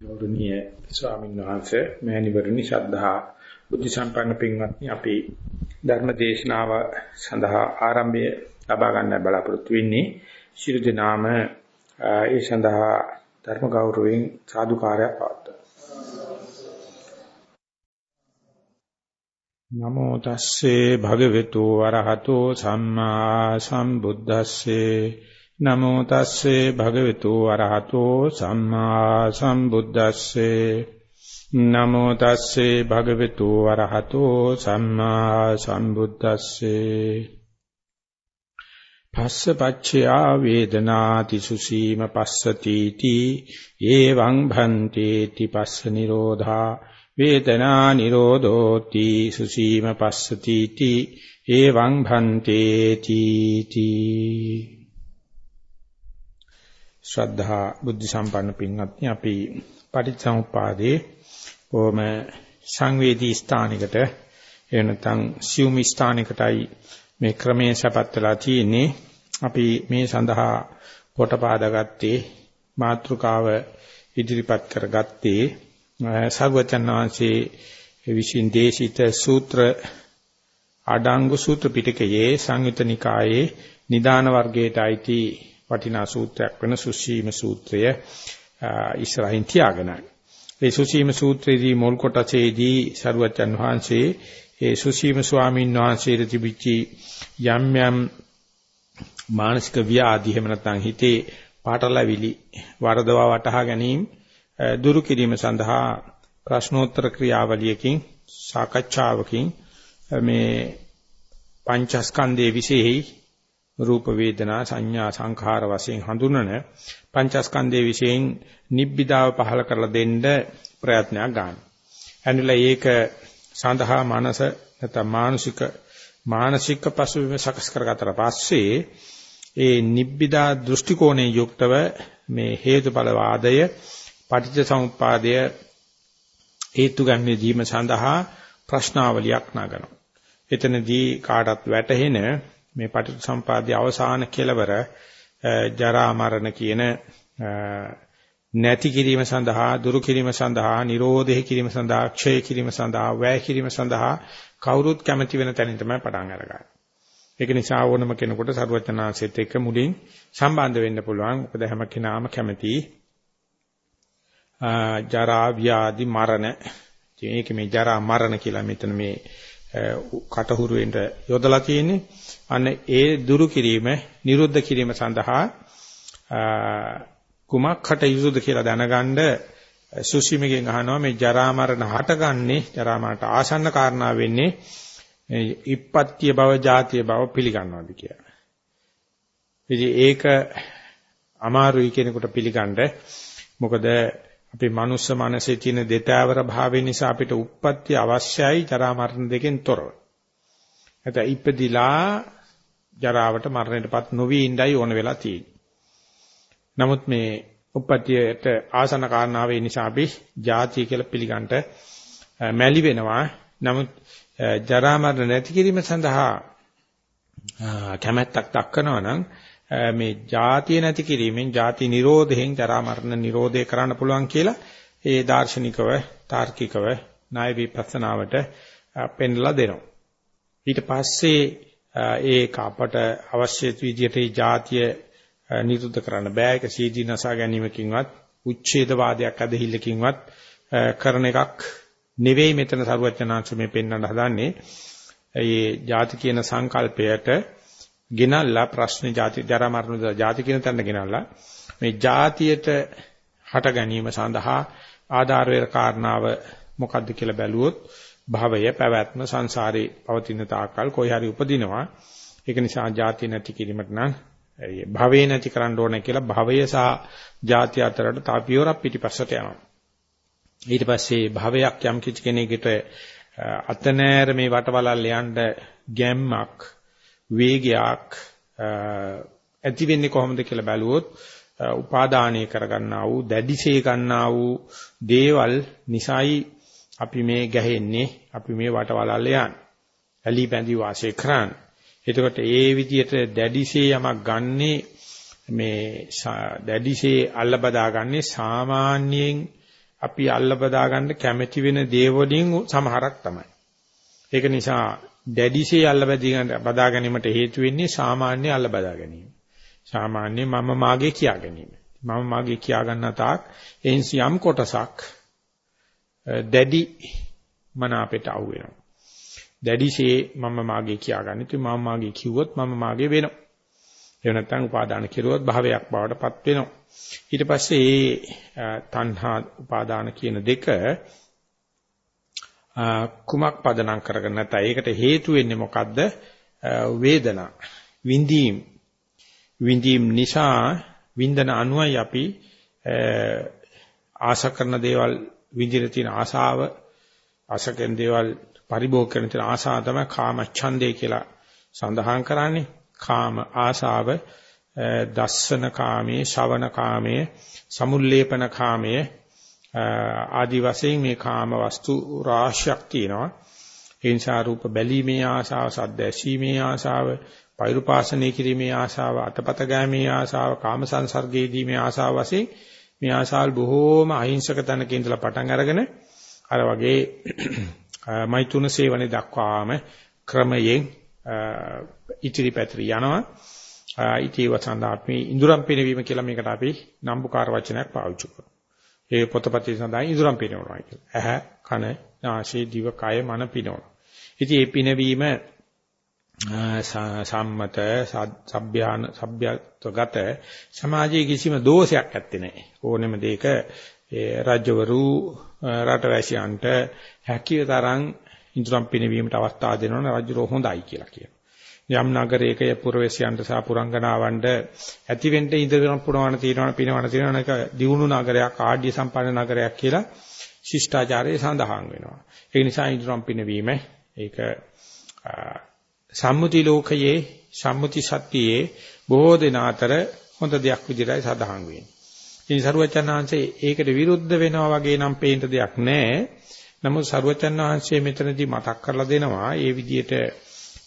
ගෞරවනීය ස්වාමීන් වහන්සේ මෑණිවරණි ශ්‍රද්ධා බුද්ධ සම්පන්න පින්වත්නි අපි ධර්ම දේශනාව සඳහා ආරම්භය ලබා ගන්න බලාපොරොත්තු වෙන්නේ ශිරු දිනාම ඒ සඳහා ධර්ම ගෞරවයෙන් සාදුකාරයක් පවත්වනවා නමෝ තස්සේ භගවතු වරහතෝ සම්මා සම්බුද්දස්සේ නමෝ තස්සේ භගවතු අරහතෝ සම්මා සම්බුද්දස්සේ. නමෝ තස්සේ භගවතු අරහතෝ සම්මා සම්බුද්දස්සේ. පස්ස පච්චයා වේදනාති සුසීම පස්සති තී එවං භන්තේති පස්ස නිරෝධා. වේදනා නිරෝධෝති සුසීම පස්සති තී එවං භන්තේති. තී ශ්‍රද්ධා බුද්ධ සම්පන්න පින්වත්නි අපි පටිච්චසමුපාදේ කොහොම සංවේදී ස්ථානිකට එහෙම නැත්නම් සියුම් ස්ථානිකටයි මේ ක්‍රමයේ සපත්තලා තියෙන්නේ. අපි මේ සඳහා පොටපාදගත්තේ මාත්‍රිකාව ඉදිරිපත් කරගත්තේ සර්වචන් වහන්සේ විසින් දේශිත සූත්‍ර ආඩාංගු සූත්‍ර පිටකයේ සංයුත නිකායේ නිදාන වර්ගයට අයිති වටිනා සූත්‍රයක් වෙන සුසීම සූත්‍රය ඉස්සරහින් තියාගෙනයි. ඒ සුසීම සූත්‍රයේදී මුල් කොටසේදී සරුවච්චන් වහන්සේ ඒ සුසීම ස්වාමීන් වහන්සේට තිබිච්ච යම් යම් මානසික ව්‍යාධි එහෙම නැත්නම් හිතේ පාටලවිලි වරදවා වටහා ගැනීම දුරු කිරීම සඳහා ප්‍රශ්නෝත්තර ක්‍රියාවලියකින් සාකච්ඡාවකින් මේ පංචස්කන්ධයේ විශේෂයි රූප වේදනා සංඥා සංඛාර වශයෙන් හඳුනන පංචස්කන්ධයේ විශේෂයෙන් නිබ්බිදාව පහල කරලා දෙන්න ප්‍රයත්නයක් ගන්න. එනිලා ඒක සඳහා මනස නැත්නම් මානසික මානසික පසුබිම සකස් කරගත්තට පස්සේ ඒ නිබ්බිදා දෘෂ්ටි කෝණයෙන් යුක්තව මේ හේතුඵල වාදය පටිච්ච සමුප්පාදය හේතු ගන්නේ දීම සඳහා ප්‍රශ්නාවලියක් නගනවා. එතනදී කාටත් වැටහෙන මේ පටිච්චසම්පාදයේ අවසාන කෙලවර ජරා මරණ කියන නැති කිරීම සඳහා දුරු කිරීම සඳහා නිරෝධය කිරීම සඳහා ක්ෂය කිරීම සඳහා වැය කිරීම සඳහා කවුරුත් කැමති වෙන තැනින් තමයි පටන් අරගන්නේ. ඒක නිසා ඕනම කෙනෙකුට සරුවචනාංශෙත් එක්ක මුලින් සම්බන්ධ වෙන්න පුළුවන්. මොකද හැම කෙනාම කැමති ජරා ව්‍යාධි මරණ. මේක මේ ජරා මරණ කියලා මෙතන මේ කටහුරු වෙන්න යොදලා තියෙන්නේ. අන්න ඒ දුරු කිරීම, නිරුද්ධ කිරීම සඳහා කුමක් කටයුතුද කියලා දැනගන්න සුසීමගෙන් අහනවා මේ ජරා මරණ හටගන්නේ ජරා මරණට ආසන්න කාරණා වෙන්නේ ඉප්පත්‍ය බව, ජාතිය බව පිළිගන්නවාද කියලා. ඉතින් ඒක අමාරුයි කෙනෙකුට පිළිගන්න. මොකද අපේ මනුස්ස මනසේ තියෙන දෙතෑවර භාවය නිසා අපිට උප්පත්ති අවශ්‍යයි ජරා මරණ දෙකෙන් තොරව. නැත්නම් ඉපදිලා ජරාවට මරණයටපත් නොවි ඉඳයි ඕන වෙලා තියෙන්නේ. නමුත් මේ උප්පත්තියට ආසන කාරණාවේ නිසා අපි ಜಾති කියලා පිළිගන්නට මැලි වෙනවා. නමුත් ජරා මරණ නැති කිරීම සඳහා කැමැත්තක් දක්වනවා නම් මේ ಜಾතිය නැති කිරීමෙන් ಜಾති නිරෝධයෙන් ජරා මරණ නිරෝධය කරන්න පුළුවන් කියලා ඒ දාර්ශනිකව තාර්කිකව ණය විපස්සනාවට පෙන්ලා දෙනවා. ඊට පස්සේ ඒක අපට අවශ්‍ය විදිහට ඒ ಜಾතිය නිරුද්ධ කරන්න බෑ. ඒක සීදී නසා ගැනීමකින්වත් උච්ඡේදවාදයක් අදහිල්ලකින්වත් කරන එකක් නෙවෙයි මෙතන සරුවචනාංශ මේ පෙන්වන්න හදන්නේ. ඒ ಜಾති කියන සංකල්පයට ගෙනල්ලා ප්‍රශ්නේ ಜಾති ජරා මරණ ಜಾති කියන තැනට ගෙනල්ලා මේ ಜಾතියට හට ගැනීම සඳහා ආධාර වේ කාරණාව මොකද්ද කියලා බැලුවොත් භවය පැවැත්ම සංසාරේ පවතින තාක්කල් කොයි හරි උපදිනවා. ඒක නිසා ಜಾති නැති කිරීමට නම් භවේ නැති කරන්න ඕනේ කියලා භවය සහ ಜಾති අතරට තාපියෝරක් පිටිපස්සට යනවා. ඊට පස්සේ භවයක් යම් කිසි කෙනෙකුට අතනෑර මේ වටවලල් යන්න ගැම්මක් වේගයක් ඇති වෙන්නේ කොහොමද කියලා බැලුවොත් උපාදානීය කරගන්නා වූ දැඩිසේ ගන්නා වූ දේවල් නිසායි අපි මේ ගැහෙන්නේ අපි මේ වටවලල්ල යන්නේ. ඇලි බැඳි වාසය කරන්නේ. එතකොට ඒ විදිහට දැඩිසේ යමක් ගන්නේ මේ දැඩිසේ අල්ල බදාගන්නේ සාමාන්‍යයෙන් අපි අල්ල බදා ගන්න කැමැති වෙන දේවලින් සමහරක් තමයි. ඒක නිසා දැඩිසේ අල්ල බදා ගැනීමට හේතු වෙන්නේ සාමාන්‍ය අල්ල බදා ගැනීම. සාමාන්‍ය මම මාගේ කියා ගැනීම. මම මාගේ කියා ගන්න තාක් එයින් යම් කොටසක් දැඩි මන අපිට අහු වෙනවා. දැඩිසේ මම මාගේ කියා ගන්න. ඉතින් මම මාගේ කිව්වොත් මම මාගේ වෙනවා. එහෙම නැත්නම් උපාදාන කෙරුවොත් භාවයක් බවට පත් වෙනවා. ඊට පස්සේ මේ තණ්හා උපාදාන කියන දෙක කුමක් පදනම් කරගෙන නැත්නම් ඒකට හේතු වෙන්නේ මොකද්ද? වේදනා. විඳීම්. විඳීම් නිසා විඳන අනුවයි අපි ආශා කරන දේවල් විඳින තියෙන ආශාව ආශා කරන දේවල් පරිභෝග කරන තියෙන ආශාව තමයි කාම ඡන්දේ කියලා සඳහන් කරන්නේ. කාම ආශාව දස්සන කාමයේ, ශවන කාමයේ, සමුල්ලේපන කාමයේ ආදි වශයෙන් මේ කාම වස්තු රාශියක් තියෙනවා. ඒ නිසා රූප බැලීමේ ආශාව, සද්ද ඇසීමේ ආශාව, පෛරුපාසනය කිරීමේ ආශාව, අතපත ගෑමේ ආශාව, කාම සංසර්ගයේදීමේ ආශාව වශයෙන් මේ ආශාවල් බොහෝම අහිංසක තැනක ඉඳලා පටන් අරගෙන අර වගේ මෛතුන සේවනයේ දක්වාම ක්‍රමයෙන් ඉතිරි පැතිරි යනවා. ඉතිව සඳහා අපි ඉඳුරම් පිනවීම කියලා මේකට අපි නම්බුකාර වචනයක් පාවිච්චි කරනවා. ඒ පොතපතේ සඳහන් ඉඳුරම් පිනවනවා කියලා. ඇහ, කන, නාසය, දිව, කය, මන පිනවනවා. ඉතින් මේ පිනවීම සම්මත සබ්භ්‍යාන සබ්භ්‍යත්වගත සමාජයේ කිසිම දෝෂයක් ඇත්තේ නැහැ. ඕනෙම දෙයක රාජ්‍යවරු රටවැසියන්ට හැකිය තරම් ඉඳුරම් පිනවීමට අවස්ථා දෙනවනේ රාජ්‍යරෝ හොඳයි කියලා කියනවා. යම් නගරයක පුරවැසියන්ට සහ පුරංගනාවන්ට ඇතිවෙන්න ඉදරම් පුරවන තියෙනවන පිනවන තියෙනවන එක දියුණු නගරයක් ආඩ්‍ය සම්පන්න නගරයක් කියලා ශිෂ්ටාචාරයේ සඳහන් වෙනවා. ඒ නිසා ඉදරම් පිනවීම ඒක සම්මුති ලෝකයේ සම්මුති සත්‍යයේ බොහෝ දෙනා අතර හොඳ දෙයක් විදිහටයි සඳහන් වෙන්නේ. ඉතින් සරුවචනාංශේ ඒකට විරුද්ධ වෙනවා වගේ නම් පේන්න දෙයක් නැහැ. නමුත් සරුවචන් වහන්සේ මෙතනදී මතක් කරලා දෙනවා ඒ විදිහට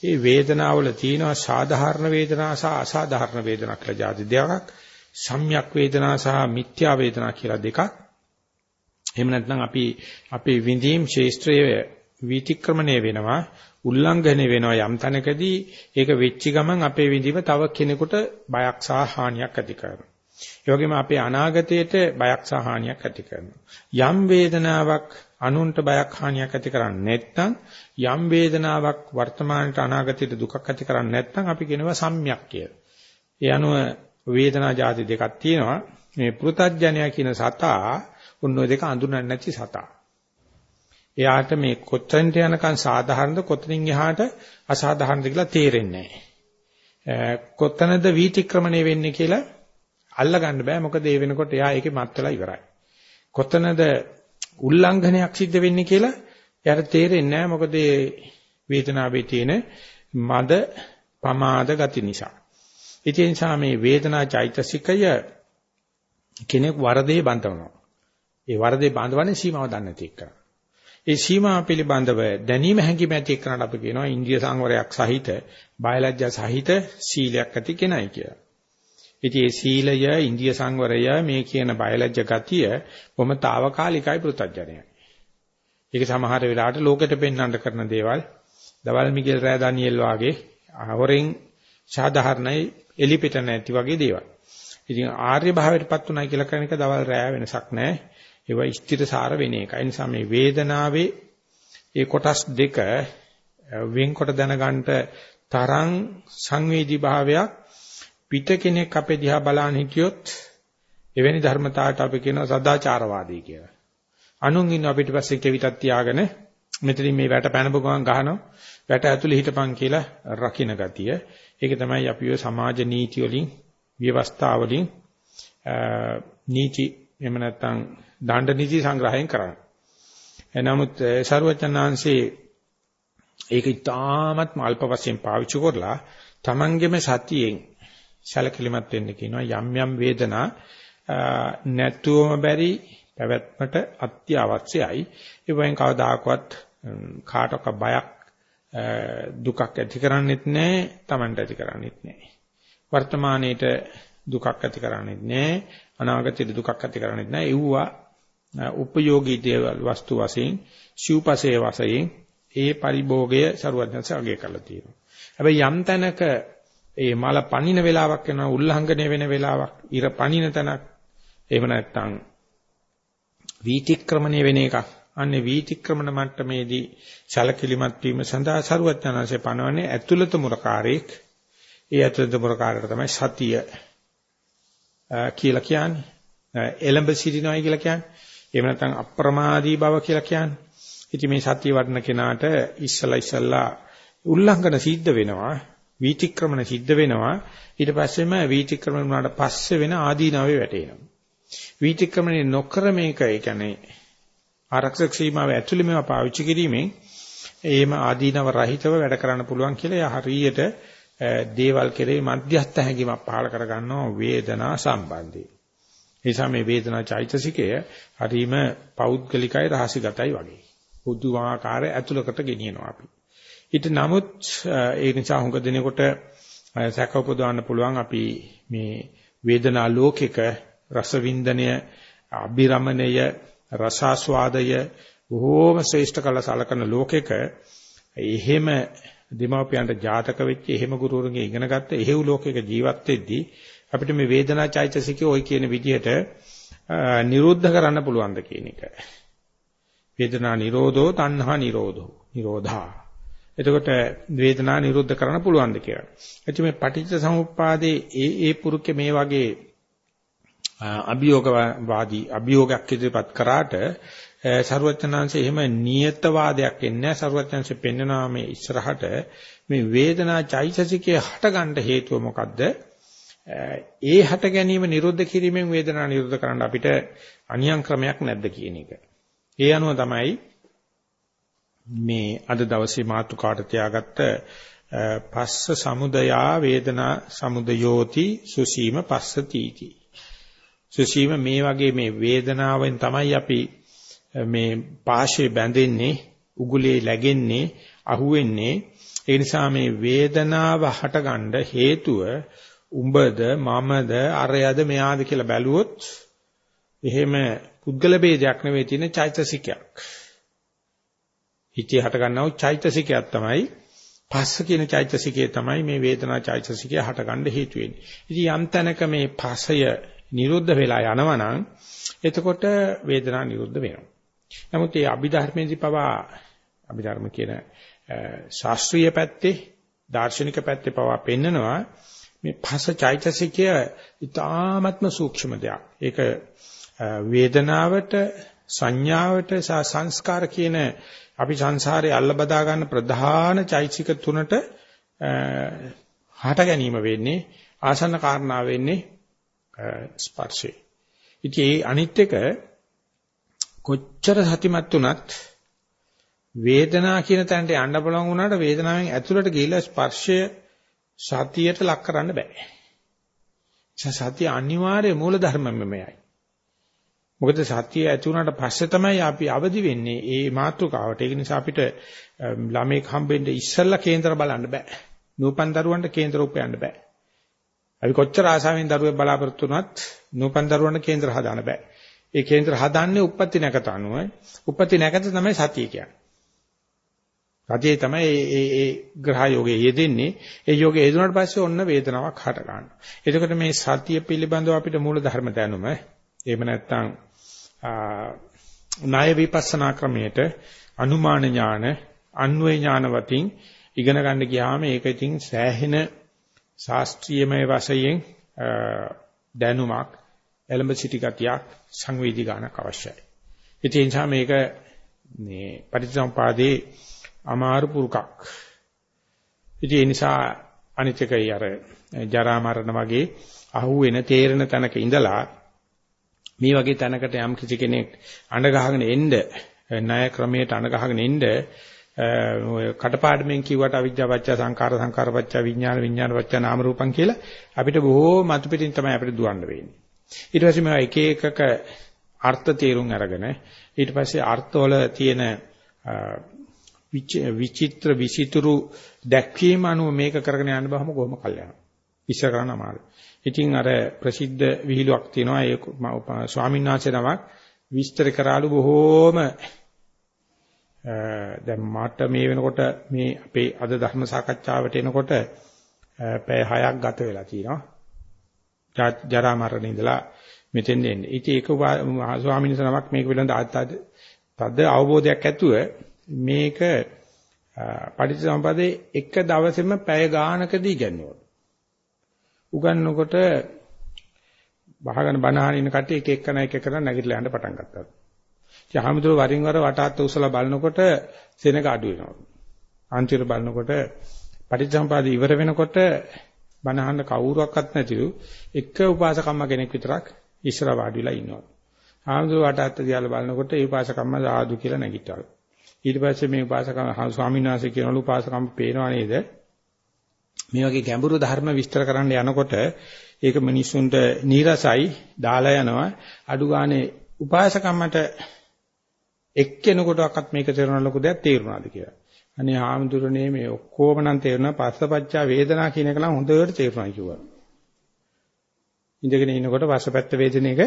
ඒ වේදනාවල තියෙනවා සාධාරණ වේදනා සහ අසාධාරණ වේදනා කියලා જાති දෙකක්. සම්‍යක් වේදනා සහ මිත්‍යා වේදනා කියලා දෙකක්. එහෙම නැත්නම් අපි අපේ විඳීම් ශේෂ්ත්‍රයේ විතික්‍රමණය වෙනවා උල්ලංඝනය වෙනවා යම් තැනකදී ඒක වෙච්ච ගමන් අපේ විඳීම තව කෙනෙකුට බයක් සහ හානියක් ඇති කරනවා. ඒ වගේම අපේ අනාගතයට බයක් සහ හානියක් ඇති කරනවා. යම් වේදනාවක් අනුන්ට බයක් හානියක් ඇති කරන්නේ නැත්නම් යම් වේදනාවක් වර්තමානට අනාගතයට දුකක් ඇති කරන්නේ නැත්නම් අපි කියනවා සම්‍යක් කියලා. ඒ අනුව වේදනා જાති දෙකක් තියෙනවා. මේ පෘතජ්ජනය කියන සතා උන් ඔය දෙක අඳුරන්නේ නැති සතා. එයාට මේ කොතෙන්ට යනකන් සාධාරණද කොතනින් එහාට අසාධාරණද කියලා තේරෙන්නේ නැහැ. කොතනද වීතික්‍රමණය වෙන්නේ කියලා අල්ල ගන්න බෑ මොකද ඒ වෙනකොට එයා ඒකේ මත් වෙලා ඉවරයි. කොතනද උල්ලංඝනයක් සිද්ධ වෙන්නේ කියලා එයාට තේරෙන්නේ නැහැ මොකද ඒ වේදනාවේ තියෙන මද පමාද ගති නිසා. ඒ නිසා මේ වේදනා චෛතසිකය කෙනෙක් වරදේ බඳවනවා. ඒ වරදේ බඳවන්නේ සීමාව දන්නේ නැති එක. ඒ සීමාව පිළිබඳව දැනීම හැඟීම ඇති එක්කනට අපි කියනවා ඉන්ද්‍රිය සංවරයක් සහිත බයලජ්ජා සහිත සීලයක් ඇති කෙනයි කියලා. ඉතින් මේ සීලය, ඉන්ද්‍රිය සංවරය මේ කියන බයලජ්ජ ගතිය බොහොම తాවකාලිකයි පෘථජ්ජනයයි. ඒක සමහර වෙලාවට ලෝකෙට පෙන්වන්න කරන දේවල් දවල් මිගෙල් රෑ දානියෙල් වාගේ හොරෙන් සාධාරණයි එලිපිට නැති වගේ දේවල්. ඉතින් ආර්ය භාවයටපත් උනායි කියලා කියන එක දවල් රෑ වෙනසක් නැහැ. ඒවා ස්ථිරසාර වෙන එක. ඒ නිසා මේ වේදනාවේ ඒ කොටස් දෙක වෙන්කොට දැනගන්න තරම් සංවේදී භාවයක් පිට කෙනෙක් අපේ දිහා බලන හිටියොත් එවැනි ධර්මතාවට අපි කියනවා සදාචාරවාදී කියලා. අනුන් ඉන්න අපිට පස්සේ කෙවිතක් තියාගෙන මෙතනින් මේ වැට පැනපු ගමන් ගහනවා. වැට ඇතුලේ හිටපන් කියලා රකින්න ගතිය. ඒක තමයි අපි ඔය සමාජ නීති වලින්, ව්‍යවස්ථා වලින් නීති එහෙම නැත්නම් දණ්ඩ නීති සංග්‍රහයෙන් කරන්නේ. එනමුත් සරුවචනාංශේ ඒක ඉතාමත් අල්ප වශයෙන් පාවිච්චි කරලා තමන්ගෙම සතියෙන් සැලකිලිමත් වෙන්න කියනවා. යම් යම් වේදනා නැතුවම බැරි පැවැත්මට අත්‍යවශ්‍යයි. ඒ වයින් කවදාකවත් කාටක බයක් දුකක් ඇති කරන්නේත් නැහැ Tamanට ඇති කරන්නේත් නැහැ වර්තමානයේට දුකක් ඇති කරන්නේත් නැහැ අනාගතයට දුකක් ඇති කරන්නේත් නැහැ ඒවා උපයෝගී දේවල් වස්තු වශයෙන් සිව්පසේ වශයෙන් ඒ පරිභෝගය ਸਰුවඥන්ස අගය කරලා තියෙනවා. හැබැයි යම් තැනක ඒ මල පණින වෙලාවක් වෙනවා උල්ලංඝනය වෙන වෙලාවක් ඉර පණින තැනක්. එහෙම නැත්නම් වීතික්‍රමණය වෙන එකක්. අන්නේ වීතික්‍රමණ මට්ටමේදී ශලකිලිමත් වීම සඳහා ਸਰුවඥාන්සේ පනවන්නේ ඇතුළත මුරකාරයෙක්. ඒ ඇතුළත මුරකාරයට තමයි සතිය කියලා කියන්නේ. එළඹ සිටිනවයි කියලා කියන්නේ. එහෙම නැත්නම් අප්‍රමාදී බව කියලා කියන්නේ. ඉතින් මේ සතිය වඩන කෙනාට ඉස්සලා ඉස්සලා උල්ලංඝන සිද්ධ වෙනවා. වීතික්‍රමණ සිද්ධ වෙනවා ඊට පස්සෙම වීතික්‍රමණ වුණාට පස්සේ වෙන ආදීනාවේ වැටෙනවා වීතික්‍රමණය නොකර මේක ඒ කියන්නේ ආරක්ෂක සීමාව ඇතුළේ මේවා පාවිච්චි කිරීමෙන් එහෙම ආදීනව රහිතව වැඩ කරන්න පුළුවන් කියලා එයා හරියට දේවල් කෙරේ මධ්‍යස්ථ හැඟීමක් පහළ කර ගන්නවා වේදනා සම්බන්ධයෙන්. ඒ නිසා මේ වේදනා චෛතසිකය හරීම පෞද්ගලිකයි රහසිගතයි වගේ. පුදුමාකාර ඇතුළකට ගෙනියනවා අපි. ඊට නමුත් ඒ නිසා හුඟ දිනකොට සැක උපදවන්න පුළුවන් අපි මේ වේදනා ලෝකෙක රසවින්දනය අභිරමණය රසාස්වාදය බොහෝම ශ්‍රේෂ්ඨ කළ සලකන ලෝකෙක එහෙම දෙමාපියන්ට ජාතක වෙච්ච එහෙම ගුරුවරුන්ගේ ඉගෙන ගත්ත එහෙව් ලෝකයක ජීවත් වෙද්දී අපිට මේ වේදනා චෛතසිකය ওই කියන විදිහට නිරුද්ධ කරන්න පුළුවන්ද කියන එක. වේදනා නිරෝධෝ තණ්හා නිරෝධෝ නිරෝධා. එතකොට වේදනාව නිරුද්ධ කරන්න පුළුවන්ද කියලා. එච්ච මේ පටිච්ච සමුප්පාදේ ඒ ඒ පුරුකේ මේ වගේ අභියෝගවාදී අභියෝගයක් ඉදිරිපත් කරාට ਸਰුවචනාංශය එහෙම නියතවාදයක් එන්නේ ਸਰුවචනාංශය පෙන්වනවා මේ ඉස්සරහට මේ වේදනා චෛතසිකයේ හටගන්න හේතුව මොකද්ද? ඒ හට ගැනීම නිරුද්ධ කිරීමෙන් වේදනාව නිරුද්ධ කරන්න අපිට අනියම් ක්‍රමයක් නැද්ද කියන එක. ඒ අනුව තමයි මේ අද දවසේ මාතුකාට තියාගත්ත පස්ස සමුදයා වේදනා සමුදයෝති සුසීම පස්සතිටි. සුසීම මේ වගේ මේ වේදනාවෙන් තමයි අපි මේ පාෂේ බැඳෙන්නේ උගුලේ läගෙන්නේ අහුවෙන්නේ ඒ නිසා මේ වේදනාව හටගන්න හේතුව උඹද මමද අරයද මෙයාද කියලා බැලුවොත් එහෙම පුද්ගල ભેදයක් නෙවෙයි තියෙන චෛතසිකයක් හිතේ හටගන්නා වූ චෛතසිකයක් තමයි පස්ස කියන චෛතසිකය තමයි මේ වේදනා චෛතසිකය හටගන්න හේතු වෙන්නේ. ඉතින් යම් තැනක මේ පසය නිරුද්ධ වෙලා යනවනම් එතකොට වේදනා නිරුද්ධ වෙනවා. නමුත් මේ අභිධර්මයේදී පවා අභිධර්ම කියන ශාස්ත්‍රීය පැත්තේ දාර්ශනික පැත්තේ පවා පෙන්නනවා මේ භස චෛතසිකය ඊ타ත්ම සූක්ෂම දෙයක්. ඒක වේදනාවට සංඥාවට සහ සංස්කාර කියන අපි සංසාරේ අල්ල බදා ගන්න ප්‍රධාන චෛතසික තුනට හට ගැනීම වෙන්නේ ආසන්න කාරණා වෙන්නේ ස්පර්ශේ. ඉතින් ඒ අනිත් එක කොච්චර සතිමත් වුණත් වේදනා කියන තැනට යන්න බලන් වුණාට වේදනාවෙන් ඇතුළට ගිහිල්ලා ස්පර්ශය සතියට ලක් කරන්න බෑ. සතිය අනිවාර්ය මූල ධර්මමමයි. මොකද සතිය ඇති වුණාට පස්සේ තමයි අපි අවදි වෙන්නේ ඒ මාතෘකාවට. ඒක නිසා අපිට ළමෙක් හම්බෙන්න ඉස්සෙල්ලා කේන්දර බලන්න බෑ. නූපන් දරුවන්ට කේන්දර උපයන්න බෑ. අපි කොච්චර ආසාවෙන් දරුවෙක් බලාපොරොත්තු වුණත් නූපන් දරුවන්ට කේන්දර හදාන්න බෑ. ඒ කේන්දර හදන්නේ උප්පත්ති නැකත අනුව. උප්පත්ති නැකත තමයි සතිය කියන්නේ. සතියේ තමයි ඒ ඒ ඒ ග්‍රහ යෝගයේ යෙදෙන්නේ. ඒ යෝගයේ යෙදුනට පස්සේ ඔන්න වේදනාවක් හට ගන්නවා. එතකොට මේ සතිය පිළිබඳව අපිට මූල ධර්ම දැනුම එහෙම නැත්නම් ණය විපස්සනා ක්‍රමයට අනුමාන ඥාන අන්වේ ඥාන වතින් ඉගෙන ගන්න ගියාම ඒක ඉතින් සෑහෙන ශාස්ත්‍රීයමය වශයෙන් දැනුමක් එළඹ සිටි ගතියක් සංවේදී ගන්නක් අවශ්‍යයි. ඒ නිසා මේක මේ පටිච්චසමුපාදේ අමාරු පුරුකක්. ඉතින් ඒ නිසා අනිත්‍යකයි අර ජරා මරණ වගේ අහුවෙන තේරෙන තැනක ඉඳලා මේ වගේ තැනකට යම් කිසි කෙනෙක් අඬ ගහගෙන එන්න ණය ක්‍රමයට අඬ ගහගෙන එන්න ඔය කටපාඩමින් කිව්වට අවිද්‍යාව පත්‍ය සංකාර සංකාර පත්‍ය විඥාන විඥාන පත්‍ය නාම රූපං කියලා අපිට බොහෝ මතු පිටින් තමයි අපිට දුවන්න වෙන්නේ. ඊට පස්සේ මේවා එක එකක අර්ථ තේරුම් අරගෙන ඊට පස්සේ අර්ථවල තියෙන විචිත්‍ර විචිතුරු දැක්වීම අනුව මේක කරගෙන යන්න බහම කොහොම කල්යනා. ඉස්සර කරන්න අමාරුයි. ඉතින් අර ප්‍රසිද්ධ විහිළුවක් තියෙනවා ඒ ස්වාමීන් වහන්සේ නමක් විස්තර කරාලු බොහෝම දැන් මට මේ වෙනකොට මේ අපේ අද ධර්ම සාකච්ඡාවට එනකොට පැය 6ක් ගත වෙලා තියෙනවා. ජරා මරණ ඉඳලා මෙතෙන් එන්නේ. ඉතින් ඒක ස්වාමීන් වහන්සේ නමක් මේක පිළිබඳ තද අවබෝධයක් ඇතුව මේක පටිච්චසමුපදේ එක දවසෙම පැය ගානකදී ඉගෙනුවා. උගන්වනකොට බහගෙන බණ අහන ඉන්න කට්ටිය එක එකන එක එකන නැගිටලා යන්න පටන් ගත්තා. ඉතින් ආමතුරු වරින් වර වටාත් උසලා බලනකොට සෙනග අඩු වෙනවා. අන්තිමට බලනකොට පටිච්චසමුපාද ඉවර වෙනකොට බණ අහන්න කවුරුවක්වත් නැතිලු එක උපාසකම්ම කෙනෙක් විතරක් ඉස්සර වාඩිලා ඉන්නවා. ආමතුරු වටාත් දිහා බලනකොට ඒ උපාසකම්ම සාදු කියලා නැගිටවලු. ඊට පස්සේ මේ උපාසකම් ස්වාමීන් වහන්සේ කියනවලු උපාසකම් පේනවා නේද? මේ වගේ ගැඹුරු ධර්ම විස්තර කරන්න යනකොට ඒක මිනිස්සුන්ට නීරසයි දාලා යනවා අඩු ගානේ උපාසකම්මට එක්කෙනෙකුටවත් මේක තේරුණ ලොකු දෙයක් තේරුණාද කියලා. අනේ ආමඳුරනේ මේ ඔක්කොම නම් තේරුණා පස්සපච්චා වේදනා කියන එක නම් හොඳට තේරුණා කිව්වා. ඉඳගෙන ඉනකොට පස්සපැත්ත වේදනයක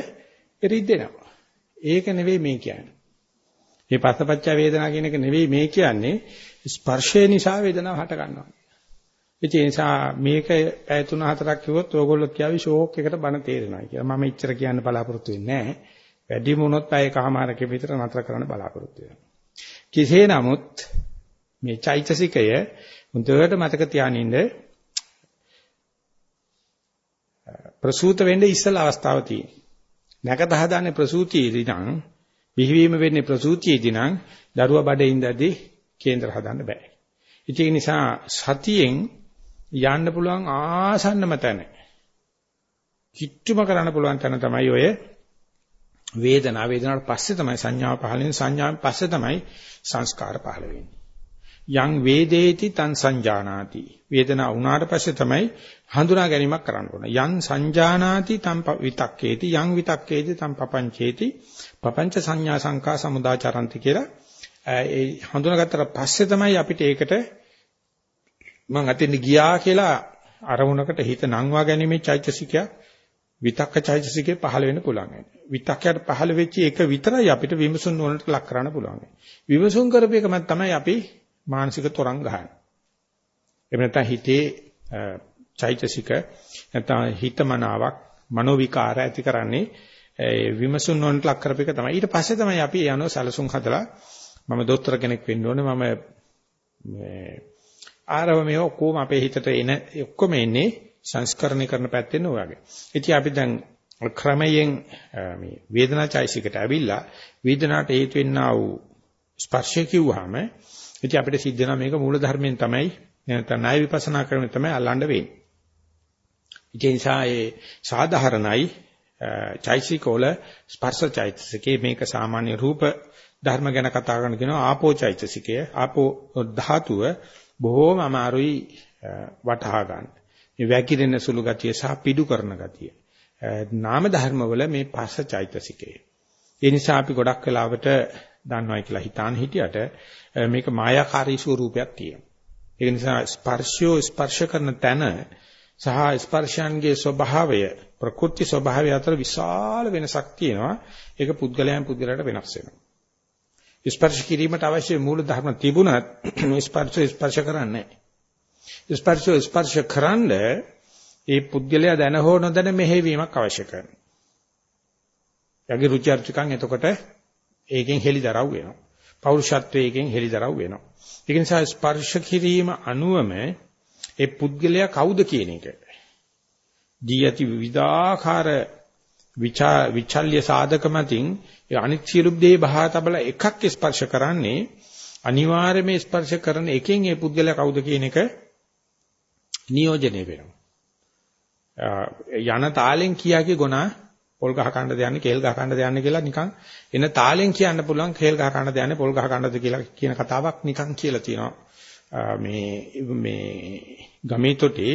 එරිද්දෙනවා. ඒක නෙවෙයි මේ කියන්නේ. මේ පස්සපච්චා වේදනා කියන එක නෙවෙයි මේ කියන්නේ ස්පර්ශය නිසා වේදනාව හට ගන්නවා. ඒ නිසා මේක පැය 3-4ක් කිව්වොත් ඕගොල්ලෝ කියාවි ෂෝක් එකට බන තේරෙනවා කියලා. මම ඉච්චර කියන්න බලාපොරොත්තු වෙන්නේ නැහැ. වැඩි වුණොත් පැය කමාරක විතර නතර කරන්න බලාපොරොත්තු වෙනවා. කෙසේ නමුත් මේ චෛතසිකය හොඳට මතක තියානින්න ප්‍රසූත වෙන්න ඉස්සල අවස්ථාව තියෙනවා. නැකත හදාන්නේ ප්‍රසූතියේදී නම් විහිවීම වෙන්නේ ප්‍රසූතියේදී නම් දරුවා බඩේ ඉඳදී කේන්දර හදන්න බෑ. ඒක නිසා සතියෙන් යන්න පුළුවන් ආසන්නම තැන. කිට්ටුම කරන්න පුළුවන් තැන තමයි ඔය වේදනාව. වේදනාවට පස්සේ තමයි සංඥාව පහළ වෙන්නේ. සංඥාවෙන් පස්සේ තමයි සංස්කාර පහළ වෙන්නේ. යං වේදේති තං සංජානාති. වේදනාව වුණාට පස්සේ තමයි හඳුනා ගැනීමක් කරන්න ඕන. යං සංජානාති තං විතක්කේති. යං විතක්කේති තං පపంచේති. පపంచ සංඥා සංකා සමුදාචරಂತಿ කියලා ඒ හඳුනාගත්තට පස්සේ තමයි අපිට ඒකට මම අතින් ගියා කියලා අරමුණකට හිත නංවා ගැනීමේ චෛතසිකය විතක්ක චෛතසිකේ පහළ වෙන්න පුළුවන්. විතක්කයට පහළ වෙච්ච එක විතරයි අපිට විමසුම් නොවනට ලක් කරන්න පුළුවන්. විමසුම් කරපේකම තමයි අපි මානසික තොරන් ගහන්නේ. එහෙම නැත්නම් හිතේ චෛතසික නැත්නම් හිතමනාවක් මනෝ විකාර ඇති කරන්නේ විමසුම් නොවනට ලක් කරපේක තමයි. ඊට පස්සේ තමයි අපි යනවා සැලසුම් හදලා මම දොස්තර කෙනෙක් වෙන්න ඕනේ මම මේ ආරව මේ ඔක්කොම අපේ හිතට එන ඔක්කොම එන්නේ සංස්කරණය කරන පැත්තෙන් ඔයගේ. ඉතින් අපි දැන් ක්‍රමයෙන් මේ වේදනාචෛසිකට ඇවිල්ලා වේදනාවට හේතු වෙන්නා වූ ස්පර්ශය කිව්වහම ඉතින් අපිට සිද්ධ වෙනවා මේක මූල ධර්මයෙන් තමයි නැත්නම් ණය විපස්සනා ක්‍රමයෙන් තමයි අල්ලන්න වෙන්නේ. ඒ නිසා ඒ සාධාරණයි චෛසිකෝල ස්පර්ශ චෛතසිකේ මේක සාමාන්‍ය රූප ධර්ම ගැන කතා කරන කෙනා ආපෝ චෛතසිකය ආපෝ ධාතුව බොහෝම අමාරුයි වටහා ගන්න. මේ වැකිරෙන සුළු ගතිය සහ පිඩු කරන ගතිය. නාම ධර්ම වල මේ පස්ස චෛතසිකය. ඒ නිසා අපි ගොඩක් වෙලාවට දන්නවයි කියලා හිතාන හිටියට මේක මායාකාරී ස්වරූපයක් තියෙනවා. ඒ නිසා ස්පර්ශය ස්පර්ශ කරන තැන සහ ස්පර්ශයන්ගේ ස්වභාවය ප්‍රකෘති ස්වභාවය අතර විශාල වෙනසක් තියෙනවා. ඒක පුද්ගලයන් පුද්ගලයාට වෙනස් වෙනවා. ස්පර්ශ කිරීමට අවශ්‍ය මූල ධර්ම තිබුණත් ස්පර්ශ ස්පර්ශ කරන්නේ නැහැ. ස්පර්ශ ස්පර්ශ කරන්න ඒ පුද්ගලයා දැන හෝ නොදැන මෙහෙවීමක් අවශ්‍ය කරනවා. යගේ රුචි අරුචිකම් එතකොට ඒකෙන් හෙලිදරව් වෙනවා. පෞරුෂත්වයෙන් හෙලිදරව් වෙනවා. ඒක නිසා ස්පර්ශ කිරීම අනුවම ඒ පුද්ගලයා කවුද කියන එක. දී ඇති විවිධාකාර විචල්්‍ය සාධක මතින් ඒ අනිත් සියලු දේ බහා තබලා එකක් ස්පර්ශ කරන්නේ අනිවාර්යයෙන්ම ස්පර්ශ කරන එකෙන් ඒ පුද්ගලයා කවුද කියන එක නියෝජනය වෙනවා. යන තාලෙන් කියාගේ ගුණා පොල් ගහ කන්න දෙන්නේ කේල් ගහ කන්න දෙන්නේ කියලා නිකන් එන තාලෙන් කියන්න පුළුවන් කේල් ගහ කන්න දෙන්නේ පොල් ගහ කන්නද කියලා කියන කතාවක් නිකන් කියලා තියෙනවා. මේ මේ ගමේ තොටේ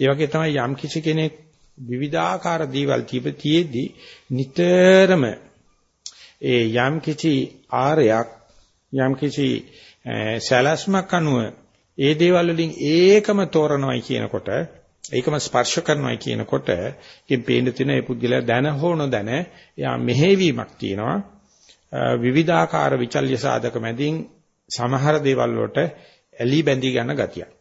ඒ වගේ තමයි යම් කිසි කෙනෙක් විවිධාකාර දේවල් තිබෙතියෙදි නිතරම ඒ යම් කිසි ආරයක් යම් කිසි සැලැස්මක් අනුව ඒ දේවල් වලින් ඒකම තෝරනවායි කියනකොට ඒකම ස්පර්ශ කරනවායි කියනකොට ඉතින් පේන්න තියෙන ඒ පුද්ගලයා දැන හෝ නොදැන යා මෙහෙවීමක් තියෙනවා විවිධාකාර විචල්්‍ය සාධක මැදින් සමහර දේවල් වලට ඇලි බැඳී ගන්න ගතියක්.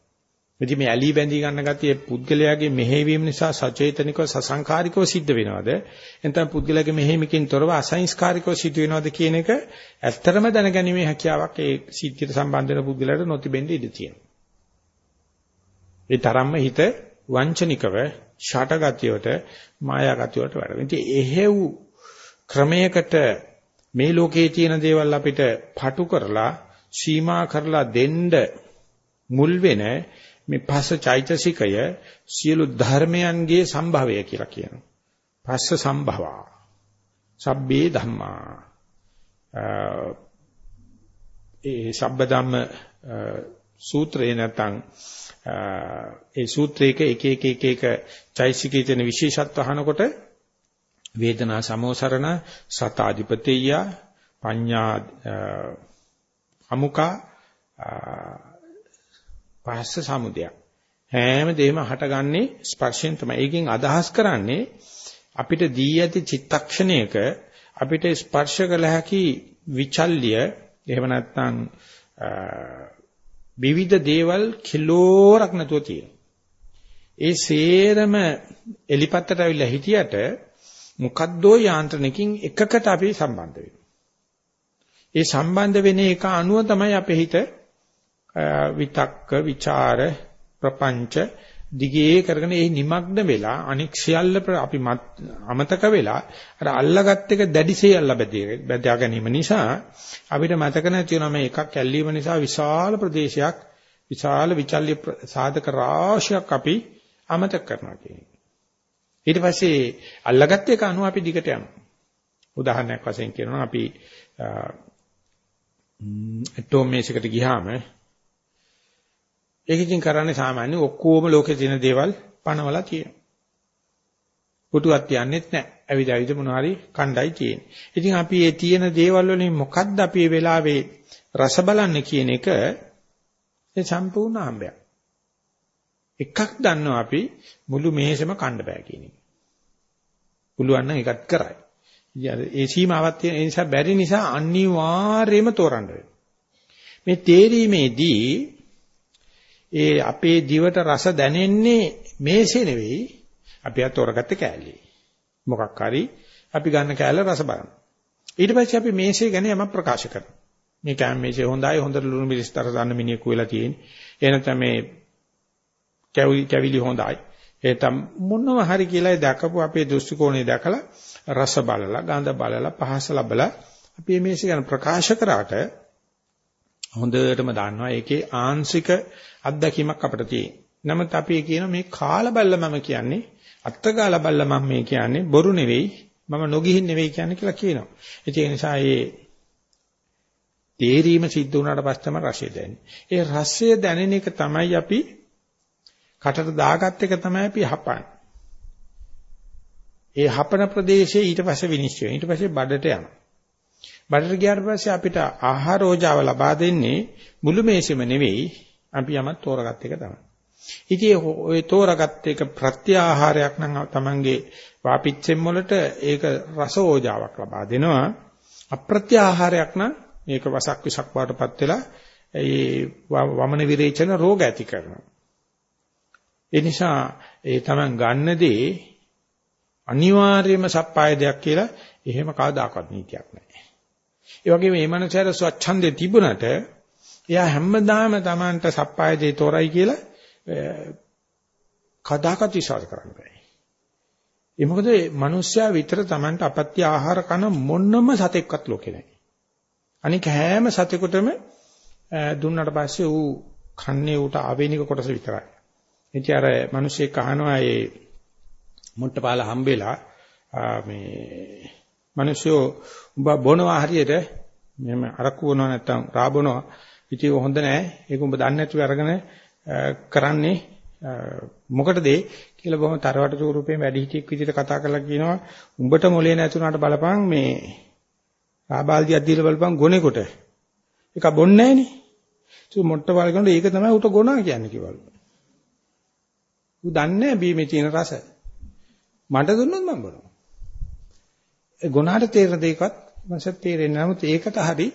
ඉතින් මේ ඇලි බැඳී ගන්න ගතිය පුද්ගලයාගේ මෙහෙවීම නිසා සචේතනිකව සසංකාරිකව සිද්ධ වෙනවද? එතන පුද්ගලයාගේ මෙහෙමකින් තොරව අසංස්කාරිකව සිද්ධ වෙනවද කියන එක ඇත්තරම දැනගැනීමේ හැකියාවක් ඒ සිද්ධියට සම්බන්ධ වෙන පුද්ගලයාට නොතිබෙන්න ඉඩ තියෙනවා. ඒ තරම්ම හිත වංචනිකව ෂටගතියට මායාගතියට වැඩ. ඉතින් එහෙව් ක්‍රමයකට මේ ලෝකයේ තියෙන දේවල් අපිට පටු කරලා සීමා කරලා දෙන්න මුල් වෙන මේ පස්ස චෛතසිකය සියලු ධර්මයන්ගේ සම්භවය කියලා කියනවා. පස්ස සම්භවා. සබ්බේ ධම්මා. ඒ සබ්බ ධම්ම සූත්‍රේ නැතනම් ඒ සූත්‍රයක එක එක එක එක චෛසිකයේ තියෙන විශේෂත්ව අහනකොට වේදනා සමෝසරණ සතාධිපතිය පඤ්ඤා අමුකා පහස්ස සමුදය හැම දෙයක්ම හටගන්නේ ස්පර්ශයෙන් තමයි. ඒකෙන් අදහස් කරන්නේ අපිට දී ඇති චිත්තක්ෂණයක අපිට ස්පර්ශ කළ හැකි විචල්්‍ය එහෙම නැත්නම් විවිධ දේවල් කිලෝරක් නැතුව තියෙනවා. ඒ සේරම එලිපත්තට අවිලා හිටියට මොකද්දෝ යාන්ත්‍රණකින් එකකට අපි සම්බන්ධ වෙනවා. ඒ සම්බන්ධ වෙන එක අනුව තමයි අපේ හිත විතක්ක, ਵਿਚාර, ප්‍රපංච දිගේ කරගෙන ඒ নিমগ্ন වෙලා අනික් සියල්ල අපි අමතක වෙලා අර අල්ලගත් එක දැඩිසේ අල්ලා බැදියා ගැනීම නිසා අපිට මතක නැති වෙනවා මේ එකක් ඇල්ලීම නිසා විශාල ප්‍රදේශයක් විශාල විචල්්‍ය සාධක රාශියක් අපි අමතක කරනවා කියන්නේ. ඊට පස්සේ අල්ලගත් එක අනුව අපි දිගට යනවා. උදාහරණයක් වශයෙන් කියනවා අපි ඇටෝම් මේසයකට ගියාම ඒක ඉතින් කරන්නේ සාමාන්‍ය ඔක්කොම ලෝකේ තියෙන දේවල් පනවලා තියෙනවා. පුටුවක් තියන්නෙත් නැහැ. ඇවිද ඇවිද මොනවා හරි කණ්ඩායි තියෙන්නේ. ඉතින් අපි මේ තියෙන දේවල් වලින් මොකද්ද අපි මේ වෙලාවේ රස බලන්න කියන එක ඒ සම්පූර්ණ ආම්බයක්. එකක් දන්නවා අපි මුළු මේසෙම කණ්ඩ බෑ කියන එක. පුළුවන් නම් එකක් කරයි. ඒ සීමාවක් තියෙන නිසා බැරි නිසා අනිවාර්යයෙන්ම තෝරන්න මේ තේරීමේදී ඒ අපේ දිවට රස දැනෙන්නේ මේසේ නෙවෙයි අපි අත තෝරගත්ත කෑල්ලේ. මොකක් හරි අපි ගන්න කෑල්ල රස බලන්න. ඊට පස්සේ අපි මේසේ ගැන යමක් ප්‍රකාශ කරනවා. මේ කෑම මේසේ හොඳයි හොඳට ලුණු මිරිස්තර දාන්න මිනිහෙක් වෙලා තියෙන්නේ. එනතම මේ කැවිලි හොඳයි. එතම් මොනව හරි කියලා දැකපු අපේ දෘෂ්ටි කෝණය දැකලා රස බලලා ගඳ බලලා පහස ලබලා අපි මේසේ ගැන ප්‍රකාශ කරාට හොඳටම දන්නවා ඒකේ ආංශික අත්දැකීමක් අපිට තියෙන. නමුත් අපි කියන මේ කාල බල්ල මම කියන්නේ අත්තගාල බල්ල මම මේ කියන්නේ බොරු නෙවෙයි මම නොගිහින් නෙවෙයි කියන්නේ කියලා කියනවා. ඒ නිසා මේ තේරීම සිද්ධ වුණාට පස්සේ තමයි රසය දැනෙන්නේ. ඒ රසය දැනෙන එක තමයි අපි කටට දාගත් එක තමයි අපි හපන්නේ. ඒ හපන ප්‍රදේශයේ ඊට පස්සේ විනිශ්චය. ඊට පස්සේ බඩට යනවා. බඩට ගියාට පස්සේ අපිට ආහාර ඕජාව ලබා දෙන්නේ මුළු මේසෙම නෙවෙයි අපි යමක් තෝරගත් එක තමයි. ඉතින් ඔය තෝරගත් එක ප්‍රත්‍යාහාරයක් නම් තමන්ගේ වාපිච්චෙම් වලට ඒක රස ඕජාවක් ලබා දෙනවා. අප්‍රත්‍යාහාරයක් නම් මේක වසක් විසක් වඩටපත් වෙලා ඒ වමන විරේචන රෝග ඇති කරනවා. ඒ නිසා ඒ තමන් ගන්න දේ අනිවාර්යයෙන්ම සප්පාය දෙයක් කියලා එහෙම කවදාකවත් නීතියක් නැහැ. ඒ වගේම මේ මනසට ස්වච්ඡන්දේ තිබුණට එයා හැමදාම Tamanට සප්පාය දෙය තොරයි කියලා කදාකත් විශ්වාස කරන්න බෑ. ඒ මොකද මිනිස්සයා විතර Tamanට අපත්‍ය ආහාර කන මොනම සතෙක්වත් ලෝකේ නැහැ. අනික හැම සතෙකුටම දුන්නට පස්සේ ඌ කන්නේ ඌට ආවේනික කොටස විතරයි. ඉතින් අර මිනිස්සෙක් අහනවා ඒ මුට්ටපාල හම්බෙලා මේ මිනිස්සු උඹ බොනවා හරියට මෙහෙම අරක්කු බොනවා නැත්තම් රා බොනවා ඉතින් හොඳ නෑ. ඒක උඹ දන්නේ නැතුව අරගෙන කරන්නේ මොකටද කියලා බොහොම තරවට ස්වරූපයෙන් වැඩි හිටියෙක් විදිහට කතා කරලා කියනවා. උඹට මොලේ නැතුණාට බලපන් මේ ආබාල්දියක් දීලා බලපන් ගොනේකොට. ඒක බොන්නේ නෑනේ. ඒක මොට්ට බලනකොට ඒක තමයි උට ගොනා කියන්නේ කිව්වලු. ඌ දන්නේ බීමේ තියෙන රස. මට දුන්නොත් මම බොනවා. ඒ ගොනාට තේරෙන දෙයක්වත් මසත් තේරෙන්නේ නමුත් ඒකට හරි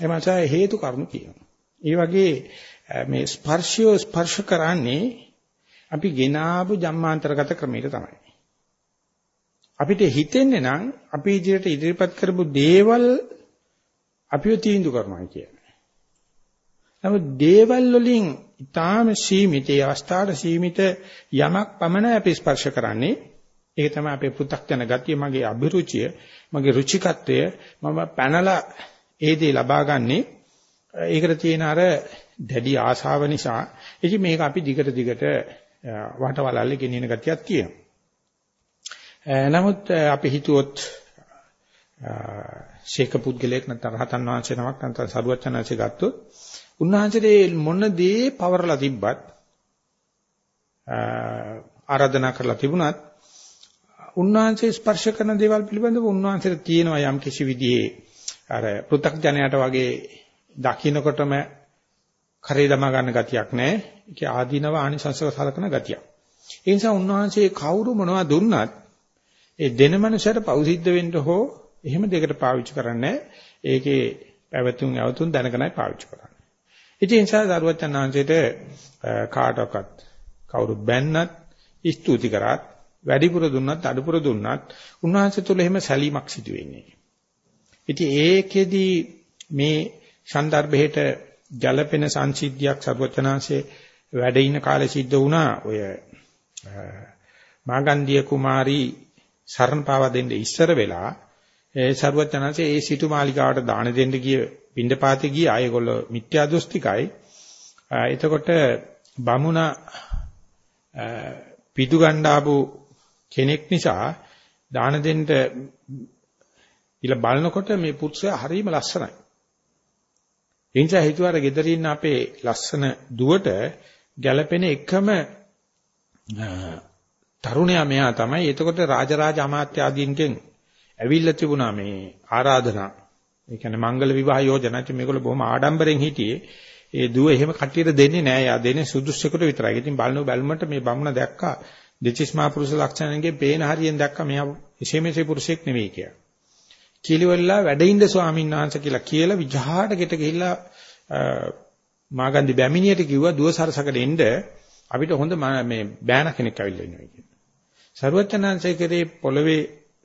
එමස හේතු කරුණු කියනවා. ඒ වගේ මේ ස්පර්ශය ස්පර්ශ කරන්නේ අපි ගෙනාවු ජම්මාන්තරගත ක්‍රමයට තමයි. අපිට හිතෙන්නේ නම් අපි ඉදිරියට ඉදිරිපත් කරපු දේවල් අපිව තීන්දුව කරනවා කියන්නේ. නමුත් දේවල් වලින් ඊටාම සීමිත ඒ අවස්ථාවට සීමිත යමක් පමණයි අපි ස්පර්ශ කරන්නේ. ඒක තමයි අපේ පු탁ජන ගතිය, මගේ අභිරුචිය, මගේ රුචිකත්වය මම පැනලා ඒ දේ ලබා ගන්නේ. ඒකට තියෙන අර දැඩි ආශාව නිසා. ඉතින් මේක අපි දිගට දිගට වටවලල්ලේ ගෙනියන ගතියක් තියෙනවා. නමුත් අපි හිතුවොත් ශේක පුද්ගලයෙක් නැත්නම් රහතන් වහන්සේ නමක් නැත්නම් සරුවචනanse ගත්තොත් උන්වහන්සේ මොන දේ පවරලා තිබ්බත් ආරාධනා කරලා තිබුණත් උන්වහන්සේ ස්පර්ශ කරන දේවල් පිළිබඳව උන්වහන්සේට තියෙනවා යම් කිසි විදිහේ අර පෘථග්ජනයට වගේ දකින්නකොටම කරේ දමා ගන්න ගතියක් නැහැ. ඒක ආදීනව ආනිසංසව සලකන ගතියක්. ඒ නිසා උන්වහන්සේ කවුරු මොනවා දුන්නත් ඒ දෙන මනුස්සයට පෞසිද්ධ වෙන්න හෝ එහෙම දෙකට පාවිච්චි කරන්නේ ඒකේ පැවතුම් යවතුම් දැනගෙනයි පාවිච්චි කරන්නේ. ඉතින් ඒ නිසා දරුවචනාංශයට කාටවත් කවුරුත් බැන්නත් ස්තුති කරත් වැඩිපුර දුන්නත් අඩුපුර දුන්නත් උන්වහන්සේ තුල එහෙම සැලීමක් සිදු වෙන්නේ. ඉතින් ඒකෙදි මේ සන්දර්භයට ජලපෙන සංසිද්ධියක් සරුවචනාංශයේ වැඩ ඉන කාලේ සිද්ධ වුණා ඔය මාගන්ධිය කුමාරී සරණ පාවා දෙන්න ඉස්සර වෙලා ඒ සරුවචනාංශයේ ඒ සිටු මාලිකාවට දාන දෙන්න ගිය පින්ඩපාතේ ගියා. ඒගොල්ලෝ මිත්‍යා දෘෂ්ටිකයි. එතකොට බමුණ පිටු ගණ්ඩාපු කෙනෙක් නිසා දාන දෙන්න ඉල බලනකොට මේ පුරුෂයා හරිම ලස්සනයි. ඒ නිසා හිතුවාර ගෙදර ඉන්න අපේ ලස්සන දුවට ගැළපෙන එකම තරුණයා මෙයා තමයි. එතකොට රාජරාජ අමාත්‍ය ආදීන්ගෙන් ඇවිල්ලා තිබුණා මේ ආරාධනා ඒ කියන්නේ මංගල විවාහ යෝජනා ඉතින් මේගොල්ලෝ බොහොම ආඩම්බරෙන් හිටියේ. ඒ දුව එහෙම කට්ටියට දෙන්නේ නෑ. යා දෙන්නේ සුදුස්සෙකුට විතරයි. ඉතින් බලන බැලුමට මේ බමුණ දැක්කා දෙචිස් මහ පුරුෂ ලක්ෂණන්ගේ පේන හරියෙන් දැක්කා මෙයා එසේ මෙසේ පුරුෂයෙක් නෙවෙයි කියලා. කිලිවල්ලා වැඩින්ද ස්වාමීන් වහන්සේ කියලා කියලා විජහාට ගෙට ගිහිල්ලා මාගන්දි බැමිණියට කිව්වා දුව සරසකට එන්න අපිට හොඳ මේ බෑන කෙනෙක් ඇවිල්ලා ඉන්නවා කියලා. සරුවචනාංශය කරේ පොළවේ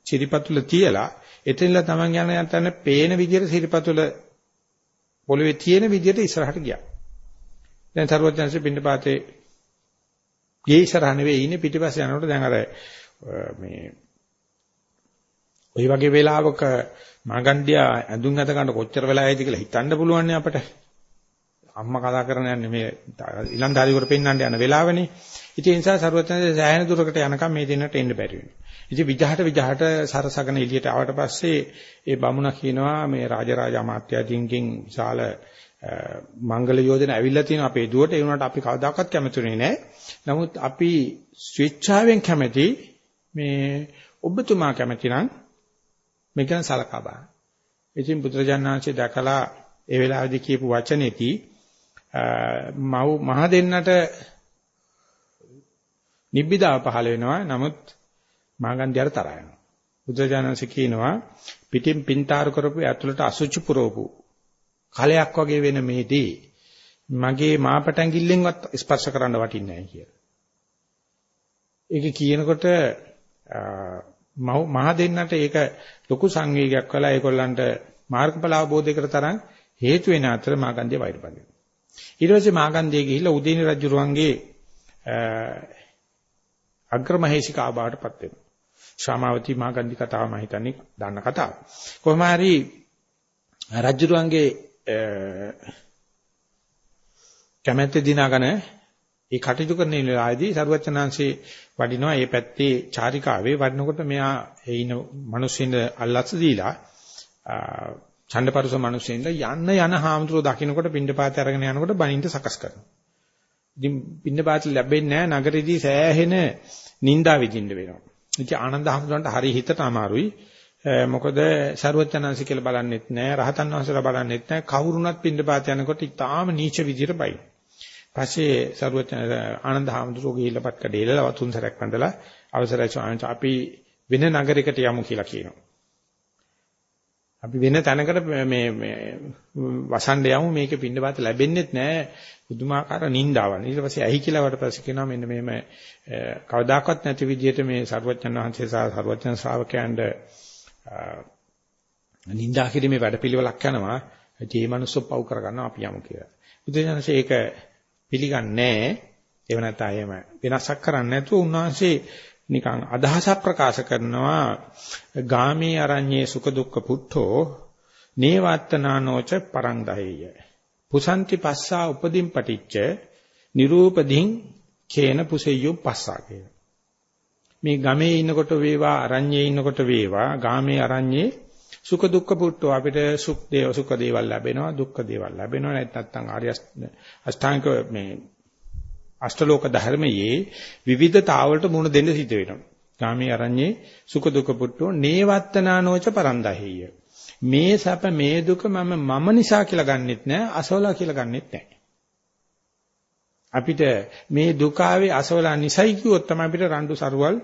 චිරිපතුල තියලා එතනලා Taman යන යන පේන විදිහට සිරිපතුල පොළවේ තියෙන විදිහට ඉස්සරහට ගියා. දැන් තරුවචනසේ පින්නපාතේ ගේ ඉස්සරහ නෙවෙයි ඉන්නේ පිටිපස්සේ යනකොට දැන් අර මේ ওই වගේ වෙලාවක මාගන්ඩියා ඇඳුම් අත ගන්න කොච්චර වෙලා ඇයිද කියලා හිතන්න පුළුවන් නේ අපිට. අම්මා කතා කරන යන්නේ මේ ඊලන්දාරිවර පෙන්වන්න යන වෙලාවනේ. ඉතින් ඒ නිසා සරුවචනසේ සෑහෙන දුරකට යනකම් මේ දෙන්නට එන්න බැරි වෙනවා. ඉතින් විජහට විජහට සරසගෙන එළියට ආවට පස්සේ ඒ බමුණා කියනවා මේ රාජරාජ අමාත්‍යාදීන්ගෙන් විශාල මංගල යෝජන ඇවිල්ලා තියෙනවා අපේ දුවට ඒ වුණාට අපි කවදාකවත් කැමතුනේ නැහැ. නමුත් අපි ස්විච්ඡාවෙන් කැමති මේ ඔබතුමා කැමති නම් මේක ගැන සලකා බලන්න. ඉතින් බුදුරජාණන්සේ දැකලා ඒ වෙලාවේදී කියපු වචනේති මව් මහ දෙන්නට නිබ්බිදාව පහළ වෙනවා. නමුත් මාගන්ධයර තරහ යනවා. බුදුජානක කියනවා පිටින් පින්තාරු කරපු ඇතුළට අසුචි පුරවපු කලයක් වගේ වෙන මේදී මගේ මාපටැඟිල්ලෙන්වත් ස්පර්ශ කරන්න වටින්නේ නැහැ කියලා. ඒක කියනකොට මහ දෙන්නට ඒක ලොකු සංවේගයක් කළා ඒගොල්ලන්ට මාර්ගඵල අවබෝධයකට තරම් හේතු වෙන අතර මාගන්ධය වෛරපදින. ඊට පස්සේ මාගන්ධය ගිහිල්ලා උදේනි රජුරුවන්ගේ අග්‍රමහේශිකා බාටපත් වෙනවා. ශාමාවති මාගන්ධි කතාව මම හිතන්නේ දන්න කතාව. කොහොම හරි රජුරුවන්ගේ කැමැත්ත දිනාගෙන ඒ කටයුතු කරන වෙලාවේදී සරුවචනාංශේ වඩිනවා ඒ පැත්තේ චාරිකාවේ වඩනකොට මෙයා ඒ ඉන මිනිස්සුන්ද අල්ලස් දීලා ඡණ්ඩපරුස මිනිස්සුන්ද යන්න යන හාමුදුරුවෝ දකින්නකොට පින්නපාත අරගෙන යනකොට බණින්ට සකස් කරනවා. ඉතින් පින්නපාත ලැබෙන්නේ නැහැ නගරෙදී සෑහෙන නිന്ദා විඳින්න වෙනවා. ඉතින් ආනන්ද හාමුදුරන්ට හරි හිතට අමාරුයි. මොකද සරුවචනාංශ කියලා බලන්නෙත් නැහැ, රහතන් වහන්සේලා බලන්නෙත් නැහැ. කවුරුණත් පින්නපාත යනකොට ඉතාම නීච විදියට බයි. පස්සේ ਸਰවඥ ආනන්ද හැමෝටම ගිහිල්ලාපත් කඩේලා වතුන් සැරයක් වන්දලා අවසරයි ස්වාමීන් අපි වෙන නගරයකට යමු කියලා කියනවා. අපි වෙන තැනකට මේ මේ වසන්ඩ යමු මේකේ පින්නපාත ලැබෙන්නේත් නැහැ පුදුමාකාර නින්දාවක්. ඊට පස්සේ ඇහි කියලා වට පස්සේ කියනවා මෙන්න මෙහෙම කවදාකවත් නැති විදිහට මේ සරුවචන් වහන්සේ සහ සරුවචන් ශ්‍රාවකයන්ට නින්දා කිරීමේ වැඩපිළිවෙලක් යනවා. ඒ මනුස්සව පව් කරගන්නවා අපි යමු කියලා. බුදුසසුනේ ඒක පිළිගන්නේ නැහැ. ඒව නැත්නම් එහෙම වෙනසක් කරන්නේ නැතුව උන්වහන්සේ නිකන් අදහසක් ප්‍රකාශ කරනවා. ගාමී අරඤ්ඤේ සුඛ දුක්ඛ පුට්ඨෝ නේවත්තනානෝච පරංදහෙය පුසන්ති පස්සා උපදීන් පටිච්ච නිරූපදීන් කේන පුසෙය්‍යෝ පස්සා කියන මේ ගමේ ඉන්නකොට වේවා අරඤ්ඤේ ඉන්නකොට වේවා ගාමේ අරඤ්ඤේ සුඛ දුක්ඛ පුට්ඨෝ අපිට සුඛ දේව සුඛ දේවල් ලැබෙනවා දුක්ඛ දේවල් ලැබෙනවා නැත්නම් ආර්ය අෂ්ටාංග මේ අෂ්ටලෝක ධර්මයේ විවිධතාවලට මුණ දෙන්න සිද්ධ වෙනවා. ගාමී අරඤ්ඤේ සුඛ දුක පුට්ටෝ නේවත්තනානෝච පරන්දහෙය. මේ සැප මේ දුක මම මම නිසා කියලා ගන්නෙත් නෑ අසවලා කියලා ගන්නෙත් නෑ. අපිට මේ දුක ආවේ අසවලා නිසයි කිව්වොත් තමයි අපිට රණ්ඩු සරුවල්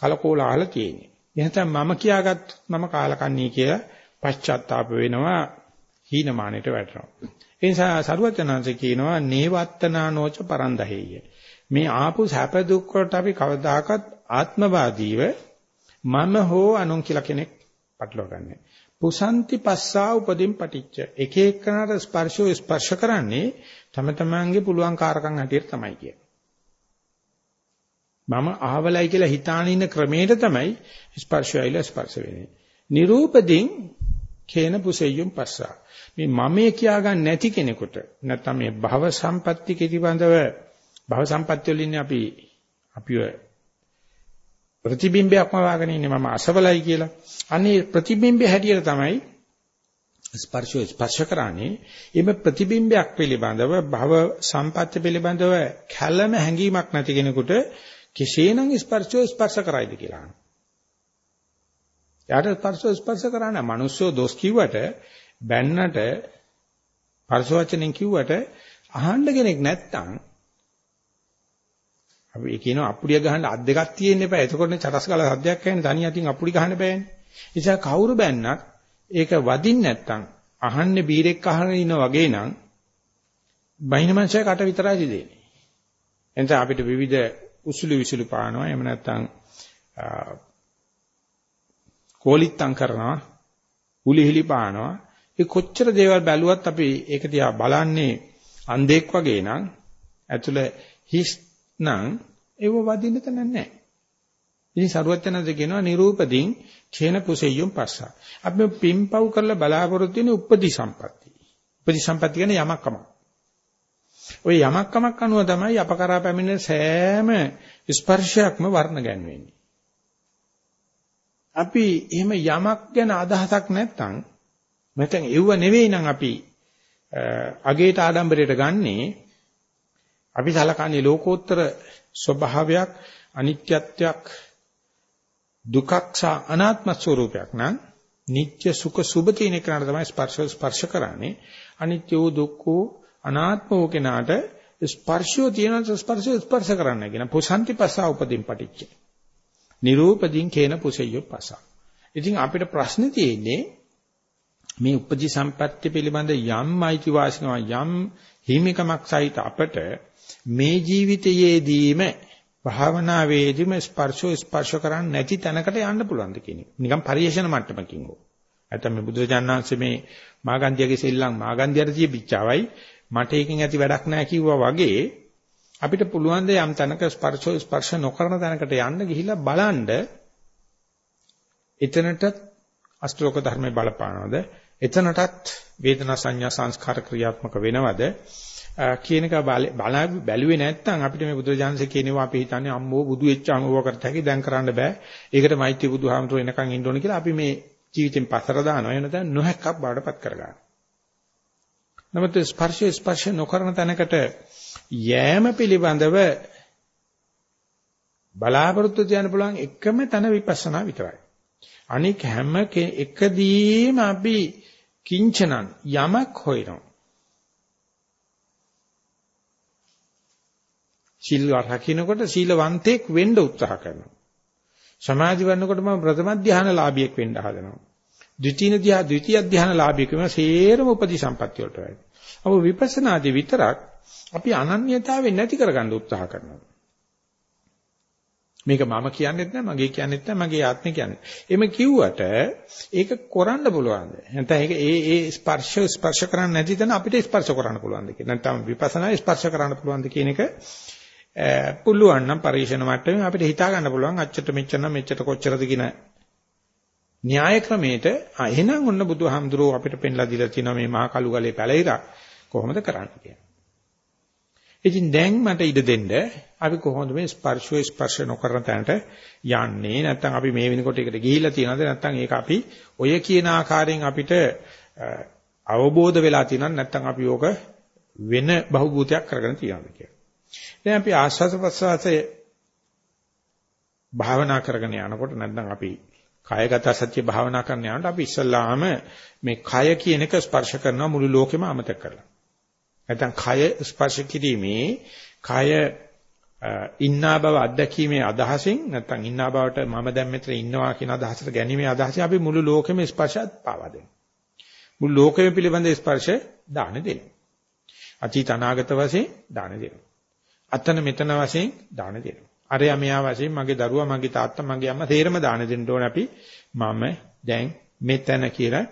කලකෝලාහල තියෙන්නේ. එහෙනම් මම කියාගත් මම කාලකන්ණී කියලා පශ්චාත්තාප වෙනවා හීනමානෙට වැටෙනවා. ඒ නිසා සරුවචනාංශ කියනවා නේවත්තනානෝච පරන්දහෙය. මේ ආපු සැප දුක් වලට අපි කවදාකවත් ආත්මවාදීව මම හෝ අනුන් කියලා කෙනෙක් පටලවා ගන්නෑ. පුසන්ති පස්සා උපදින් පටිච්ච. එක එකනට ස්පර්ශෝ ස්පර්ශ කරන්නේ තම තමන්ගේ පුළුවන් කාරකම් හැටියට තමයි කියන්නේ. මම අහවලයි කියලා හිතාන ඉන්න ක්‍රමයට තමයි ස්පර්ශයයිල ස්පර්ශ වෙන්නේ. නිරූපදින් කේන පුසෙය්‍යුම් පස්සා. මේ මමේ කියා ගන්න නැති කෙනෙකුට නැත්නම් මේ භව සම්පatti කිරිබඳව භව සම්පatti වලින් අපි අපිව ප්‍රතිබිම්බයක්ම වාගෙන ඉන්නේ මම අසවලයි කියලා. අනේ ප්‍රතිබිම්බය හැටියට තමයි ස්පර්ශය ස්පර්ශ කරන්නේ. එimhe ප්‍රතිබිම්බයක් පිළිබඳව භව සම්පatti පිළිබඳව කැළම හැඟීමක් නැති කෙනෙකුට කෙසේනම් ස්පර්ශය ස්පර්ශ කරයිද කියලා. යාට ස්පර්ශය ස්පර්ශ කරන්නේ මනුස්සෝ දොස් කිව්වට බැන්නට පරස වචනෙන් කිව්වට අහන්න කෙනෙක් නැත්තම් අපි කියනවා අපුඩිය ගහන්න අත් දෙකක් තියෙන්න එපා. එතකොටනේ චරස් ගාලා සද්දයක් ඇහෙන්නේ. තනිය අතින් අපුඩි ගහන්න බෑනේ. නිසා කවුරු බැන්නත් ඒක වදින්න නැත්තම් අහන්නේ බීරෙක් අහගෙන ඉන්න වගේ නම් බයින මංශය කට විතරයි දෙන්නේ. එතන අපිට විවිධ උසුළු විසුළු පානවා. එහෙම නැත්තම් කෝලිත්තම් කරනවා. උලිහිලි පානවා. ඒ කොච්චර දේවල් බැලුවත් අපි ඒක දිහා බලන්නේ අන්ධෙක් වගේ නම් ඇතුළ හිස් නම් ඒව වදින්න තැන නැහැ. ඉතින් සරුවචනද කියනවා නිරූපදීන් ඛේන කුසෙය්‍යම් පස්සා. අපි පිම්පව් කරලා බලාපොරොත්තු වෙන උපදි සම්පatti. උපදි සම්පatti කියන්නේ යමක්කම. ওই යමක් කමක් අනුව තමයි අපකරා පැමිණෙන සෑම ස්පර්ශයක්ම වර්ණ ගැන්වෙන්නේ. අපි එහෙම යමක් ගැන අදහසක් නැත්නම් නැත්නම් එව්ව නෙවෙයි නම් අපි අගේට ආඩම්බරයට ගන්නේ අපි සලකන්නේ ලෝකෝත්තර ස්වභාවයක් අනිත්‍යත්වයක් දුකක් සහ අනාත්ම ස්වરૂපයක් නම් නිත්‍ය සුඛ සුභ තියෙන කෙනාට තමයි ස්පර්ශ ස්පර්ශ කරන්නේ අනිත්‍ය වූ දුක්ඛ වූ අනාත්ම වූ කෙනාට ස්පර්ශය තියෙන ස්පර්ශය ස්පර්ශ කරන්න කියන පුසන්ති පස්සා උපදින් පටිච්ච නිරූපදීන් කේන පුසෙය්‍ය පස්සා ඉතින් අපිට ප්‍රශ්නේ තියෙන්නේ මේ උපදි සම්පත්‍ය පිළිබඳ යම් අයිතිවාසිකම යම් හිමිකමක් සහිත අපට මේ ජීවිතයේදීම භාවනාවේදීම ස්පර්ශෝ ස්පර්ශ කරන්නේ නැති තැනකට යන්න පුළුවන්ද කියන එක. නිකන් පරිේශන මට්ටමකින් හෝ. නැත්නම් මේ බුදුරජාණන් වහන්සේ මේ මාගන්ධියගේ සෙල්ලම් මාගන්ධියට තියපිච්චාවයි මට එකකින් ඇති වැඩක් නැහැ කිව්වා වගේ අපිට පුළුවන් ද යම් තැනක ස්පර්ශෝ ස්පර්ශ නොකරන තැනකට යන්න ගිහිල්ලා බලන්න එතනට අෂ්ටලෝක ධර්මයේ බලපානවද එතනටත් වේදනා සංඥා සංස්කාර ක්‍රියාත්මක වෙනවද කියන එක බැලුවේ නැත්නම් අපිට මේ බුදුරජාණන්සේ කියනවා අපි හිතන්නේ අම්මෝ බුදු වෙච්චාම ඕවා කරත් හැකි දැන් කරන්න බෑ. ඒකට මෛත්‍රී බුදුහාමතුරු එනකන් ඉන්න ඕන කියලා අපි මේ ජීවිතෙන් පතර දානවා. එහෙම නැත්නම් නොහැක්කක් බාඩපත් කරගන්නවා. නමුත් ස්පර්ශය ස්පර්ශ නොකරන තැනකට යෑම පිළිබඳව බලාපොරොත්තු තියන්න පුළුවන් එකම තැන විපස්සනා විතරයි. අනික හැම එකදීම අපි කිංචනං යමක් හොයනවා. සීල් රකින්නකොට සීලවන්තයෙක් වෙන්න උත්සාහ කරනවා. සමාධි වන්නකොට මම ප්‍රථම ධානලාභියෙක් වෙන්න හදනවා. ද්විතීන ධ්‍යා ද්විතීය ධ්‍යාන ලාභිකම සේරම උපදී සම්පත්‍ය වලට වැඩි. අප විපස්සනාදී විතරක් අපි අනන්‍යතාවෙන් නැති කරගන්න උත්සාහ කරනවා. මේක මම කියන්නෙත් නෑ මගේ කියන්නෙත් නෑ මගේ ආත්මය කියන්නේ. එimhe කිව්වට ඒක කරන්න පුළුවන්ද? නැත්නම් ඒක ඒ ඒ ස්පර්ශ ස්පර්ශ කරන්නේ නැති තැන අපිට ස්පර්ශ කරන්න පුළුවන්ද කියන. නැත්නම් විපස්සනා ස්පර්ශ කරන්න පුළුවන්ද කියන එක පුළුවන් නම් පරිශන මට්ටමේ අපිට හිතා ගන්න පුළුවන් අච්චට මෙච්චර නම් මෙච්චර කොච්චරද කියන න්‍යාය ක්‍රමයට එහෙනම් ඔන්න බුදුහාමුදුරුවෝ අපිට පෙන්ලා දීලා තියෙනවා මේ මහා කළු ගලේ පැලිරක් කොහොමද කරන්නේ? කියලා. ඉතින් දැන් මට ඉඩ දෙන්න අපි කොහොමද මේ ස්පර්ශය ස්පර්ශ නොකරන තැනට යන්නේ? නැත්නම් අපි මේ වෙනකොට ඒකට ගිහිල්ලා තියෙනවද? නැත්නම් ඒක අපි ඔය කියන ආකාරයෙන් අපිට අවබෝධ වෙලා තියෙනවද නැත්නම් අපි ඕක වෙන බහුභූතයක් කරගෙන තියනවද කියලා. දැන් අපි ආස්වාද ප්‍රසවාසයේ භාවනා කරගෙන යනකොට නැත්නම් අපි කායගත සත්‍ය භාවනා කරන යනකොට අපි ඉස්සල්ලාම මේ කය කියන එක ස්පර්ශ කරන මුළු ලෝකෙම අමතක කරලා. නැත්නම් කය ස්පර්ශ කිරීමේ කය ඉන්නා බව අත්දැකීමේ අදහසින් නැත්නම් ඉන්නා බවට මම දැන් මෙතන ඉන්නවා කියන අදහසට ගැනීමේ අදහසින් අපි මුළු ලෝකෙම ස්පර්ශات පාවා දෙනවා. මුළු ලෝකෙම පිළිබඳ ස්පර්ශ දාන දෙනවා. අතීත අනාගත වශයෙන් දාන දෙනවා. අතන මෙතන වශයෙන් දාන දෙනවා. අරයා මෙයා වශයෙන් මගේ දරුවා මගේ තාත්තා මගේ අම්මා තේරම දාන දෙන්න ඕනේ අපි මම දැන් මෙතන කියලා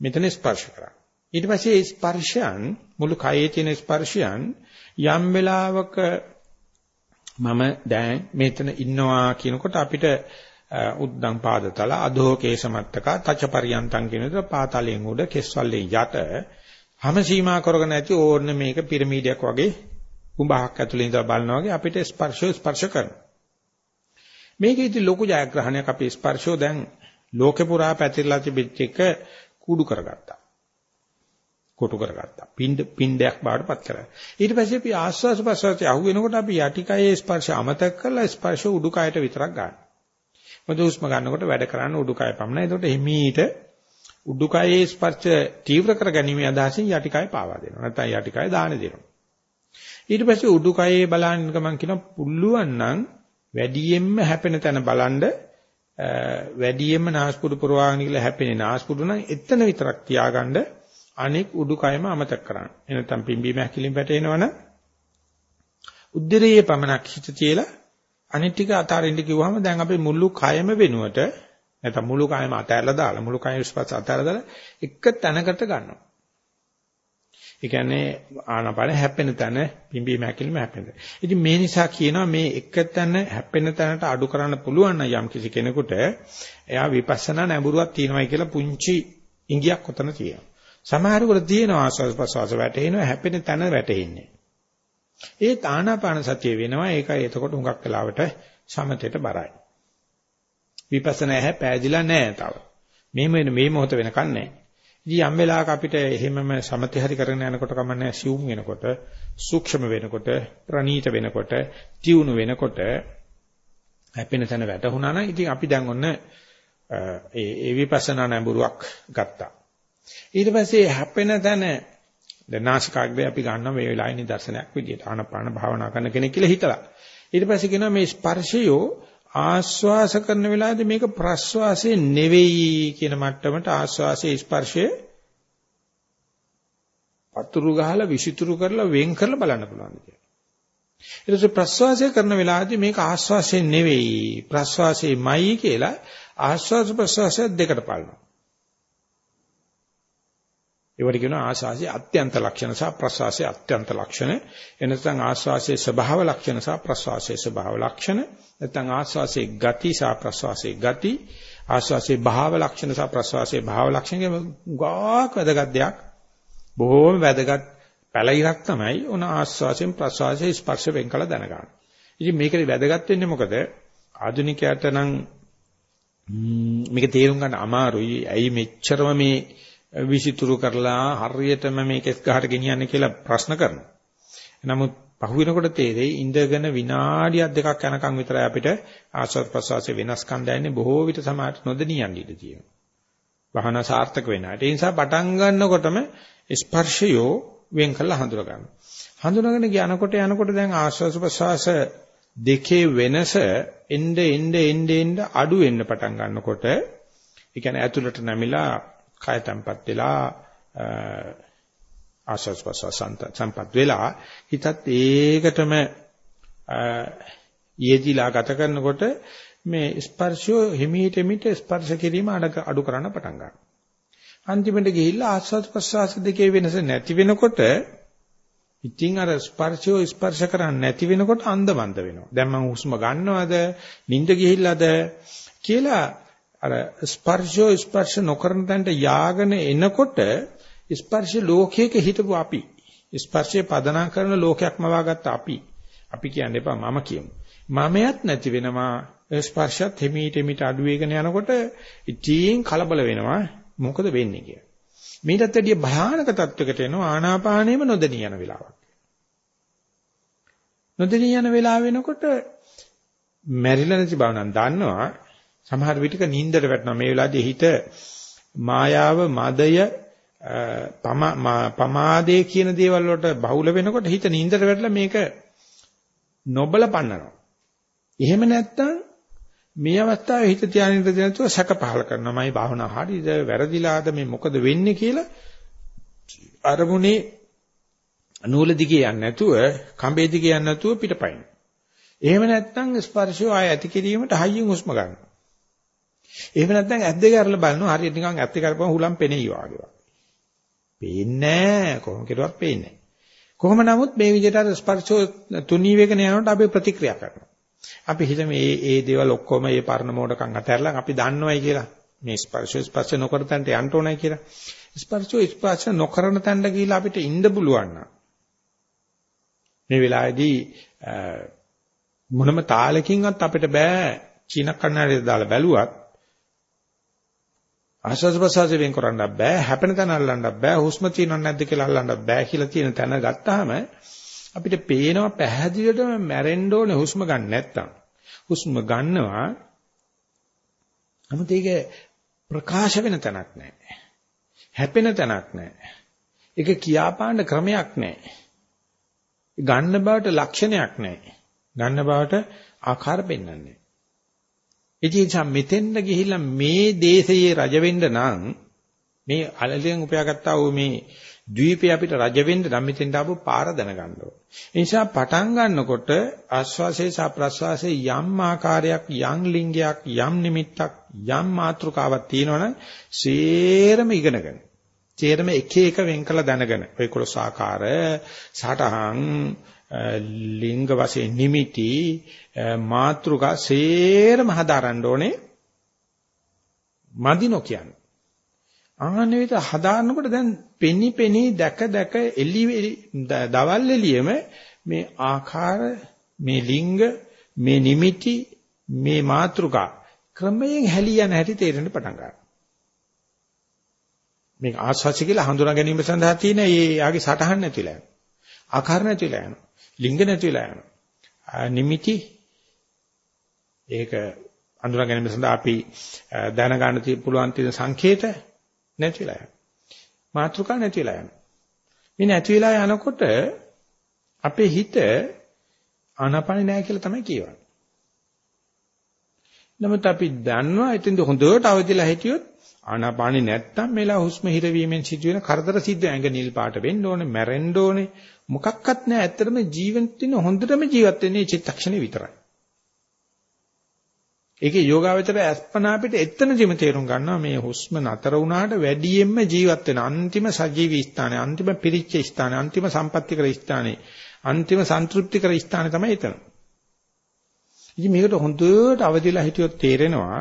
මෙතන ස්පර්ශ කරා. ඊට පස්සේ ඒ ස්පර්ශයන් මුළු කයේ තියෙන ස්පර්ශයන් යම් වෙලාවක මම දැන් මෙතන ඉන්නවා කියනකොට අපිට උද්දම් පාදතල අධෝ කේසමත්තක තචපරියන්තං කියන විදිහට පාතලයෙන් උඩ කෙස්වලේ යට හැම සීමා කරගෙන ඇති ඕන්න මේක පිරමීඩයක් වගේ කුඹහක් ඇතුලේ ඉඳලා බලනවා වගේ අපිට ස්පර්ශය ස්පර්ශ කරනවා. මේකේදී ලොකු ජයග්‍රහණයක් අපේ ස්පර්ශය දැන් ලෝකේ පුරා පැතිරලා තිබෙච්ච එක කුඩු කරගත්තා. කොටු කරගත්තා. පින්ඩ පින්ඩයක් බාටපත් කරා. ඊට පස්සේ අපි ආස්වාස ප්‍රසවාසයේ අහු වෙනකොට අපි යටිකයේ ස්පර්ශ අමතක කරලා ස්පර්ශ උඩුකයට විතරක් ගන්නවා. මොකද හුස්ම ගන්නකොට වැඩ කරන්න උඩුකය පමණයි. ඒකට හිමීට උඩුකයේ ස්පර්ශ තීව්‍ර කර ගැනීම අදහසින් යටිකය පාවා දෙනවා. නැත්නම් යටිකය දාන දෙනවා. ඊට පස්සේ උඩුකයේ බලන්න ගමන් කියන පුළුවන් නම් වැඩියෙන්ම හැපෙන තැන බලන්ඩ වැඩියෙන්ම නාස්පුඩු පුරවාගෙන කියලා හැපෙන්නේ නාස්පුඩු නම් එතන විතරක් තියාගන්න අනෙක් උඩුකයම අමතක කරන්න. එනතම් පිම්බීම හැකිලින් වැටෙනවනම් උද්දරයේ පමණක් හිත තියලා අනිත් ටික අතාරින්න කිව්වම දැන් අපි මුළු කයම වෙනුවට නැත්නම් මුළු කයම අතහැරලා දාලා මුළු කයම ස්පර්ශ අතහැරලා දාලා එක තැනකට ගන්නවා. ඒ කියන්නේ ආනාපාන හැපෙන තැන පිම්බීම හැකිලිම හැපෙන. ඉතින් මේ නිසා කියනවා මේ එක තැන හැපෙන තැනට අඩු කරන්න පුළුවන් නම් යම් කිසි කෙනෙකුට එයා විපස්සනා නැඹුරුවක් තියෙනවායි කියලා පුංචි ඉඟියක් ඔතන තියෙනවා. සමහරකට තියෙනවා ආස්වාද ප්‍රසවාස වැටෙනවා හැපෙන තැන වැටෙන්නේ. ඒ ආනාපාන සතිය වෙනවා ඒකයි එතකොට හුඟක් වෙලාවට සමතේට බරයි. විපස්සනා හැ පෑදිලා නැහැ තව. මේ මේ මොහොත වෙනකන් නැහැ. ඉතින් යම් වෙලාවක අපිට එහෙමම සමතේ හරි කරගෙන යනකොට කමන්නේ සියුම් වෙනකොට, සූක්ෂම වෙනකොට, ප්‍රනීත වෙනකොට, තියුණු වෙනකොට හැපෙන තැන වැටුණා නම් ඉතින් අපි දැන් ඔන්න ඒ ඒ විපස්සනා නැඹුරුවක් ගත්තා. ඊට පස්සේ හැපෙන තැන දැන් නාසිකාග්‍රේ අපි ගන්නවා මේ වෙලාවේ නිදර්ශනයක් විදියට ආනපාන භාවනා කරන කෙනෙක් කියලා හිතලා. ඊට පස්සේ කියනවා මේ ස්පර්ශයෝ ආස්වාස කරන වෙලාවේදී මේක ප්‍රස්වාසයේ නෙවෙයි කියන මට්ටමට ආස්වාසයේ ස්පර්ශය පතුරු ගහලා විසිතුරු කරලා වෙන් කරලා බලන්න පුළුවන් කියලා. ඊට පස්සේ ප්‍රස්වාසය කරන වෙලාවේදී මේක ආස්වාසයේ නෙවෙයි ප්‍රස්වාසයේමයි කියලා ආස්වාස ප්‍රස්වාසය දෙකට බලනවා. ඒවට කියනවා ආස්වාසයේ අත්‍යන්ත ලක්ෂණ සහ ප්‍රස්වාසයේ අත්‍යන්ත ලක්ෂණ. එනසම් ආස්වාසයේ ස්වභාව ලක්ෂණ සහ ප්‍රස්වාසයේ ස්වභාව ලක්ෂණ. නැත්නම් ආස්වාසයේ ගති සහ ප්‍රස්වාසයේ ගති ආස්වාසයේ භාව ලක්ෂණ සහ ප්‍රස්වාසයේ භාව ලක්ෂණ ගාක් වැදගත් දෙයක් බොහෝම වැදගත් පැලිරක් තමයි උන ආස්වාසයෙන් ප්‍රස්වාසයේ ස්පර්ශ වෙන් කළ දැනගන්න. ඉතින් මේකේ වැදගත් වෙන්නේ මොකද? ආධුනිකයට නම් මේක තේරුම් ගන්න අමාරුයි. ඇයි මෙච්චරම මේ විසිතුරු කරලා හරියටම මේ කෙස් ගහට ගෙනියන්නේ කියලා ප්‍රශ්න කරනවා. නමුත් පහුවෙනකොට තේරෙයි ඉඳගෙන විනාඩියක් දෙකක් යනකම් විතරයි අපිට ආස්වාද ප්‍රසවාසයේ වෙනස්කම් දැනෙන්නේ බොහෝ විට සමාහට නොදෙනී යන්න ඉඩ තියෙනවා. වහන සාර්ථක වෙන. ඒ නිසා පටන් ගන්නකොටම ස්පර්ශයෝ වෙන් කළා හඳුනා ගන්න. හඳුනාගෙන යනකොට යනකොට දැන් ආස්වාද ප්‍රසවාස දෙකේ වෙනස එnde එnde එnde එnde අඩු වෙන්න පටන් ගන්නකොට ඒ කියන්නේ ඇතුළට නැමිලා කය තැම්පත් වෙලා ආශස් ප්‍රසස් සම්පත් වෙලා හිතත් ඒකටම යෙදිලා ගත කරනකොට මේ ස්පර්ශය හිමීට හිමීට ස්පර්ශ කිරීම අඩු කරන්න පටන් ගන්නවා. අන්තිමට ගිහිල්ලා ආස්වාද ප්‍රසවාස දෙකේ වෙනස නැති වෙනකොට ඉතින් අර ස්පර්ශය ස්පර්ශ කරන්නේ නැති වෙනකොට අන්ධබන්ද වෙනවා. දැන් මම හුස්ම ගන්නවද? නිින්ද ගිහිල්ලාද? කියලා අර ස්පර්ශය ස්පර්ශ නොකරන තැනට යාගෙන එනකොට ස්පර්ශ ලෝකයක හිටපු අපි ස්පර්ශය පදනා කරන ලෝකයක්ම වාගත්ත අපි අපි කියන්න එපා මම කියමු. මමයක් නැති වෙනවා ස්පර්ශත් හිමීට හිමීට අඩු වෙගෙන යනකොට ඉතින් කලබල වෙනවා මොකද වෙන්නේ කියලා. මීටත් වැඩිය භයානක තත්වයකට එනවා ආනාපානෙම නොදෙනී යන වෙලාවක්. නොදෙනී යන වෙලාව වෙනකොට මැරිලා නැති බව නම් දන්නවා සමහර විටක නිින්දට වැටෙනවා මේ වෙලාවේදී හිත මායාව මදය පමාදේ කියන දේවල් වලට බහුල වෙනකොට හිත නිින්දට වැටලා මේක නොබල පන්නනවා. එහෙම නැත්නම් මේ අවස්ථාවේ හිත තියාගෙන ඉඳ නැතුව සැක පහල කරනවා. මයි භාවනා හරියද වැරදිලාද මේ මොකද වෙන්නේ කියලා අරමුණේ නූල දිගේ යන්නේ නැතුව කඹේ දිගේ යන්නේ නැතුව පිටපයින්. එහෙම නැත්නම් ස්පර්ශය ආය ඇති කිරීමට හයියෙන් හුස්ම ගන්නවා. එහෙම නැත්නම් ඇස් දෙක අරලා බලනවා හරියට නිකන් ඇස් දෙක අරපුවම හුලම් පෙනෙයි වගේ. පේන්නේ නැහැ කොහොම කෙරුවත් පේන්නේ නැහැ. කොහොම නමුත් මේ විදිහට අර ස්පර්ශෝ තුනී වේගන යනකොට අපි ප්‍රතික්‍රියා කරනවා. අපි හිතමු මේ මේ දේවල් ඔක්කොම මේ පරණ මෝඩකම් අතහැරලා අපි දන්නවයි කියලා. මේ ස්පර්ශෝ ස්පර්ශ නොකර තැනට යන්න ඕනයි කියලා. ස්පර්ශෝ ස්පර්ශ නොකරන තැනට ගිහිලා අපිට ඉන්න පුළුවන් නම් මේ වෙලාවේදී මොනම තාලකින්වත් අපිට බෑ චීන කන්නඩියට දාලා බැලුවත් ආශ්වාස ප්‍රශ්වාස වෙන් කරන්න බෑ හැපෙන තැන අල්ලන්න බෑ හුස්ම තියෙනව නැද්ද කියලා අල්ලන්න බෑ කියලා තියෙන තැන ගත්තාම අපිට පේනවා පැහැදිලිවටම මැරෙන්න ඕනේ හුස්ම ගන්න නැත්තම්. හුස්ම ගන්නවා නමුත් ඒක ප්‍රකාශ වෙන තැනක් නැහැ හැපෙන තැනක් නැහැ ඒක කියාපාන්න ක්‍රමයක් නැහැ ගන්න බවට ලක්ෂණයක් නැහැ ගන්න බවට ආකාර පෙන්වන්නේ. ඉතින් මෙතෙන්ද ගිහිල්ලා මේ දේශයේ රජ වෙන්න නම් මේ අලලෙන් උපයාගත්තා වූ මේ ද්වීපේ අපිට රජ වෙන්න නම් මෙතෙන්ට ආපු පාර දැනගන්න ඕනේ. ඒ නිසා පටන් ගන්නකොට ආස්වාසේ සහ ප්‍රස්වාසේ යම් ආකාරයක් යම් ලිංගයක් යම් නිමිත්තක් යම් මාත්‍රකාවක් තියෙනවනම් සේරම ඉගෙනගන්න. සේරම එක එක වෙන් කළ දැනගෙන ඔය කොලස ආකාර සටහන් ලිංග වශයෙන් නිමිටි මාත්‍රිකා සේරම හදාරන්න ඕනේ. මදි නොකියන්නේ. ආන්නේ විතර හදාන්නකොට දැන් පෙනි පෙනි දැක දැක එළි දවල් එළියෙම මේ ආකාර මේ ලිංග මේ නිමිටි මේ මාත්‍රිකා ක්‍රමයෙන් හැලියන හැටි තේරෙන්න පටන් ගන්නවා. මේක ආස්වාසි කියලා හඳුනා ගැනීම සඳහා තියෙන ඒ යාගේ සටහන් නැතිලා යනවා. ආකාර නැතිලා යනවා. ලිංග නැතිලා යනවා. නිමිති ඒක අඳුනා ගැනීම සඳහා අපි දැනගන්න පුළුවන් තියෙන සංකේත නැතිලා යනවා. මාත්‍රිකා නැතිලා යනවා. මේ නැතිලා යනකොට අපේ හිත ආනාපානේ නැහැ කියලා තමයි කියවන්නේ. නමුත් අපි දන්නවා එතෙන්ද හොඳට අවදිලා හිටියොත් ආනාපානේ නැත්තම් මෙලා හුස්ම හිරවීමෙන් සිදුවෙන කරදර සිද්ධ ඇඟ නිල් පාට වෙන්න ඕනේ, මැරෙන්න ඕනේ, මොකක්වත් නැහැ. ඇත්තටම ජීවිතින් හොඳටම ජීවත් වෙන්නේ චිත්තක්ෂණේ විතරයි. ඒකේ යෝගාවචර අස්පනා පිට එතනදිම තේරුම් ගන්නවා මේ හුස්ම නතර වුණාට වැඩියෙන්ම ජීවත් වෙන අන්තිම සජීවී ස්ථානය, අන්තිම පිරිච්ච ස්ථානය, අන්තිම සම්පත්‍තිකර ස්ථානය, අන්තිම සන්තුෂ්ටිකර ස්ථානය තමයි එතන. ඉතින් මේකට හොඳට අවදිලා හිටියොත් තේරෙනවා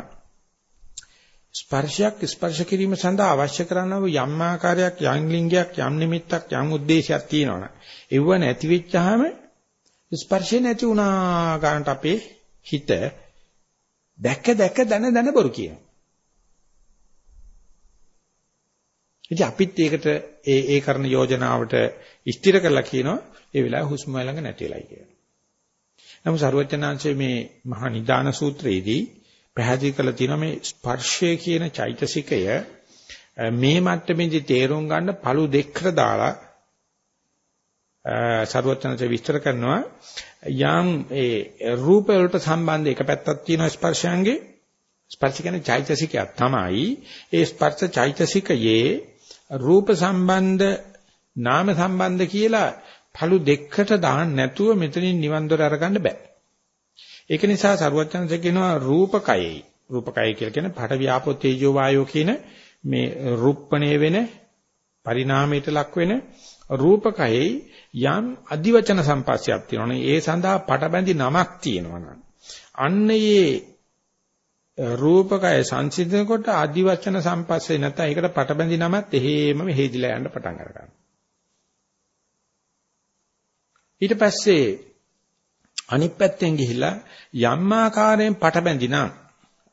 ස්පර්ශයක් ස්පර්ශ කිරීම සඳහා අවශ්‍ය කරන යම් ආකාරයක් යම් ලිංගයක් යම් නිමිත්තක් යම් ಉದ್ದೇಶයක් තියෙනවනේ. ඒව නැති වෙච්චාම ස්පර්ශය නැති වුණා ගන්නට අපේ හිත දැක දැක දන දන බොරු කියනවා. ඉතින් අපිත් ඒකට ඒ ඒ කරන යෝජනාවට ස්ථිර කරලා කියනවා ඒ වෙලාවේ හුස්ම ළඟ නැතිලයි කියලා. නමුත් සරුවචනාංශයේ මේ මහා නිදාන සූත්‍රයේදී පැහැදිලි කරලා තියෙනවා මේ ස්පර්ශය කියන චෛතසිකය මේ මට්ටමේදී තේරුම් ගන්න පළු දෙකට දාලා සරුවචනසේ විස්තර කරනවා යම් ඒ රූප වලට සම්බන්ධ එක පැත්තක් තියෙනවා ස්පර්ශයන්ගේ ස්පර්ශ කියන්නේ චෛතසිකයක් තමයි. ඒ ස්පර්ශ චෛතසිකයේ රූප සම්බන්ධ නාම සම්බන්ධ කියලා පළු දෙකට දාන්න නැතුව මෙතනින් නිවන් දොර අරගන්න බෑ. ඒක නිසා සරුවචනසේ කියනවා රූපකයයි. රූපකය කියලා කියන්නේ පඨ ව්‍යාපෝ තේජෝ වායෝ කියන මේ රුප්පණේ වෙන පරිණාමයට ලක් වෙන රූපකයේ යම් අදිවචන සම්පස්සයක් තියෙනවනේ. ඒ සඳහා පටබැඳි නමක් තියෙනවනම් අන්න ඒ රූපකය සංසිඳනකොට අදිවචන සම්පස්සේ නැත්නම් ඒකට පටබැඳි නමත් එහෙම හේදිලා යන්න පටන් ගන්නවා ඊට පස්සේ අනිත් පැත්තෙන් ගිහිලා යම් ආකාරයෙන් පටබැඳි නම්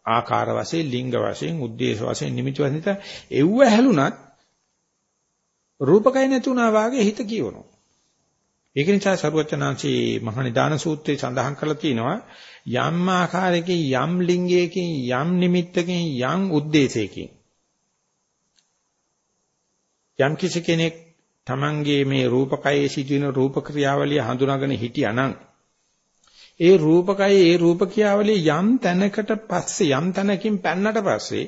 ආකාර වශයෙන් ලිංග වශයෙන් උද්දේශ වශයෙන් නිමිති වශයෙන් එව්ව හැලුණත් රූපකය නැතුණා වාගේ හිත කියවනවා. ඒක නිසා සරුවචනාංශී මහනිදාන සූත්‍රයේ සඳහන් කරලා තියෙනවා යම් ආකාරයකින් යම් ලිංගයකින් යම් නිමිත්තකින් යම් ಉದ್ದೇಶයකින් යම් කිසි කෙනෙක් Tamange මේ රූපකයේ සිදුවෙන රූප ක්‍රියාවලිය හඳුනාගෙන හිටියානම් ඒ රූපකයේ ඒ රූප ක්‍රියාවලිය යම් තැනකට පස්සේ යම් තැනකින් පැන්නට පස්සේ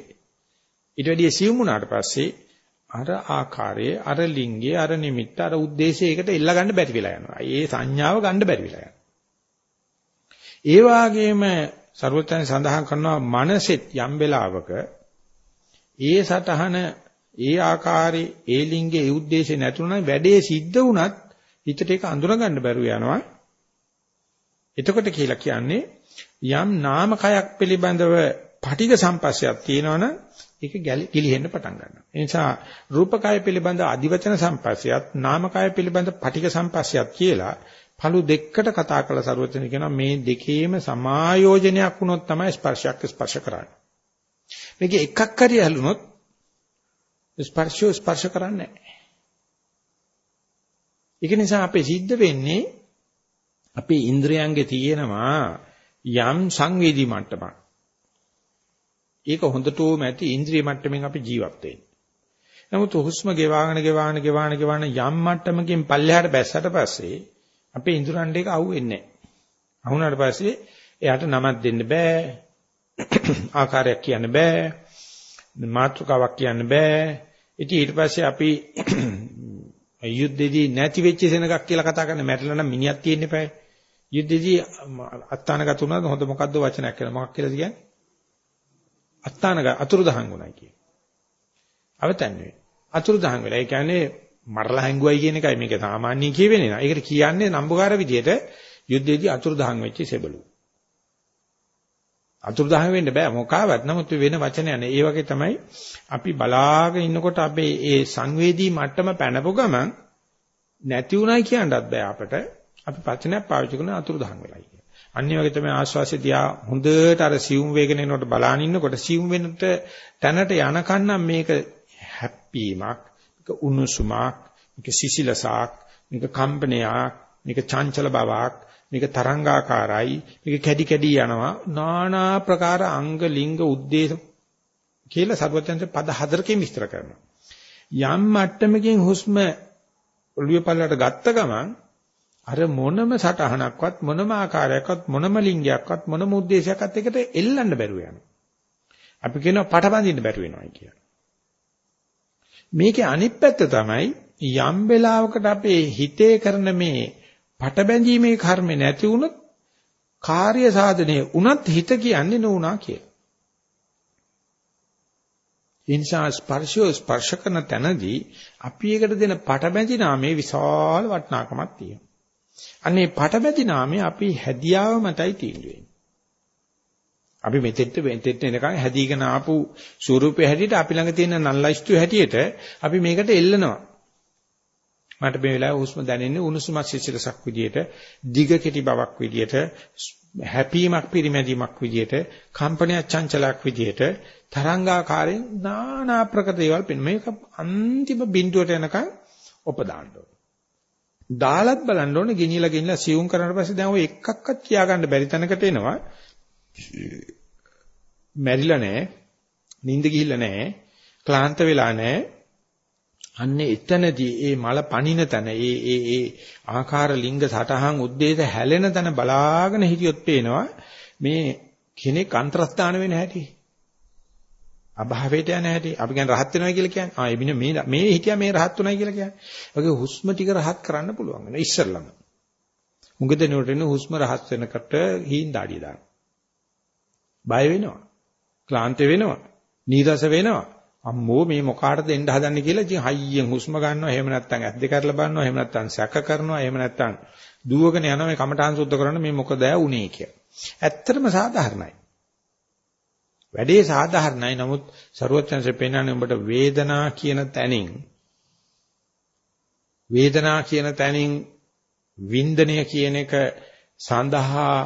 ඊට වැඩිය සියුමුණාට පස්සේ අර ආකාරයේ අර ලිංගයේ අර නිමිත්ත අර ಉದ್ದೇಶයකට එල්ල ගන්න බැරි වෙලා යනවා. ඒ සංඥාව ගන්න බැරි වෙලා යනවා. ඒ වාගේම ਸਰවඥයන් සඳහන් කරනවා මනසෙත් යම් වෙලාවක ඒ සතහන ඒ ආකාරයේ ඒ ලිංගයේ ඒ ಉದ್ದೇಶේ නැතුණා වැඩේ සිද්ධ වුණත් හිතට ඒක අඳුර ගන්න බැරුව යනවා. එතකොට කියලා කියන්නේ යම් නාමකයක් පිළිබඳව පටිඝ සම්පස්සයක් තියෙනවනම් ඒක ගිලිහෙන්න පටන් ගන්නවා. ඒ නිසා රූපකය පිළිබඳ අදිවචන සම්පස්සයත් නාමකය පිළිබඳ පටික සම්පස්සයත් කියලා පළු දෙකකට කතා කළ සරුවචන කියනවා මේ දෙකේම සමායෝජනයක් වුණොත් තමයි ස්පර්ශයක් ස්පර්ශ කරන්නේ. මේක එකක් හරි ඇලුනොත් ස්පර්ශය ස්පර්ශ කරන්නේ නැහැ. ඒක නිසා අපේ සිද්ධ වෙන්නේ අපේ ඉන්ද්‍රයන්ගේ තියෙනවා යම් සංවේදී මට්ටමක්. ඒක හොඳටම ඇති ඉන්ද්‍රිය මට්ටමින් අපි ජීවත් වෙන්නේ. නමුත් හුස්ම ගෙවාගෙන ගෙවාගෙන ගෙවාගෙන ගෙවාගෙන යම් මට්ටමකින් පල්ලෙහාට බැස්සට පස්සේ අපේ ඉන්ද්‍රයන්ට ඒක අහුවෙන්නේ නැහැ. අහුණාට පස්සේ එයාට නමක් දෙන්න බෑ. ආකාරයක් කියන්න බෑ. මාත්‍රකාවක් කියන්න බෑ. ඉතින් ඊට පස්සේ අපි යුද්ධෙදී නැති වෙච්ච සෙනගක් කියලා කතා කරන මැරෙලා නම් මිනිහක් තියෙන්න එපායි. යුද්ධෙදී අත්තානගත වුණාද හොඳ මොකද්ද වචනයක් කියලා මොකක් කියලාද කියන්නේ? අත්තානග අතුරුදහන් වුණයි කිය. අවතන් නෙවෙයි. අතුරුදහන් වෙලා. ඒ කියන්නේ මරලා හැංගුවයි කියන එකයි මේක සාමාන්‍ය කියවෙන්නේ නෑ. ඒකට කියන්නේ නම්බුකාර විදියට යුද්ධයේදී අතුරුදහන් වෙච්ච සෙබළු. අතුරුදහන් වෙන්න බෑ මොකාවත්. නමුත් වෙන වචනයක් නෑ. ඒ වගේ තමයි අපි බලාගෙන ඉන්නකොට අපේ ඒ සංවේදී මට්ටම පැනපු ගමන් නැති උනායි කියන්නත් බෑ අපට. අපි වචනයක් පාවිච්චි කරන අතුරුදහන් වෙලයි. අනිත් වගේ තමයි ආශ්වාසය දිහා හොඳට අර සියුම් වේගන එනකොට බලාන ඉන්නකොට සියුම් වෙනට තැනට යනකන් නම් මේක හැප්පීමක් මේක උණුසුමක් මේක සිසිලසක් මේක කම්පනයක් මේක චංචල බවක් මේක තරංගාකාරයි මේක කැඩි කැඩි යනවා. নানা ප්‍රකාර අංග ලිංග උද්දේශ කියලා සර්වඥයන්ට පද හතරකින් විස්තර කරනවා. යම් මට්ටමකින් හුස්ම ඔළුවේ පල්ලට ගත්ත ගමන් අර මොනම සටහනක්වත් මොනම ආකාරයක්වත් මොනම ලිංගයක්වත් මොනම ಉದ್ದೇಶයක්වත් එකට එල්ලන්න බැරුව යනවා. අපි කියනවා පටබඳින්න බැරුව වෙනවායි කියලා. මේකේ අනිත් පැත්ත තමයි යම් වෙලාවකට අපේ හිතේ කරන මේ පටබැඳීමේ කර්ම නැති වුණොත් කාර්ය සාධනයේ උනත් හිත කියන්නේ නෝනා කියලා. ඉන්සා ස්පර්ශය ස්පර්ශ කරන තැනදී අපි එකට දෙන පටබැඳිනා මේ විශාල වටිනාකමක් තියෙනවා. අනේ පටබැදි නාමයේ අපි හැදියාව මතයි තීන්දුව අපි මෙතෙන්ට මෙතෙන්ට එනකන් හැදීගෙන ආපු ස්වරූපය හැටියට අපි ළඟ තියෙන නල්ලයිස්තු හැටියට අපි මේකට එල්ලනවා. මට මේ වෙලාවේ හුස්ම දැනෙන්නේ උණුසුමක් සිසිලසක් විදියට, දිග කෙටි බවක් විදියට, හැපීමක් පිරිමැදීමක් විදියට, කම්පනයක් චංචලයක් විදියට, තරංගාකාරයෙන් নানা ප්‍රකට දේවල් පෙන් මේක අන්තිම බිඳුවට එනකන් ඔපදාන්න ඕන. දාලත් බලන්න ඕනේ ගෙනියලා ගෙනියලා සියුම් කරනාට පස්සේ දැන් ඔය එකක්වත් කියා ගන්න බැරි තැනකට එනවා. මැරිලා නැහැ. නිින්ද ගිහිල්ලා නැහැ. ක්ලාන්ත වෙලා නැහැ. අන්නේ එතනදී ඒ මල පණින තැන ඒ ඒ ඒ ආකාර ලිංග සටහන් උද්දේශ හැලෙන තැන බලාගෙන හිටියොත් පේනවා මේ කෙනෙක් අන්තරස්ථාන වෙන හැටි අභාවයට යන හැටි අපි කියන්නේ රහත් වෙනවා කියලා කියන්නේ. ආ එබින මේ මේ හිටියා මේ රහත් උනායි කියලා කියන්නේ. ඔගේ හුස්ම ටික රහත් කරන්න පුළුවන් වෙනවා ඉස්සරළම. මුගද නෙවටෙන හුස්ම රහත් වෙනකොට හීන් දාඩිය දානවා. බය වෙනවා. ක්ලාන්ත වෙනවා. නීරස වෙනවා. අම්මෝ මේ මොකාටද එන්න හදන්නේ කියලා ඉතින් හයියෙන් හුස්ම ගන්නවා. එහෙම නැත්නම් ඇස් දෙක අරලා බලනවා. එහෙම නැත්නම් සැක කරනවා. එහෙම නැත්නම් දුවගෙන යනවා මේ කමඨාන් සුද්ධ කරන්න මේ මොකද ඇුනේ කියලා. ඇත්තටම සාධාරණයි. වැඩේ සාධාරණයි. නමුත් ਸਰුවචන්සේ පෙන්වන්නේ උඹට වේදනා කියන තැනින් වේදනා කියන තැනින් වින්දනය කියන එක සඳහා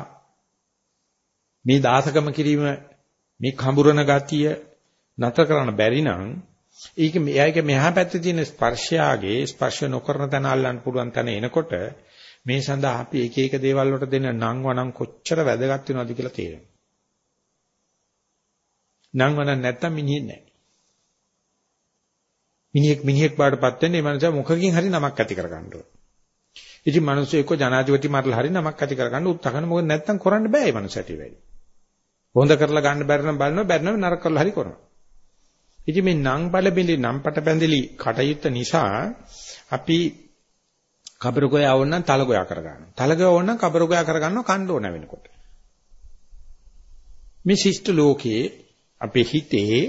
මේ දාසකම කිරීම මේ කඹුරන ගතිය නතර කරන්න බැරි නම් ඒක එයාගේ මෙහා පැත්තේ තියෙන ස්පර්ශයාගේ ස්පර්ශ නොකරන තැන අල්ලන්න පුළුවන් තැන එනකොට මේ සඳහා අපි එක එක දේවල් වලට දෙන නම් වනම් කොච්චර වැදගත් වෙනවද කියලා තේරෙනවා. නම් වනම් නැත්තම් මිනිහෙක් නැහැ. මිනිහෙක් මිනිහෙක් බාටපත් වෙන්නේ මේ මනුස්සයා මොකකින් හරි නමක් ඇති කර ගන්න ඕන. ඉතින් මිනිස්සු එක්ක ජනාධිපති මරලා හරි නමක් ඇති කර ගන්න උත්සාහ කරන මොකද නැත්තම් කරන්න බෑ මේ මනුස්සයාට වැඩි. හොඳ කරලා ගන්න බැරි නම් බලනවා බැරි නම් නරක කරලා හරි කරනවා. ඉතින් මේ නම් බල බිලි නම් පට බැඳලි කටයුත්ත නිසා අපි කබර ගෝයා වුණ නම් තල ගෝයා කරගන්නවා. තල ගෝයා වුණ නම් කබර ගෝයා කරගන්නවා කණ්ඩ ඕන වෙනකොට. මේ ශිෂ්ට ලෝකයේ අපේ හිතේ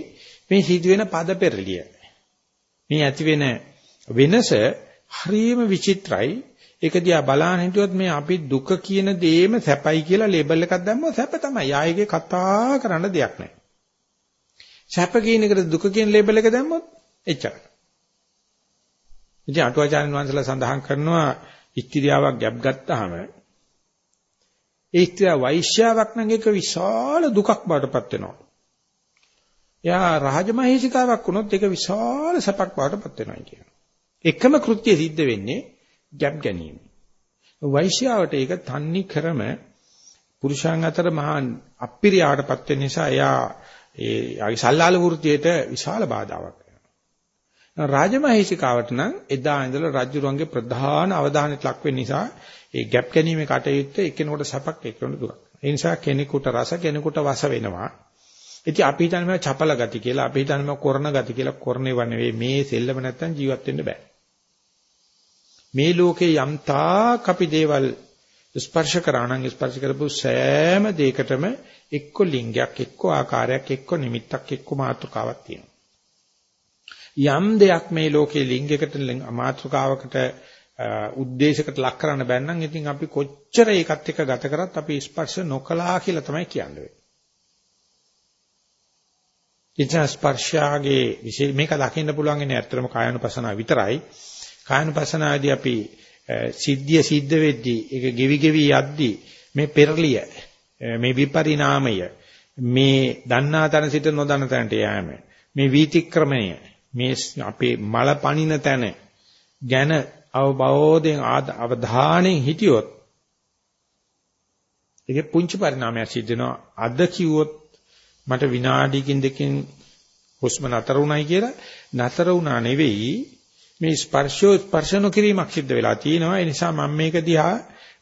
මේ සිදුවෙන පද පෙරලිය මේ ඇති වෙන වෙනස හරියම විචිත්‍රයි. ඒක දිහා බලන හිටියොත් මේ අපි දුක කියන දේම සැපයි කියලා ලේබල් එකක් දැම්මොත් සැප තමයි. ආයෙගේ කතා කරන්න දෙයක් නැහැ. සැප කියන එකට දුක කියන ලේබල් එක දැම්මොත් එච්චරයි. ඉතින් අටුවාචාර්යන් වහන්සේලා සඳහන් කරනවා ඉස්ත්‍රියාවක් ගැප් ගත්තාම ඒ ඉස්ත්‍රියා වෛශ්‍යාවක් නම් එක විශාල දුකක් බාටපත් වෙනවා. එයා රාජමහේසිකාවක් වුණොත් ඒක විශාල සැපක් බාටපත් වෙනවා කියනවා. එකම කෘත්‍ය සිද්ධ වෙන්නේ ගැප් ගැනීම. වෛශ්‍යාවට ඒක තන්නි කරම පුරුෂයන් අතර මහා අප්පිරියාටපත් වෙන නිසා එයා ඒ ආගේ සල්ලාල වෘත්තියට විශාල බාධාවක් රාජමහේසිකාවට නම් එදා ඉඳලා රජුරුවන්ගේ ප්‍රධාන අවධානයට ලක් වෙන්න නිසා ඒ ගැප් ගැනීමේ කටයුත්ත එකිනෙකට සැපක් එක්කෙනෙකුට දුක. ඒ නිසා කෙනෙකුට රස කෙනෙකුට වස වෙනවා. ඉතින් අපි හිතන්නේ මේ චපල ගති කියලා අපි හිතන්නේ මේ කරන ගති කියලා කරණේව නෙවෙයි මේ සෙල්ලම නැත්තම් ජීවත් වෙන්න බෑ. මේ ලෝකේ යම් තාක් අපි දේවල් ස්පර්ශ කරා නම් ස්පර්ශ කරපු සෑම දෙයකටම එක්ක ලිංගයක් එක්ක ආකාරයක් එක්ක නිමිත්තක් එක්ක මාතෘකාවක් තියෙනවා. යම් දෙයක් මේ ලෝකේ ලිංගයකට මාතෘකාවකට උද්දේශයකට ලක් කරන්න බැන්නම් ඉතින් අපි කොච්චර ඒකත් එක්ක ගත කරත් අපි ස්පර්ශ නොකලා කියලා තමයි කියන්නේ. ඉතින් ස්පර්ශාගේ විශේෂ මේක දකින්න පුළුවන් ඉන්නේ ඇත්තටම කායानुපසනාව විතරයි. කායानुපසනාවේදී අපි සිද්ධිය සිද්ධ වෙද්දී ඒක ගෙවි ගෙවි යද්දී මේ පෙරලිය මේ විපරිණාමය මේ දන්නා තැන සිට නොදන්න තැනට යෑම මේ වීතික්‍රමණය මේ අපේ මල පණින තැන ගැන අවබෝධයෙන් අවධානයෙන් හිටියොත් ඒකේ පුංචි පරිණාමයක් සිද්ධ වෙනවා අද කිව්වොත් මට විනාඩියකින් දෙකකින් හුස්ම නතර වුණයි කියලා. නතර වුණා නෙවෙයි මේ ස්පර්ශෝ ස්පර්ශ නොකිරීමක් සිද්ධ වෙලා තියෙනවා. ඒ නිසා මම මේක දිහා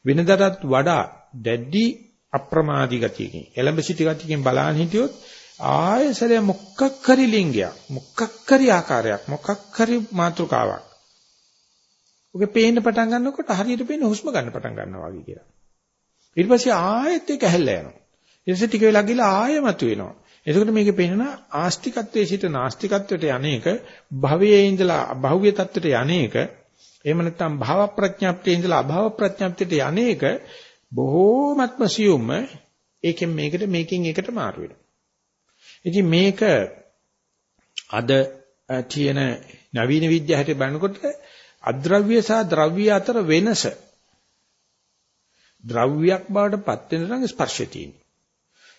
වෙනදටත් වඩා දැඩි අප්‍රමාදී ගතියකින් එලඹ සිටි ගතියකින් බලන් හිටියොත් ආයසරය මොකක් හරි ලිංගයක් මොකක් හරි ආකාරයක් මොකක් හරි මාතෘකාවක්. ඔගේ පේන්න පටන් ගන්නකොට හරියට පේන හුස්ම ගන්න පටන් ගන්නවා වගේ කියලා. ඊට පස්සේ ආයෙත් ඒක ඇහැල්ලා යනවා. ඊට පස්සේ ටික වෙලා ගිහලා ආයෙ මතුවෙනවා එතකොට මේකේ පේන ආස්තිකත්වයේ සිට නාස්තිකත්වයට යන්නේක භවයේ ඉඳලා අභව්‍ය තත්වයට යන්නේක එහෙම නැත්නම් භව ප්‍රඥාප්තියේ ඉඳලා අභව ප්‍රඥාප්තියට යන්නේක බොහෝමත්ම සියුම්ම ඒකෙන් මේකට මේකෙන් ඒකට මාරු වෙනවා. ඉතින් මේක අද තියෙන නවීන විද්‍යාවට බලනකොට අද්‍රව්‍ය සහ ද්‍රව්‍ය අතර වෙනස ද්‍රව්‍යයක් බවට පත් වෙන නම් ස්පර්ශය තියෙනවා.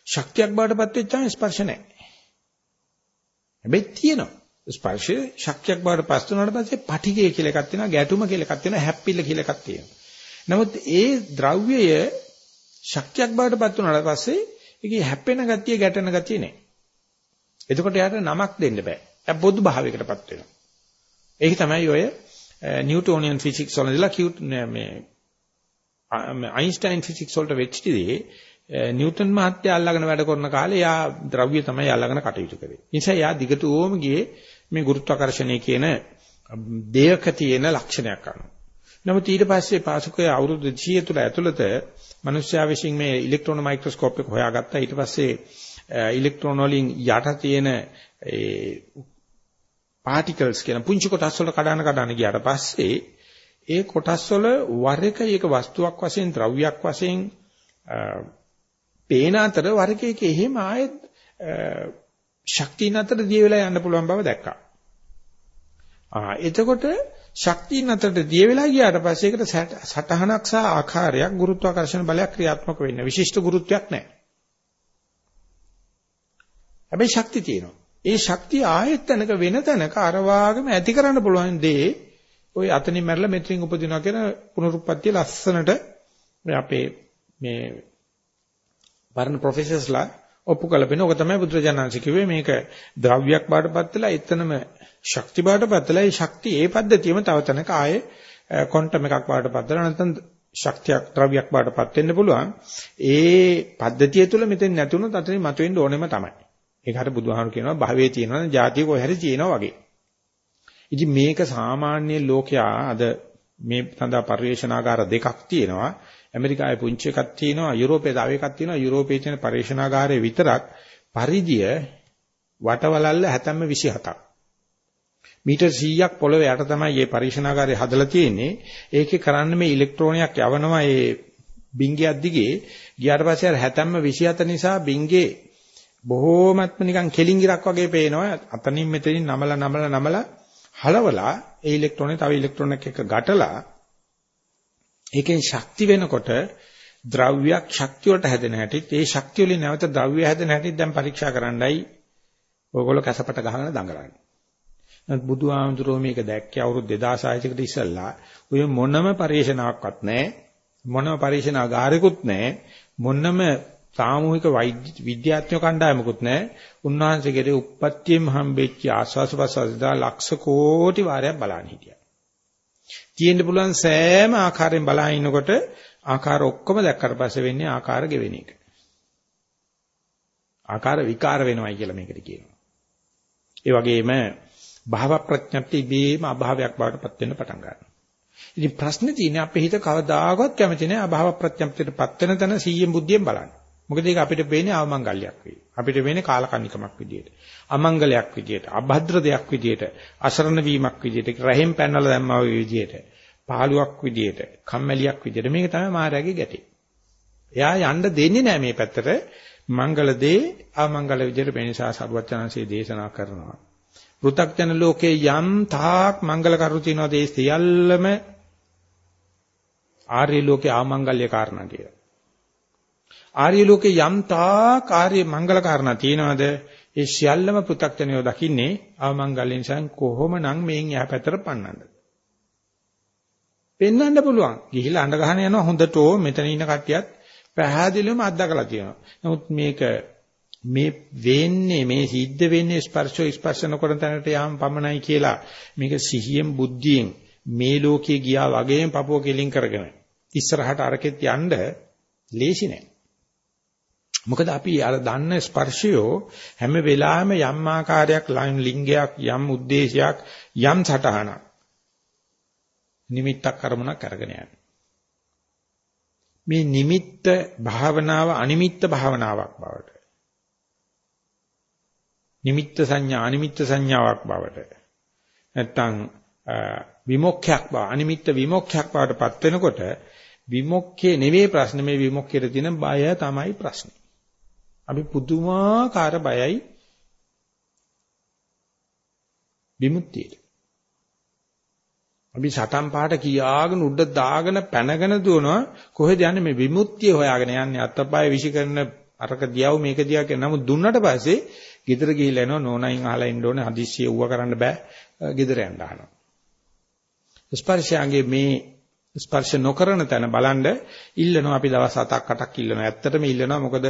ශක්තියක් බාටපත් වෙච්චාම ස්පර්ශ නැහැ. හැබැයි තියෙනවා. ස්පර්ශය ශක්තියක් බවට පත් වුණාට පස්සේ පටිගය කියලා එකක් තියෙනවා, ගැටුම කියලා එකක් තියෙනවා, හැප්පිල්ල කියලා එකක් තියෙනවා. නමුත් ඒ ද්‍රව්‍යය ශක්තියක් බවට පත් වුණාට පස්සේ ඒකේ හැප්පෙන ගතිය, ගැටෙන ගතිය නැහැ. එතකොට යාට නමක් දෙන්න බෑ. ඒ පොදු භාවයකටපත් වෙනවා. ඒක තමයි ඔය නිව්ටෝනියන් ෆිසික්ස් වලදලා කියුත් මේ අයින්ස්ටයින් ෆිසික්ස් වලට වෙච්ච දේ නිව්ටන් මහත්තයා අල්ලගෙන වැඩ කරන කාලේ යා ද්‍රව්‍ය තමයි අල්ලගෙන කටයුතු කරේ. නිසා යා දිගටම ගියේ මේ ගුරුත්වාකර්ෂණය කියන දෙයක තියෙන ලක්ෂණයක් අනුව. නමුත් ඊට පස්සේ පාසුකයේ අවුරුදු 200 තුල ඇතුළත මිනිස්යා විසින් මේ ඉලෙක්ට්‍රෝන මයික්‍රොස්කෝප් එක හොයාගත්තා. ඊට පස්සේ ඉලෙක්ට්‍රෝන වලින් යට තියෙන ඒ පාටිකල්ස් කියන පුංචි කොටස් වල කඩන කඩන ගියාට පස්සේ ඒ කොටස් වල වර එක ඒක වස්තුවක් වශයෙන් ද්‍රව්‍යයක් වශයෙන් පේන අතර වර එක එක එහෙම ආයෙත් ශක්තියන් අතර දිය වෙලා යන්න පුළුවන් බව දැක්කා. ආ එතකොට ශක්තියන් අතරට දිය වෙලා ගියාට පස්සේ ඒකට සටහනක් සහ ආකාරයක් ගුරුත්වාකර්ෂණ බලයක් ක්‍රියාත්මක වෙන්නේ. විශිෂ්ට ගුරුත්වයක් නැහැ. හැබැයි ශක්තිය තියෙනවා. ඒ ශක්තිය ආයෙත් තැනක වෙන තැනක අර වාගේම ඇති කරන්න පුළුවන් දේ ওই අතනින් මැරලා මෙතනින් උපදිනවා කියන පුනරුත්පත්තිය ලස්සනට අපේ මේ වර්ණ ප්‍රොෆෙසර්ස්ලා ඔප්පු කළපෙන ඔක තමයි බුදුරජාණන්සේ කිව්වේ මේක ද්‍රව්‍යයක් බාටපත් වෙලා එතනම ශක්ති බාටපත් වෙලා ඒ ශක්තිය ඒ පද්ධතියම තව තැනක ආයේ ක්වොන්ටම් එකක් බාටපත් වෙලා නැත්නම් ශක්තියක් ද්‍රව්‍යයක් බාටපත් වෙන්න පුළුවන් ඒ පද්ධතිය තුළ මෙතෙන් නැතුණොත් අතනින් මතුවෙන්න ඕනෙම තමයි ඒක හරිය බුදුහාමුදුරු කියනවා භවයේ තියෙනවා જાතිය කොහේ හරි තියෙනවා වගේ. ඉතින් මේක සාමාන්‍ය ලෝකයා අද මේ සඳහා පරිවේශනාගාර දෙකක් තියෙනවා. ඇමරිකාවේ පුංචි එකක් තියෙනවා, යුරෝපයේ තව එකක් තියෙනවා. යුරෝපයේ තියෙන පරිවේශනාගාරයේ විතරක් පරිධිය වටවලල්ල හැතැම්ම 27ක්. මීටර් 100ක් පොළවේ යට තමයි මේ පරිවේශනාගාරය හදලා තියෙන්නේ. ඒකේ කරන්නේ මේ ඉලෙක්ට්‍රෝනයක් යවනවා ඒ බිංගයක් දිගේ. ගියාට පස්සේ අර හැතැම්ම 27 නිසා බිංගේ බොහෝමත්ම නිකන් කෙලින්ගිරක් වගේ පේනවා අතනින් මෙතනින් නමලා නමලා නමලා හලවලා ඒ ඉලෙක්ට්‍රෝනේ තව ඉලෙක්ට්‍රෝනයක් එක්ක ගැටලා ඒකෙන් ශක්ති වෙනකොට ද්‍රව්‍යයක් ශක්තිය වලට හැදෙන හැටිත් ඒ ශක්තිය වලින් නැවත ද්‍රව්‍ය හැදෙන හැටිත් දැන් පරීක්ෂා කරන්නයි ඕගොල්ලෝ කැසපට ගහගෙන දඟලන්නේ. නමුත් බුදුහාමුදුරුවෝ මේක දැක්කේ අවුරුදු 2600කට ඉස්සෙල්ලා ඔය මොනම පරිශනාවක්වත් නැහැ. මොනම පරිශනාගාරිකුත් නැහැ. මොනම සාමූහික විද්‍යාත්මක කණ්ඩායමකුත් නැහැ. උන්වහන්සේගේ උප්පත්තියෙන් හම්බෙච්ච ආස්වාස ප්‍රසවාසදා ලක්ෂ කෝටි වාරයක් බලන්න හිටියා. තියෙන්න පුළුවන් සෑම ආකාරයෙන් බලන ඉන්නකොට ආකාර ඔක්කොම දැක්කට පස්සේ වෙන්නේ ආකාර ගෙවෙන එක. ආකාර විකාර වෙනවයි කියලා මේකට කියනවා. ඒ වගේම භාව ප්‍රඥප්ති බීම අභාවයක් බවට පත් වෙන්න පටන් ගන්නවා. ඉතින් ප්‍රශ්නේ තියෙන්නේ අපේ හිත කවදාකවත් කැමති නැහැ අභාව ප්‍රඥප්තියට පත් වෙන තැන සීයෙන් බුද්ධියෙන් බලන්න. මොකද ඒක අපිට පේන්නේ අවමංගල්‍යයක් වෙයි. අපිට වෙන්නේ කාලකන්නිකමක් විදියට. අමංගලයක් විදියට, අභද්‍ර දෙයක් විදියට, අසරණ වීමක් විදියට, රැහෙන් පැනලා දැම්මා වගේ විදියට, පහළුවක් විදියට, කම්මැලියක් විදියට. මේක තමයි මායාවේ ගැටේ. එයා යන්න දෙන්නේ නැහැ මේ පැත්තට. මංගල දේ අමංගල විදියට වෙනසා සරුවචනanse දේශනා කරනවා. පෘථග්ජන ලෝකේ යම් තාක් මංගල කරු තියනවා ඒ සියල්ලම ආර්ය ලෝකේ ආමංගල්‍ය කාරණා කියලා. ආර්ය ලෝකේ යම් තා කාර්ය මංගල කාරණා තියනවාද? ඒ සියල්ලම පෘථග්ජනයෝ දකින්නේ අවමංගල්‍ය නිසා කොහොමනම් මේන් එහා පැත්තට පන්නන්නද? පෙන්වන්න පුළුවන්. ගිහිලා අඬ ගහන යනවා හොඳටෝ. මෙතන ඉන්න කට්ටියත් පැහැදිලිවම අත්දකලා තියෙනවා. නමුත් මේක මේ වෙන්නේ මේ සිද්ධ වෙන්නේ ස්පර්ශෝ ස්පර්ශ නොකරන තැනට යාම පමණයි කියලා මේක සිහියෙන් බුද්ධියෙන් මේ ලෝකයේ ගියා වගේම පපුව කෙලින් කරගෙන ඉස්සරහට අරකෙත් යන්න ලේසි නෑ. මොකද අපි අර දන්න ස්පර්ශයෝ හැම වෙලාවෙම යම් ආකාරයක් ලිංගයක් යම් ಉದ್ದೇಶයක් යම් සටහනක් නිමිත්තක් අරමුණක් අරගෙන යනවා. මේ නිමිත්ත භාවනාව අනිමිත්ත භාවනාවක් බවට. නිමිත්ත සංඥා අනිමිත්ත සංඥාවක් බවට. නැත්තම් විමුක්ඛයක් බව අනිමිත්ත විමුක්ඛයක් බවට පත් වෙනකොට විමුක්ඛේ නෙවෙයි ප්‍රශ්නේ. මේ විමුක්ඛයට තියෙන බය තමයි ප්‍රශ්නේ. අපි පුදුමාකාර බයයි විමුක්තියට. අපි සටන් පාට කියාගෙන උඩ දාගෙන පැනගෙන දුවනවා. කොහෙද යන්නේ? මේ විමුක්තිය හොයාගෙන යන්නේ. අත්පය විශ් කරන අරක දියව මේක දියව කියන නමුත් දුන්නට පස්සේ ගෙදර ගිහිල්ලා එනවා. නෝනයින් අහලා ඉන්න ඕනේ. හදිස්සිය ඌව කරන්න බෑ. ගෙදර යන්න අහනවා. ස්පර්ශයන්ගේ මේ ස්පර්ශ නොකරන තැන බලන්න ඉල්ලනවා අපි දවස් 7ක් 8ක් ඉල්ලනවා. ඇත්තටම ඉල්ලනවා මොකද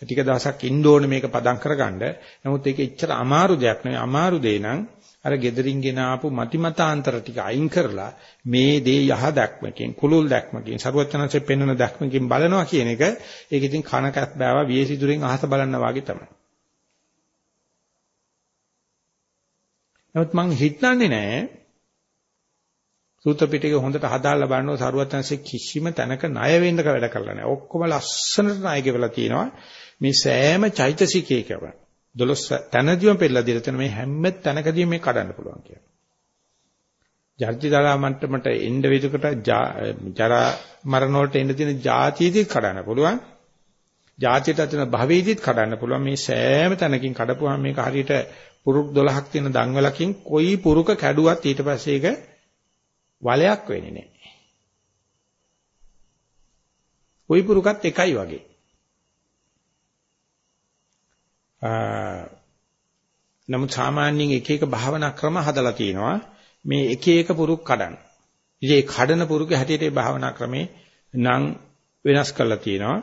ටික දවසක් ඉන්න ඕනේ මේක පදම් කරගන්න. නමුත් ඒක එච්චර අමාරු දෙයක් නෙවෙයි. අමාරු දේ නම් අර gederin ගෙන ආපු මතිමතාන්තර ටික අයින් කරලා මේ දේ යහ දැක්මකින් කුලුල් දැක්මකින් ਸਰුවචනanse පෙන්වන දැක්මකින් බලනවා කියන එක ඒක ඉතින් කනකත් බෑවා වියසිදුරෙන් අහස බලන්න වාගේ තමයි. නමුත් මං හිතන්නේ නෑ සූත්‍ර පිටකේ හොඳට හදාලා බලනවා සරුවත්යන්සේ කිසිම තැනක ණය වෙන්න වැඩ කරලා නැහැ. ඔක්කොම ලස්සනට ණය ගෙවලා තියෙනවා. මේ සෑම චෛතසිකයකම 12 තැනදීම පෙරලා දෙලා තියෙන මේ හැම තැනකදීම මේ කඩන්න පුළුවන් කියලා. ජර්ජි දලා මට්ටමට එන්න වේදකට ජරා මරණ වලට එන්න තියෙන જાතියදිත් කඩන්න පුළුවන්. જાතියට තියෙන භවයේදිත් කඩන්න පුළුවන්. මේ සෑම තැනකින් කඩපුවාම මේක හරියට පුරුක් 12ක් තියෙන දන්වලකින් කොයි පුරුක කැඩුවත් ඊට පස්සේ ඒක වලයක් වෙන්නේ නැහැ. කොයි පුරුකත් එකයි වගේ. නමුත් සාමාන්‍යයෙන් එක එක භාවනා ක්‍රම හදලා තිනවා මේ එක එක පුරුක් කඩන්න. ඉතින් ඒ කඩන පුරුකේ හැටියට ඒ භාවනා ක්‍රමේ නම් වෙනස් කරලා තිනවා.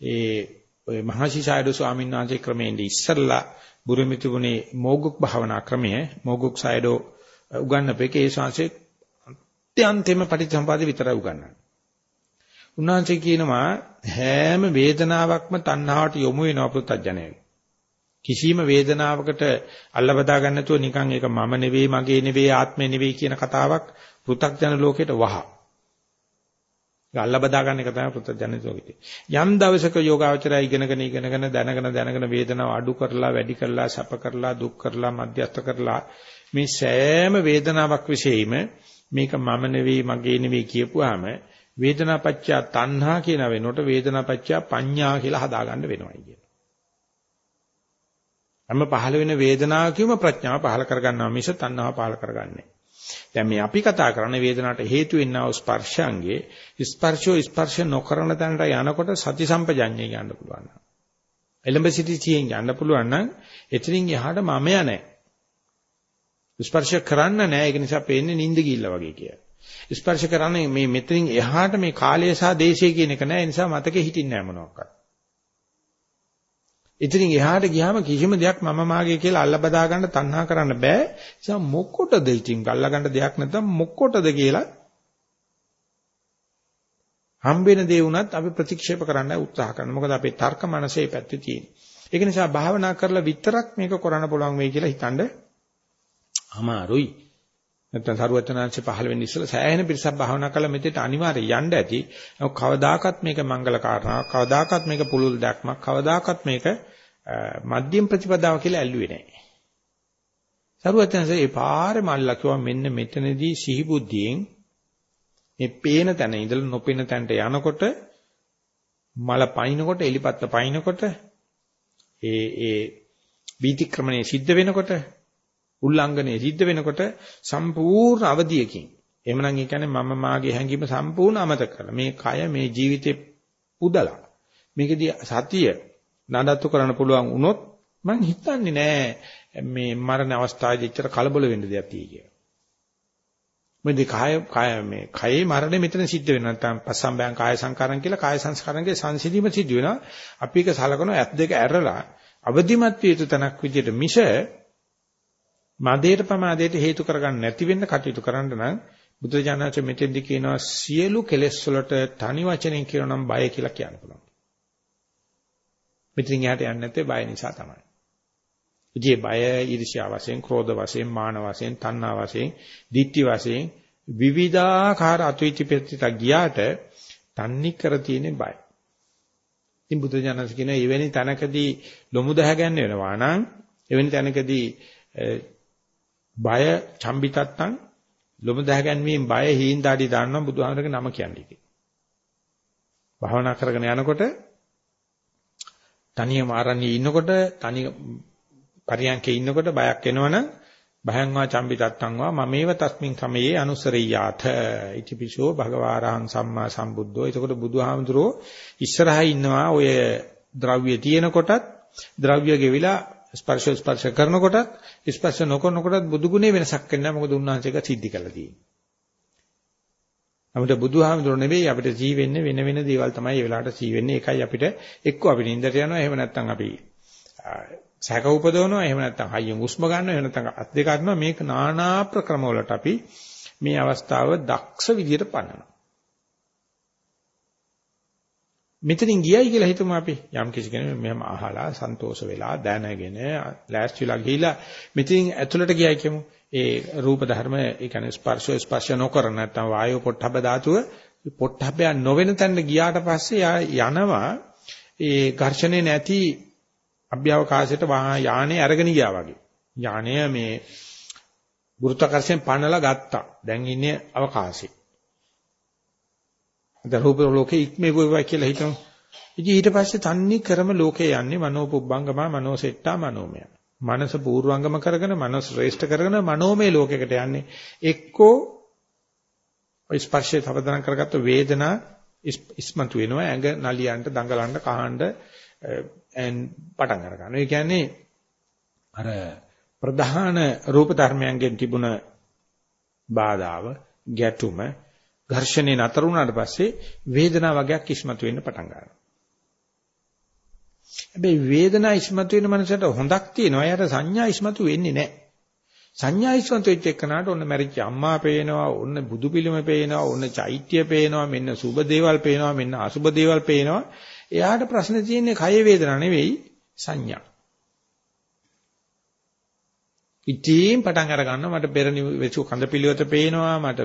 ඒ ඔය මහසිසායඩ ස්වාමීන් වහන්සේ ක්‍රමයෙන් ඉස්සල්ලා බුරුමිතුුනේ මෝගුක් භාවනා ක්‍රමය මෝගුක් සයඩෝ උගන්වපේකේ ඒ ශාංශේ අත්‍යන්තෙම පටිච්චසමුපාදේ විතරයි උගන්වන්නේ. උන්වහන්සේ කියනවා හැම වේදනාවක්ම තණ්හාවට යොමු වෙනවා පුත්තජනයගේ. කිසිම වේදනාවකට අල්ල බදා ගන්න නැතුව නිකන් ඒක මම නෙවෙයි මගේ නෙවෙයි ආත්මේ නෙවෙයි කියන කතාවක් පෘථග්ජන ලෝකෙට වහ. ඒක අල්ල බදා ගන්න එක තමයි පෘථග්ජන ලෝකෙට. යම් දවසක යෝගාවචරය ඉගෙනගෙන ඉගෙනගෙන දැනගෙන දැනගෙන වේදනාව අඩු කරලා වැඩි කරලා සැප කරලා දුක් කරලා මධ්‍යස්ථ කරලා මේ සෑම වේදනාවක් විශේෂෙම මේක මම නෙවෙයි මගේ නෙවෙයි කියපුවාම වේදනාපච්චය තණ්හා කියන වෙනකොට වේදනාපච්චය පඤ්ඤා කියලා හදාගන්න වෙනවයි කියන. හැම පහළ වෙන වේදනාවකම ප්‍රඥාව පහළ කරගන්නවා මිස තණ්හාව පහළ කරගන්නේ. දැන් මේ අපි කතා කරන්නේ වේදනාවට හේතු වෙන්නා වූ ස්පර්ශයන්ගේ ස්පර්ශෝ ස්පර්ශ නොකරන තැනට යනකොට සති සම්පජඤ්ඤය ගන්න පුළුවන්. එලඹ සිටි තියෙන් යන්න පුළුවන් නම් එතනින් එහාට මමයා නැහැ. ස්පර්ශ කරන්න නෑ ඒක නිසා පේන්නේ නිින්ද ගිල්ල වගේ කියලා. ස්පර්ශ කරන්නේ මේ මෙතනින් එහාට මේ කාලය සහ දේශය කියන එක නෑ ඒ නිසා මතකෙ හිටින්නේ නෑ මොනවාක්වත්. ඉතින් එහාට ගියාම කිසිම දෙයක් මම මාගේ කියලා අල්ල බදා ගන්න තණ්හා කරන්න බෑ. ඒ නිසා මොකොටද ඉතින් අල්ල ගන්න දෙයක් නැත්නම් මොකොටද කියලා හම්බෙන දේ වුණත් අපි ප්‍රතික්ෂේප කරන්න උත්සාහ කරනවා. මොකද අපේ තර්ක මනසේ පැත්තේ තියෙන්නේ. ඒක නිසා භාවනා කරලා විතරක් මේක කරන්න පුළුවන් වෙයි කියලා හිතන්නේ අමාරුයි. නැත්තම් සරුවචනාංශ පහළ වෙන්න ඉස්සෙල්ලා සෑහෙන පිරිසක් භාවනා කළා මෙතෙට අනිවාර්යයෙන් යන්න ඇති. කවදාකවත් මේක මංගල කාරණාවක්, කවදාකවත් මේක පුළුල් දැක්මක්, කවදාකවත් මේක මධ්‍යම ප්‍රතිපදාව කියලා ඇල්ලුවේ නැහැ. සරුවචනාංශේ ඒ පාරේ මල්ලා කිව්වා මෙන්න මෙතනදී සිහි බුද්ධියෙන් මේ පේන තැන ඉඳලා නොපේන තැනට යනකොට මල පයින්නකොට එලිපත්ත පයින්නකොට ඒ ඒ වීතික්‍රමණය සිද්ධ වෙනකොට උල්ලංඝනය සිද්ධ වෙනකොට සම්පූර්ණ අවධියකින් එහෙමනම් ඒ කියන්නේ මම මාගේ හැඟීම සම්පූර්ණ අමතක කරලා මේ කය මේ ජීවිතේ පුදලා මේකදී සතිය නඩත්තු කරන්න පුළුවන් වුණොත් මං හිතන්නේ නෑ මේ මරණ අවස්ථාවේදී ඉච්චර කලබල වෙන්න දෙයක් තියෙයි කියලා. මොකද කාය කාය මේ කයේ මරණය මෙතන සිද්ධ වෙනවා නැත්නම් පස්සම්බයං කාය සංකාරම් කියලා කාය සංස්කාරංගේ සංසිඳීම සිද්ධ වෙනවා. අපි ඒක සලකනවා ඇත් දෙක ඇරලා අවදිමත් විය යුතු තැනක් විදිහට මිස මදේට ප්‍රමාදයට හේතු කරගන්න නැති වෙන්න කටයුතු කරන්න නම් බුදුජානක මෙතෙන්දි කියනවා සියලු කෙලෙස් වලට තනි වචනෙන් කියනවා නම් බය කියලා කියන්න පුළුවන්. මෙතනින් එහාට යන්නේ නැත්තේ බය නිසා තමයි. ඉතින් බය ඊර්ෂ්‍යා වශයෙන්, ක්‍රෝධ වශයෙන්, මාන වශයෙන්, තණ්හා වශයෙන්, ditthi වශයෙන් විවිධාකාර අතුයිති පෙත්‍තිත ගියාට තන්නි කර තියෙන බය. ඉතින් බුදුජානක කියන එවැනි තැනකදී ලොමු දහ ගන්න වෙනවා නම් එවැනි තැනකදී බය චම්බිතත්තං ලොම දැහැගැන්වීම බය හීන්දාඩි දාන්නවා බුදුහාමරගේ නම කියන්නේ කි. භාවනා කරගෙන යනකොට තනියම ආරණ්‍යයේ ඉන්නකොට තනි පරියන්කේ ඉන්නකොට බයක් එනවනම් භයං වා චම්බිතත්තං වා මමේව තස්මින් සමයේ අනුසරියාත ඉතිපිසෝ භගවාරහං සම්මා සම්බුද්ධෝ එතකොට බුදුහාමුදුරෝ ඉස්සරහා ඉන්නවා ඔය ද්‍රව්‍ය තියෙනකොටත් ද්‍රව්‍ය ගෙවිලා ස්පර්ශ ස්පර්ශ කරනකොටත් ස්පර්ශ නොකරනකොටත් බුදු ගුණේ වෙනසක් වෙන්නේ නැහැ. මොකද උන්වහන්සේක සිද්ධි කළා තියෙන්නේ. අපිට බුදුහාමුදුරුවෝ නෙවෙයි අපිට ජී වෙන්නේ වෙන වෙන දේවල් තමයි. ඒ වෙලාවට ජී වෙන්නේ. ඒකයි අපිට එක්ක අපි නින්දට යනවා. එහෙම නැත්නම් අපි සැක උපදවනවා. එහෙම නැත්නම් හයියෙන් උස්ම ගන්නවා. එහෙම නැත්නම් අත් දෙක අරිනවා. මේක নানা ප්‍රක්‍රම වලට අපි මේ අවස්ථාව දක්ෂ විදියට පන්නනවා මෙතනින් ගියයි කියලා හිතමු අපි යම් කිසි කෙනෙක් මෙහෙම අහලා සන්තෝෂ වෙලා දැනගෙන ලෑස්තිලා ගිහිලා මෙතනින් ඇතුළට ගියයි කියමු ඒ රූප ධර්ම ඒ කියන්නේ ස්පර්ශ ස්පර්ශ නොකර නැත්නම් වායෝ පොට්ටබ්බ ධාතුව පොට්ටබ්බය නොවන තැනට ගියාට පස්සේ යනවා ඒ ඝර්ෂණේ නැති අභ්‍යවකාශයට යානේ අරගෙන ගියා වගේ. යානය මේ ගුරුත්වාකර්ෂණයෙන් පන්නලා ගත්තා. දැන් ඉන්නේ අවකාශයේ. දැන් රූප ලෝකේ ඉක්මෙවුවා කියලා හිතමු. ඉතින් ඊට පස්සේ තන්නේ කරම ලෝකේ යන්නේ මනෝපුබ්බංගම මනෝසෙට්ටා මනෝමය. මනස පූර්වංගම කරගෙන මනස ශ්‍රේෂ්ඨ කරගෙන මනෝමය ලෝකයකට යන්නේ. එක්කෝ ඔය ස්පර්ශය තවදනම් කරගත්ත වේදනා ඉස්මතු වෙනවා ඇඟ නලියන්ට දඟලන්න කහඬ පටන් අර ගන්නවා. ඒ කියන්නේ අර ප්‍රධාන රූප ධර්මයන්ගෙන් තිබුණ බාධාව, ගැටුම, ඝර්ෂණේ නතර වුණාට පස්සේ වේදනා වගේක් ඉස්මතු වෙන්න පටන් ගන්නවා. හැබැයි වේදනා ඉස්මතු වෙන මනසට හොඳක් තියෙනවා. එයාට සංඥා ඉස්මතු වෙන්නේ නැහැ. සංඥා ඉස්මතු වෙච්ච එකනට ඔන්න මැරිච්ච අම්මා පේනවා, ඔන්න බුදු පිළිම පේනවා, ඔන්න චෛත්‍ය පේනවා, මෙන්න සුබ දේවල් පේනවා, මෙන්න අසුබ දේවල් පේනවා. එයාට ප්‍රශ්නේ තියෙන්නේ කය වේදනා නෙවෙයි සංඥා. ඉතින් පටන් අර ගන්න මට පෙර වෙසු කඳ පිළිවෙත පේනවා මට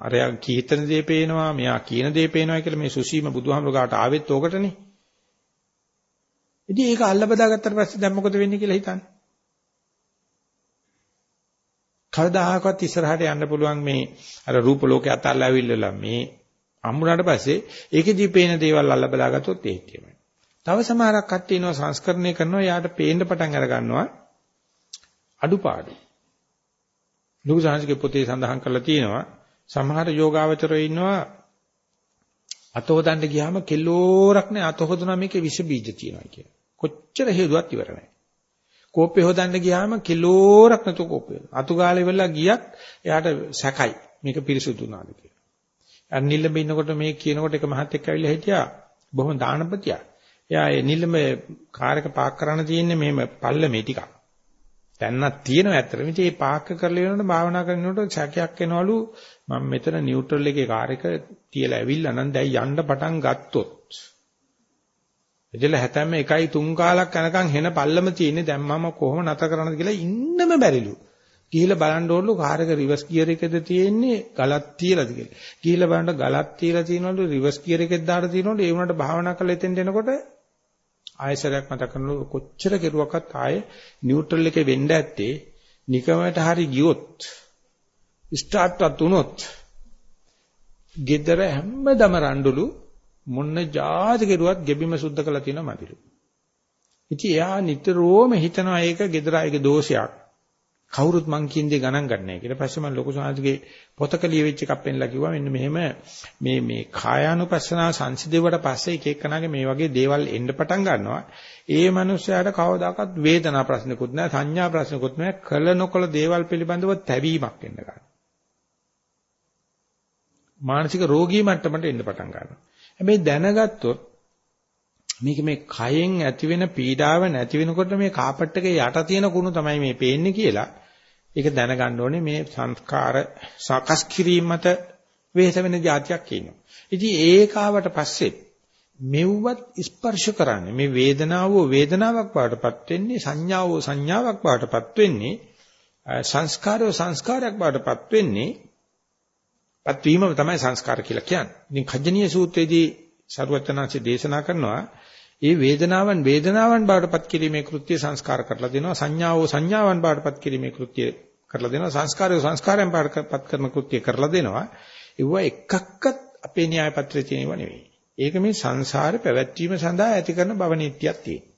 අරයා කීතන දේ පේනවා මෙයා කියන දේ පේනවා කියලා මේ සුසීම බුදුහාමුදුරගාට ආවෙත් ඕකටනේ. ඉතින් ඒක අල්ල බදාගත්තට පස්සේ දැන් මොකද වෙන්නේ කියලා හිතන්නේ. කවදාහකවත් ඉස්සරහට යන්න පුළුවන් මේ අර රූප ලෝකේ අතල්ලා ඇවිල්ලා මේ හම්බුනාට පස්සේ ඒකෙදී පේන දේවල් අල්ල බදාගත්තොත් ඒක කියමයි. තව සමහරක් කට්ටිය ඉනවා සංස්කරණය කරනවා යාට පේන්න පටන් අර ගන්නවා අඩුපාඩු. ලුකු සාංශිකේ පොතේ සඳහන් කරලා තියෙනවා සමහර යෝගාවචරයෝ ඉන්නවා අතෝදන්න ගියාම කිලෝරක් නේ අතෝදනා මේකේ විස බීජ තියෙනවා කිය. කොච්චර හේතුවක් ඉවර නැහැ. කෝප්පේ හොදන්න ගියාම කිලෝරක් නැතු කෝප්පේ. අතු ගාලේ වෙලා ගියත් එයාට සැකයි මේක පිරිසුදු වුණාද කියලා. අර නිල්ලඹ ඉන්නකොට මේ කියනකොට එක මහත් එක්ක ඇවිල්ලා හිටියා බොහොම දානපතියා. එයා ඒ නිල්ලඹ කාර් එක පාක් කරන්න තියෙන්නේ මෙහෙම පල්ලමේ ටිකක්. දැන්නක් තියෙනවා ඇත්තටම. ඉතින් මේ පාක් කරලා වෙනකොට භාවනා කරනකොට සැකයක් එනවලු මම මෙතන නියුට්‍රල් එකේ කාර් එක තියලා ඇවිල්ලා නම් දැන් යන්න පටන් ගත්තොත් එදෙල හැතැම්ම 1.3 කාලක් යනකම් හෙන පල්ලම තියෙන්නේ දැන් මම කොහොම නැත කරන්නද කියලා ඉන්නම බැරිලු. ගිහිල්ලා බලන්න ඕනලු කාර් එක රිවර්ස් ගියර් එකද තියෙන්නේ ගලක් තියලාද කියලා. ගිහිල්ලා බලන්න ගලක් තියලා තියෙනවලු රිවර්ස් ගියර් එකෙත් දාලා තියෙනවලු ඒ වුණාට භාවනා කරලා එතෙන්ට එනකොට ආයසරයක් මතක කරනකොට කොච්චර කෙරුවක්වත් ආයේ නියුට්‍රල් එකේ වෙන්න ඇත්තේ නිකමයට හරි ගියොත් ස්ටාර්ට්වත් වුණොත් gedara හැමදම රණ්ඩුලු මොන්න જાති කෙරුවත් ගෙබිම සුද්ධ කළා තියෙනවා මදිලු. ඉතින් එයා නිතරම හිතනවා ඒක gedara අයගේ දෝෂයක්. කවුරුත් මං කියන දේ ගණන් ගන්නෑ කියලා. පස්සේ මම ලොකු සාහිත්‍යයේ පොතක ලියවිච්ච එකක් පෙන්නලා කිව්වා මෙන්න මෙහෙම මේ මේ කායානුපස්සනාව සංසිඳුවට පස්සේ එක එකනාගේ මේ වගේ දේවල් එන්න පටන් ගන්නවා. ඒ මනුස්සයාට කවදාකවත් වේදනා ප්‍රශ්නකුත් නැහැ, සංඥා ප්‍රශ්නකුත් නැහැ, කළ නොකළ දේවල් පිළිබඳව තැවීමක් එන්න ගන්නවා. මානසික රෝගී මට්ටමට එන්න පටන් ගන්නවා. හැබැයි දැනගත්තොත් මේක මේ කයෙන් ඇති වෙන පීඩාව නැති වෙනකොට මේ කාපට් එකේ යට තියෙන කුණු තමයි මේ පේන්නේ කියලා ඒක දැනගන්න ඕනේ මේ සංස්කාර සකස් කිරීම මත වෙහෙස වෙන જાතියක් ඉන්නවා. ඉතින් ඒකාවට පස්සේ මෙව්වත් ස්පර්ශ කරන්නේ මේ වේදනාව වේදනාවක් බවටපත් වෙන්නේ සංඥාව සංඥාවක් බවටපත් වෙන්නේ සංස්කාරය සංස්කාරයක් බවටපත් වෙන්නේ පත්වීම තමයි සංස්කාර කියලා කියන්නේ. ඉතින් කජ්ජනීය සූත්‍රයේදී සරුවචනාංශය දේශනා කරනවා ඒ වේදනාවන් වේදනාවන් බවටපත් කිරීමේ කෘත්‍ය සංස්කාර කරලා දෙනවා. සංඥාවෝ සංඥාවන් බවටපත් කිරීමේ කෘත්‍ය කරලා දෙනවා. සංස්කාරය සංස්කාරයෙන් බවටපත් කරන කෘත්‍ය කරලා දෙනවා. ඒව එකක්වත් අපේ න්‍යාය පත්‍රයේ තියෙනව නෙවෙයි. ඒක මේ සංසාරේ පැවැත්වීම සඳහා ඇති කරන භව නිට්ටියක් තියෙනවා.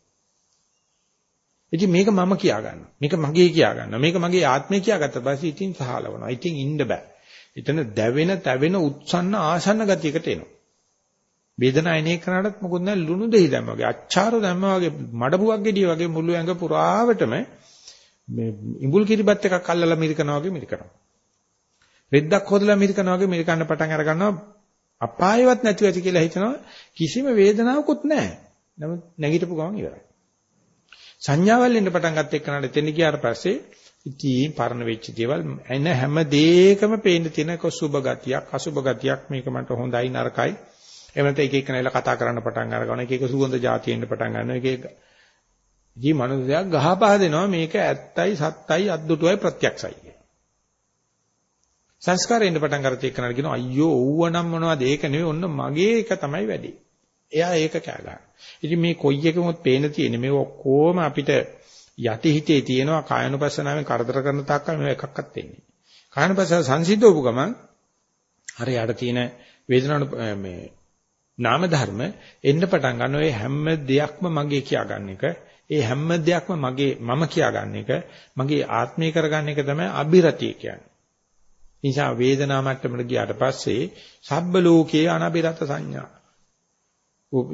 ඉතින් මේක මම කියා ගන්නවා මේක මගේ කියා ගන්නවා මේක මගේ ආත්මය කියාගත්ත. පස්සේ ඉතින් සහලවනවා. ඉතින් ඉන්න බෑ. එතන දැවෙන තැවෙන උත්සන්න ආසන්න ගතියකට එනවා. වේදනාව එන එකනටත් මොකුත් නැහැ ලුණු දෙහි දැම්ම වගේ අච්චාරු දැම්ම වගේ මඩබුවක් ගෙඩිය වගේ මුළු ඇඟ පුරාවටම මේ ඉඹුල් කිරිබත් එකක් අල්ලලා මිරිකනවා වගේ මිරිකනවා. රෙද්දක් හොදලා මිරිකනවා වගේ මිරිකන්න පටන් අර ගන්නවා අපායවත් නැතුව ඇති කියලා හිතනවා. කිසිම වේදනාවකුත් නැහැ. නමුත් නැගිටපු ගමන් ඉවරයි. සංඥාවල් එන්න පටන් ගත්ත එක්කනට එතන ගියාට පස්සේ ඉතින් පරණ වෙච්ච දේවල් එන හැම දෙයකම පේන්න තියෙන සුබ ගතියක් අසුබ ගතියක් මේක මට හොඳයි නරකයි. එහෙම නැත්නම් එක එක නේලා කතා කරන්න පටන් අරගන්න එක එක සුගඳ જાතියෙන්න පටන් ගන්නවා. එක එක ඉතින් මනුස්සයා ගහපහ දෙනවා. මේක ඇත්තයි සත්තයි අද්දුටුවයි ප්‍රත්‍යක්ෂයි සංස්කාරයෙන් පටන් ගන්නත් එක්කනට කියනවා අයියෝ ඕවනම් මොනවද? ඒක නෙවෙයි. ඔන්න මගේ එක තමයි වැඩි. එයා ඒක කෑ ගන්නවා. ඉතින් මේ කොයි එකමුත් පේන තියෙන්නේ. මේ ඔක්කොම අපිට යටි හිතේ තියෙනවා. කායනුපස්සනාවෙන් කරදර කරන තාක්කල් මේ එකක්වත් වෙන්නේ. කායනුපස්සන සංසිද්ධවපු ගමන් අර යට තියෙන වේදනාවන මේ නාම ධර්ම එන්න පටන් ගන්න ඔය හැම දෙයක්ම මගේ කියාගන්න එක ඒ හැම දෙයක්ම මගේ මම කියාගන්න එක මගේ ආත්මය කරගන්න එක තමයි අභිරතිය කියන්නේ. නිසා වේදනා මට්ටමට ගියාට පස්සේ සබ්බ ලෝකයේ අනබිරත සංඥා.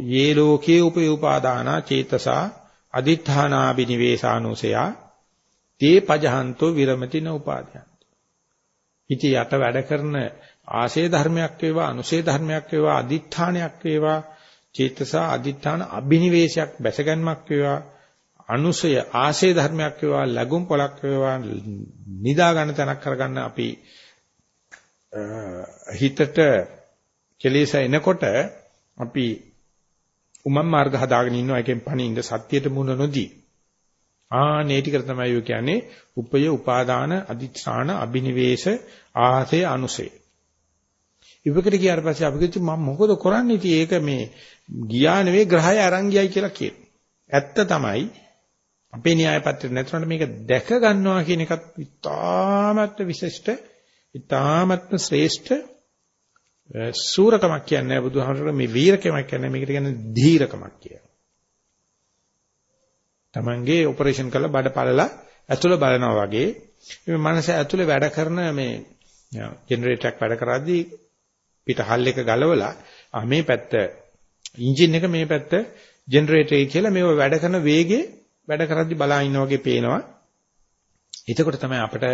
යේ ලෝකේ උපයෝපාදාන චේතසා අදිඨානා බිනිවේසානුසයා තේ පජහන්තෝ විරමති න උපාදයන්. ඉති යට වැඩ කරන ආශේ ධර්මයක් වේවා අනුශේ ධර්මයක් වේවා අදිඨානයක් වේවා චේතසා අදිඨාන අබිනිවේෂයක් බැසගන්මක් වේවා අනුසය ආශේ ධර්මයක් වේවා ලැබුම් පොලක් වේවා නිදා ගන්න තැනක් කරගන්න අපි හිතට කෙලෙස එනකොට අපි උමම් මාර්ග හදාගෙන ඉන්නවා. එකෙන් පණින්න සත්‍යයට මුණ නොදී. ආනේ ටික තමයි ඔය කියන්නේ. උපය උපාදාන අදිත්‍යාන අබිනිවේෂ ආසේ අනුසේ ඉවකට ගියාට පස්සේ අපි කිව්වා මම මොකද කරන්නේ ඉතින් ඒක මේ ගියා නෙවෙයි ග්‍රහය අරන් ගියයි කියලා කියන. ඇත්ත තමයි අපේ න්‍යාය පත්‍රය නැතුනට මේක දැක ගන්නවා කියන එකත් ඉතාමත් විශිෂ්ට ඉතාමත්ම ශ්‍රේෂ්ඨ සූරකමක් කියන්නේ බුදුහාමරට මේ වීරකමක් කියන්නේ මේකට කියන්නේ ධීරකමක් කියලා. Tamange ඔපරේෂන් කරලා බඩ පළලා ඇතුළ බලනවා වගේ මේ මනස ඇතුළේ වැඩ කරන මේ ජෙනරේටර් එකක් වැඩ කරද්දී පිට හල් එක ගලවලා ආ මේ පැත්ත එන්ජින් එක මේ පැත්ත ජෙනරේටර් එක කියලා මේව වැඩ කරන වේගේ වැඩ කරද්දී බලා ඉන්නා වගේ පේනවා. එතකොට තමයි අපිට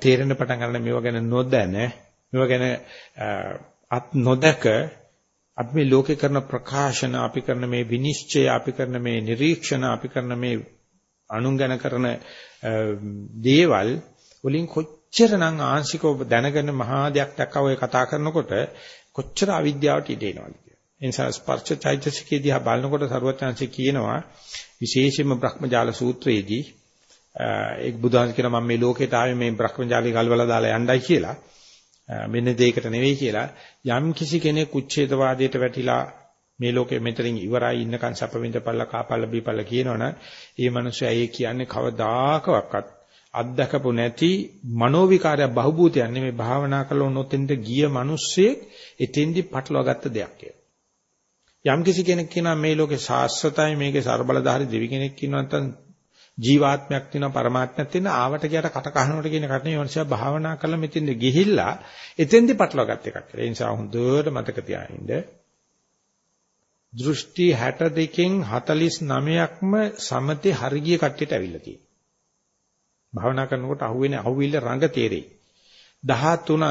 තේරෙන්න පටන් ගන්න මේවා ගැන නොදැන මේවා ගැන අත් නොදක අපි මේ ලෝකේ කරන ප්‍රකාශන අපි කරන මේ විනිශ්චය අපි කරන මේ නිරීක්ෂණ අපි කරන මේ අනුන් ගැන කරන දේවල් වලින් කොච්චරනම් ආංශිකව දැනගෙන මහා දෙයක් දැක්කව ඔය කතා කරනකොට කොච්චර අවිද්‍යාවට ඉඩ එනවද කියලා. ඒ නිසා ස්පර්ශ චෛතසිකයේ දිහා බලනකොට සරුවත්‍යංශي කියනවා විශේෂයෙන්ම බ්‍රහ්මජාල සූත්‍රයේදී ඒක බුදුහාම කියන මම මේ ලෝකෙට ආවේ මේ බ්‍රහ්මජාලී ගල්වලා දාලා යණ්ඩයි කියලා. මෙන්න දෙයකට නෙවෙයි කියලා යම් කිසි කෙනෙක් උච්ඡේදවාදයට වැටිලා මේ ලෝකෙ මෙතනින් ඉවරයි ඉන්නකන් සැප විඳපල්ලා කාපල්ල බීපල්ල කියනවනම් ඒ මනුස්සයා ඒ කියන්නේ කවදාකවත් අත්දකපු නැති මනෝවිකාරය බහූබූතයක් නෙමෙයි භාවනා කළ උනොතෙන්ට ගිය මිනිස්සෙක් එතෙන්දි පටලවා ගත්ත දෙයක් කියලා. යම් කිසි කෙනෙක් කියනවා මේ ලෝකේ ශාස්ත්‍රතයි මේකේ ਸਰබලධාරි දෙවි කෙනෙක් කියනවා නැත්නම් ජීවාත්මයක් තියෙනවා පරමාත්මයක් තියෙනවා ආවට ගියට කට කහනකොට කියන කටනේ මනුෂයා භාවනා කරලා මෙතෙන්ද ගිහිල්ලා එතෙන්දි පටලවාගත් එකක් කියලා. ඒ නිසා හොඳට මතක තියාගන්න. දෘෂ්ටි 62කින් 49ක්ම සමතේ හරිය කට්ටියට ඇවිල්ලා තියෙනවා. භාවනා කරනකොට අහුවෙන අහුවිල්ල රඟ තේරෙයි. 13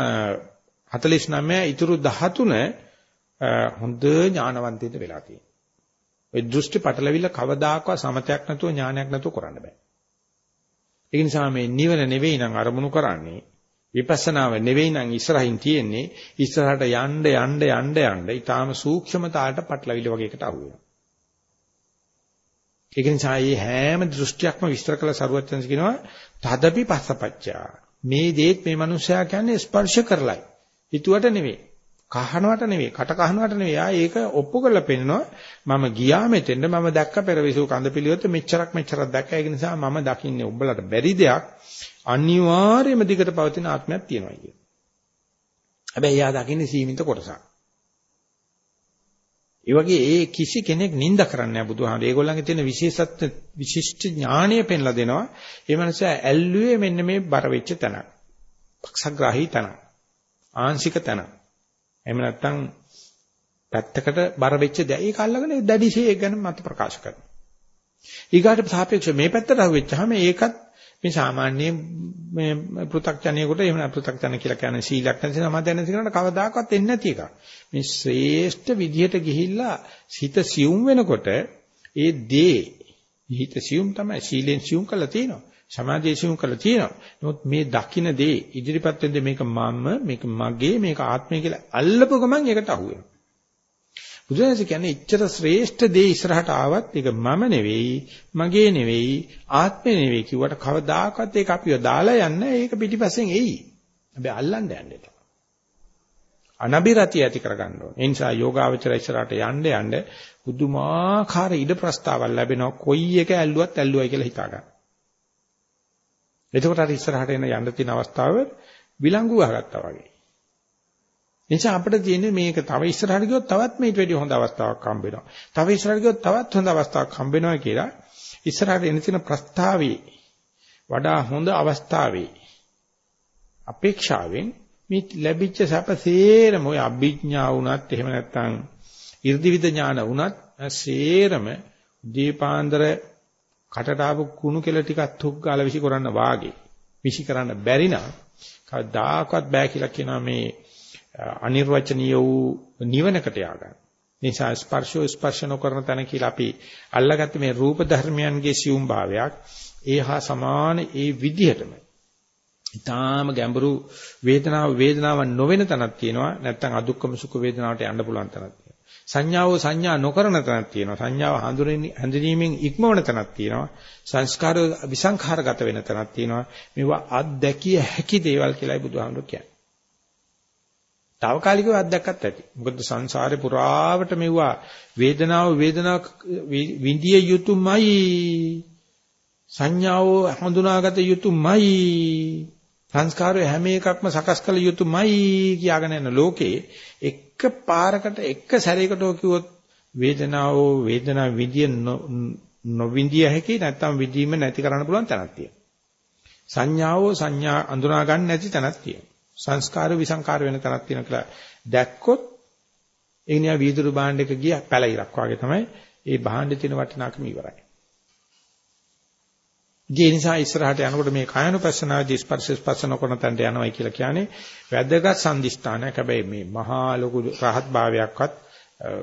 49 ඉතුරු 13 හොඳ ඥානවන්තයෙක් වෙලා තියෙනවා. ওই දෘෂ්ටි පටලවිල්ල කවදාකවත් සමතයක් නැතුව ඥානයක් නැතුව කරන්න බෑ. ඒ නිසා මේ නිවන නෙවෙයි නම් අරමුණු කරන්නේ විපස්සනාව නෙවෙයි නම් ඉස්සරහින් තියෙන්නේ ඉස්සරහට යන්න යන්න යන්න යන්න ඊටාම සූක්ෂමතාවට පටලවිල්ල වගේ එකට අහු වෙනවා. ඒක නිසා මේ හැම දෘෂ්ටියක්ම විස්තර කළ සරුවචන්ස් කියනවා තදපි පස්සපච්චා. මේ දේත් මේ මනුස්සයා කියන්නේ ස්පර්ශ කරලයි. හිතුවට නෙවෙයි. කහනවට නෙවෙයි කට කහනවට නෙවෙයි ආ ඒක ඔප්පු කරලා පෙන්නනවා මම ගියා මෙතෙන්ද මම දැක්ක පෙරවිසු කඳ පිළිවෙත මෙච්චරක් මෙච්චරක් දැක්ක ඒක නිසා මම දකින්නේ උඹලට බැරි දෙයක් අනිවාර්යයෙන්ම දිගට පවතින ආත්මයක් තියෙනවා කියන. හැබැයි එයා දකින්නේ සීමිත කොටසක්. ඒ වගේ ඒ කිසි කෙනෙක් නිඳ කරන්නේ නැහැ බුදුහාමර. ඒගොල්ලන්ගේ තියෙන විශේෂත්ව විශිෂ්ට ඥාණය පෙන්ලා දෙනවා. ඒ මනුස්සයා ඇල්ලුවේ මෙන්න මේ බර වෙච්ච තැන. පක්ෂග්‍රාහී තැන. ආංශික තැන. එහෙම නැත්නම් පැත්තකට බර වෙච්ච දේ ඒක අල්ලගෙන දැඩිශේ ඒක ගැන මත ප්‍රකාශ කරනවා. ඊගාට සාපේක්ෂව මේ පැත්තට අහුවෙච්චාම ඒකත් මේ සාමාන්‍ය මේ පෘ탁ජනයෙකුට එහෙම නැත්නම් පෘ탁ජන කියලා කියන්නේ සීලයක් නැති සමාධියක් නැති කෙනාට කවදාකවත් එන්නේ නැති එකක්. මේ ශ්‍රේෂ්ඨ විදියට ගිහිල්ලා හිත සියුම් වෙනකොට ඒ දේ හිත සියුම් තමයි සීලෙන් සියුම් කළා තියෙනවා. සමාධිය සියුම් කළා තියෙනවා. නමුත් මේ දකින්න දේ ඉදිරිපත් වෙන මේක මම මේක මගේ මේක ආත්මය කියලා අල්ලපු ගමන් ඒකට අහු වෙනවා. බුදුරජාණන් කියන්නේ ඉච්ඡර ශ්‍රේෂ්ඨ දේ ඉස්සරහට ආවත් ඒක මම නෙවෙයි මගේ නෙවෙයි ආත්මේ නෙවෙයි කිව්වට කවදාකවත් ඒක අපිව දාලා යන්න ඒක පිටිපස්සෙන් එයි. හැබැයි අල්ලන්න යන්න එපා. අනබිරතිය ඇති කරගන්න ඕනේ. ඒ නිසා යෝගාවචර ඉස්සරහට යන්න යන්න පුදුමාකාර ඉඩ ප්‍රස්තාවල් ලැබෙනවා. කොයි එක ඇල්ලුවත් ඇල්ලුවයි කියලා හිතා ගන්න. එතකොට අර ඉස්සරහට එන යන්න තියෙන අවස්ථාව විලංගු වහගත්තා වගේ. නිසා අපිට තියෙන්නේ මේක තව ඉස්සරහට ගියොත් තවත් මේට වැඩිය හොඳ අවස්ථාවක් හම්බ වෙනවා. තව ඉස්සරහට ගියොත් තවත් හොඳ අවස්ථාවක් හම්බ වෙනවා කියලා ඉස්සරහට එන තියෙන ප්‍රස්තාවයේ වඩා හොඳ අවස්ථාවේ අපේක්ෂාවෙන් මේ ලැබිච්ච සැපසේරම ඔය අභිඥා වුණත් එහෙම නැත්නම් 이르දිවිද ඥාන වුණත් සේරම දීපාන්දර කටට ආපු කුණු කෙල ටිකක් තුක් ගාලා විසි කරන්න වාගේ විසි කරන්න බැරි නම් කවදාකවත් බෑ කියලා කියනවා මේ අනිර්වචනීය වූ නිවනකට ය아가න්න. නිසා ස්පර්ශෝ ස්පර්ශ නොකරන තැන කියලා අපි අල්ලාගත්ත මේ රූප ධර්මයන්ගේ සියුම් භාවයක්. ඒහා සමාන ඒ විදිහටම. ඊටාම ගැඹුරු වේදනාව වේදනාවක් නොවන තැනක් තියෙනවා. නැත්නම් අදුක්කම සුඛ වේදනාවට යන්න පුළුවන් තැනක් තියෙනවා. සංඥාව සංඥා නොකරන තැනක් තියෙනවා. සංඥාව හඳුනීමෙන් ඉක්මවන තැනක් තියෙනවා. සංස්කාර විසංඛාරගත වෙන තැනක් තියෙනවා. මේවා අත්දැකිය හැකි දේවල් කියලායි බුදුහාමුදුරු කියන්නේ. తాවකාලිකව අත්දැක්කත් ඇති. මොකද සංසාරේ පුරාවට මෙවුවා වේදනාව වේදනාව විඳිය යුතුයමයි. සංඥාව හඳුනාගත යුතුයමයි. සංස්කාරය හැම එකක්ම සකස් කළ යුතුයමයි කියාගෙන යන ලෝකේ එක පාරකට එක සැරයකට කිව්වොත් වේදනාව වේදනාව විඳිය නොවිඳිය හැකි නැත්නම් විඳීම නැති කරන්න පුළුවන් තැනක් තියෙනවා. සංඥාව සංඥා අඳුනා ගන්න නැති තැනක් තියෙනවා. සංස්කාර විසංකාර වෙන තරක් තියෙන කියලා දැක්කොත් ඒ නියා වීදුරු භාණ්ඩයක ගිය පැලිරක් වගේ තමයි ඒ භාණ්ඩේ තියෙන වටිනාකම ඉවරයි. ඒ නිසා ඉස්සරහට යනකොට මේ කායනුපස්සනාදී ස්පර්ශ ස්පර්ශන කරන තැනට යනවයි කියලා කියන්නේ වැදගත් සම්දිස්ථානයක්. හැබැයි මේ මහා ලොකු රහත් භාවයක්වත්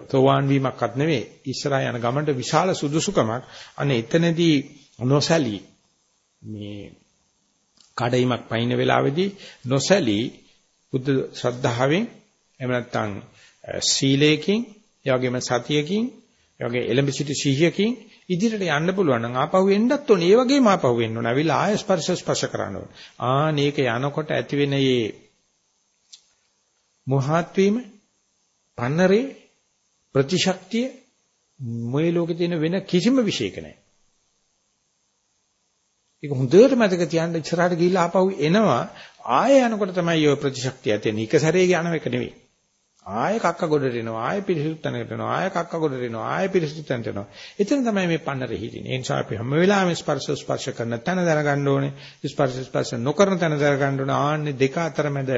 තෝවාන් වීමක්වත් නෙවෙයි. ඉස්සරහ යන ගමනට විශාල සුදුසුකමක්. අනේ එතනදී නොසැලී මේ කඩයිමක් පයින්න වෙලාවේදී නොසැලී බුද්ධ ශ්‍රද්ධාවෙන් එහෙම නැත්නම් සීලයෙන් ඒ වගේම සතියකින් ඒ වගේ එලඹ සිටි සිහියකින් ඉදිරියට යන්න පුළුවන් නම් ආපහු එන්නත් ඕනේ. ඒ වගේම ආපහු එන්න ඕනේ. අවිලා ආය ස්පර්ශ ස්පර්ශ කරන්න ඕනේ. ආනේක යනකොට ඇති වෙන මේ මොහත් වීම, පන්නරේ ප්‍රතිශක්තිය මොයේ ලෝකේ තියෙන වෙන කිසිම විශේෂක නැහැ. ඒක හොඳට මතක තියාගන්න ඉස්සරහට ගිහිල්ලා ආපහු එනවා ආයෙ යනකොට තමයි ඔය ප්‍රතිශක්තිය ඇති වෙන්නේ. එක සැරේ යන එක නෙවෙයි. ආයෙ කක්ක ගොඩට එනවා ආයෙ පිරිසුදු තැනකට එනවා ආයෙ කක්ක ගොඩට එනවා ආයෙ පිරිසුදු තැනට එනවා. එතන තමයි මේ පන්නරේ හිටින්නේ. ඒ නිසා අපි හැම වෙලාවෙම ස්පර්ශ ස්පර්ශ කරන තැන දැනගන්න ඕනේ. ස්පර්ශ ස්පර්ශ නොකරන තැන දැනගන්න ඕනේ. ආන්නේ දෙක අතර මැද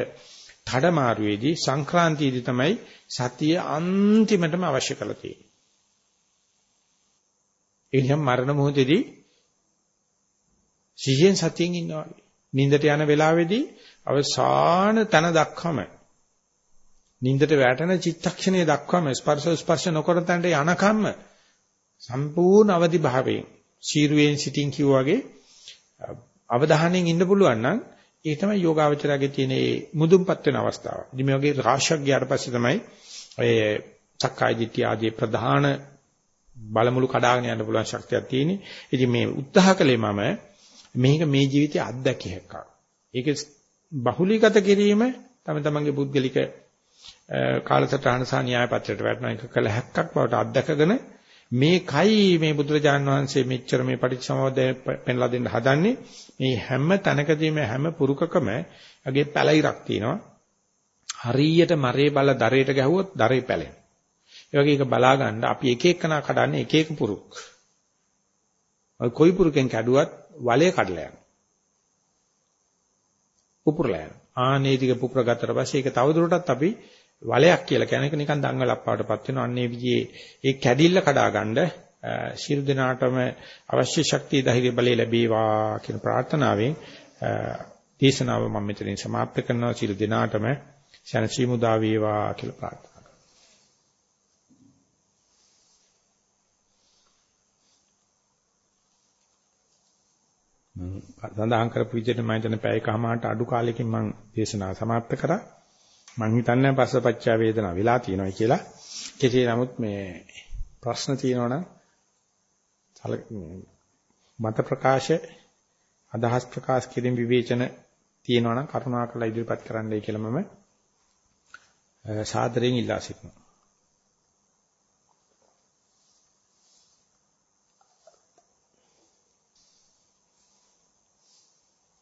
මාරුවේදී සංක්‍රාන්තියේදී තමයි සතිය අන්තිමටම අවශ්‍ය කරලා තියෙන්නේ. ඒ නිසා මරණ මොහොතේදී සිහියෙන් සතියෙන් ඉන්නවා වගේ. නින්දට යන වෙලාවේදී අවසාන තන දක්වම නින්දට වැටෙන චිත්තක්ෂණය දක්වම ස්පර්ශ ස්පර්ශ නොකර තැනට යනකම්ම සම්පූර්ණ අවදි භාවයෙන් සීරුවෙන් සිටින් කිව්වා වගේ අවධානයෙන් ඉන්න පුළුවන් නම් ඒ තමයි යෝගාවචරයේ තියෙන මුදුන්පත් වෙන අවස්ථාව. ඉතින් මේ වගේ රාශියක් ගියාට පස්සේ තමයි ඒ සක්කාය දිට්ඨිය ආදී ප්‍රධාන බලමුළු කඩාගෙන යන්න පුළුවන් ශක්තියක් තියෙන්නේ. ඉතින් මේ උත්සාහ කළේ මම මේක මේ ජීවිතයේ අත්දැකිය හැක්කක්. ඒක බහුලීගත කිරීම තම තමන්ගේ පුද්ගලික කාලසටහන සහ න්‍යාය පත්‍රයට වැටෙන එක කළ හැක්කක් බවට අත්දැකගෙන මේකයි මේ බුදුරජාන් වහන්සේ මෙච්චර මේ පටිච්චසමුප්පාදය පෙන්ලා දෙන්න හදන්නේ මේ හැම තැනකදීම හැම පුරුකකම අගේ පැලිරක් තියෙනවා හරියට මරේ බල දරේට ගැහුවොත් දරේ පැලෙන. ඒ වගේ එක බලා ගන්න අපි එක එකනා කඩන්නේ එක එක පුරුක්. ඔය කොයි පුරුකෙන් කැඩුවත් වලය කඩලා යනවා. පුපුරලා යනවා. ආනේ ටික පුපුර ගත්තට පස්සේ ඒක තවදුරටත් අපි වලයක් කියලා කියන එක නිකන් දඟලප්පාවටපත් වෙනවා. අන්නේ විදිහේ ඒ කැඩිල්ල කඩාගන්න ශිරු දිනාටම අවශ්‍ය ශක්තිය ධෛර්ය බලය ලැබේවා කියන ප්‍රාර්ථනාවෙන් දේශනාව මම මෙතනින් સમાප්ත කරනවා. ශිරු දිනාටම ශනසීමු දා වේවා කියලා ප්‍රාර්ථනා මම සඳහන් කරපු විදිහට මම හිතන්නේ පැයකමාරට අඩු කාලෙකින් මම දේශනාව સમાප්ත කරා. මම හිතන්නේ පස්සපච්චා වේදනාව වෙලා තියෙනවා කියලා. කෙසේ නමුත් මේ ප්‍රශ්න තියෙනවනම් මත ප්‍රකාශ අදහස් ප්‍රකාශ කිරීම විවේචන තියෙනවනම් කරුණාකරලා ඉදිරිපත් කරන්නයි කියලා මම සාදරයෙන් ඉල්ලා සිටිනවා.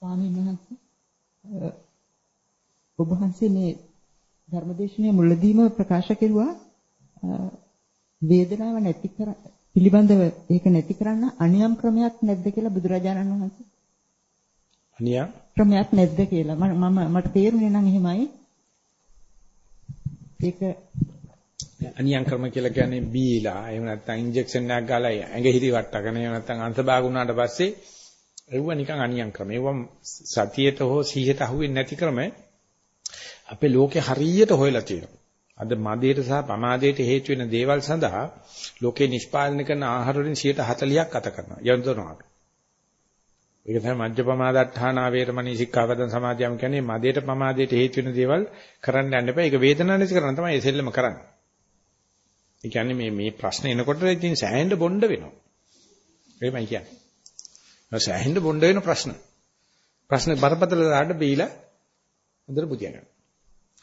ස්වාමීන් වහන්සේ ඔබ වහන්සේ මේ ධර්මදේශනයේ මුලදීම ප්‍රකාශ කෙරුවා වේදනාව නැති කර පිළිබඳව ඒක නැති කරන්න අනියම් ක්‍රමයක් නැද්ද කියලා බුදුරජාණන් වහන්සේ? අනියම්? ක්‍රමයක් නැද්ද කියලා. මම මට තේරුනේ නම් එහෙමයි. ඒක අනියම් ක්‍රම කියලා කියන්නේ බීලා එහෙම නැත්නම් ඉන්ජෙක්ෂන් එකක් ගාලා ඇඟ හිරි වට්ටගෙන එහෙම නැත්නම් අන්තභාග වුණාට පස්සේ ඒව නිකන් අනියම් ක්‍රම. ඒව සතියට හෝ සිහියට අහුවෙන්නේ නැති ක්‍රම අපේ ලෝකේ හරියට හොයලා තියෙනවා. අද මදයට සහ පමාදයට හේතු වෙන දේවල් සඳහා ලෝකේ නිෂ්පාදනය කරන ආහාර වලින් 140ක් අත කරනවා. යන්ත්‍රණාවට. ඒක තමයි මජ්ජ පමාදට්ඨාන වේරමණී සික්ඛාපදං සමාදියම් කියන්නේ මදයට පමාදයට හේතු වෙන දේවල් කරන්න යන්න එපා. ඒක වේදනාව නැති කරන්න තමයි එසෙල්ලම කරන්නේ. ඒ කියන්නේ මේ මේ ප්‍රශ්න එනකොට ඉතින් සෑහෙන්න බොණ්ඩ වෙනවා. එහෙමයි කියන්නේ. සෑහෙන්න බොණ්ඩ වෙන ප්‍රශ්න. ප්‍රශ්න බරපතල දාන්න බීලා හොඳට බුදියා ගන්න.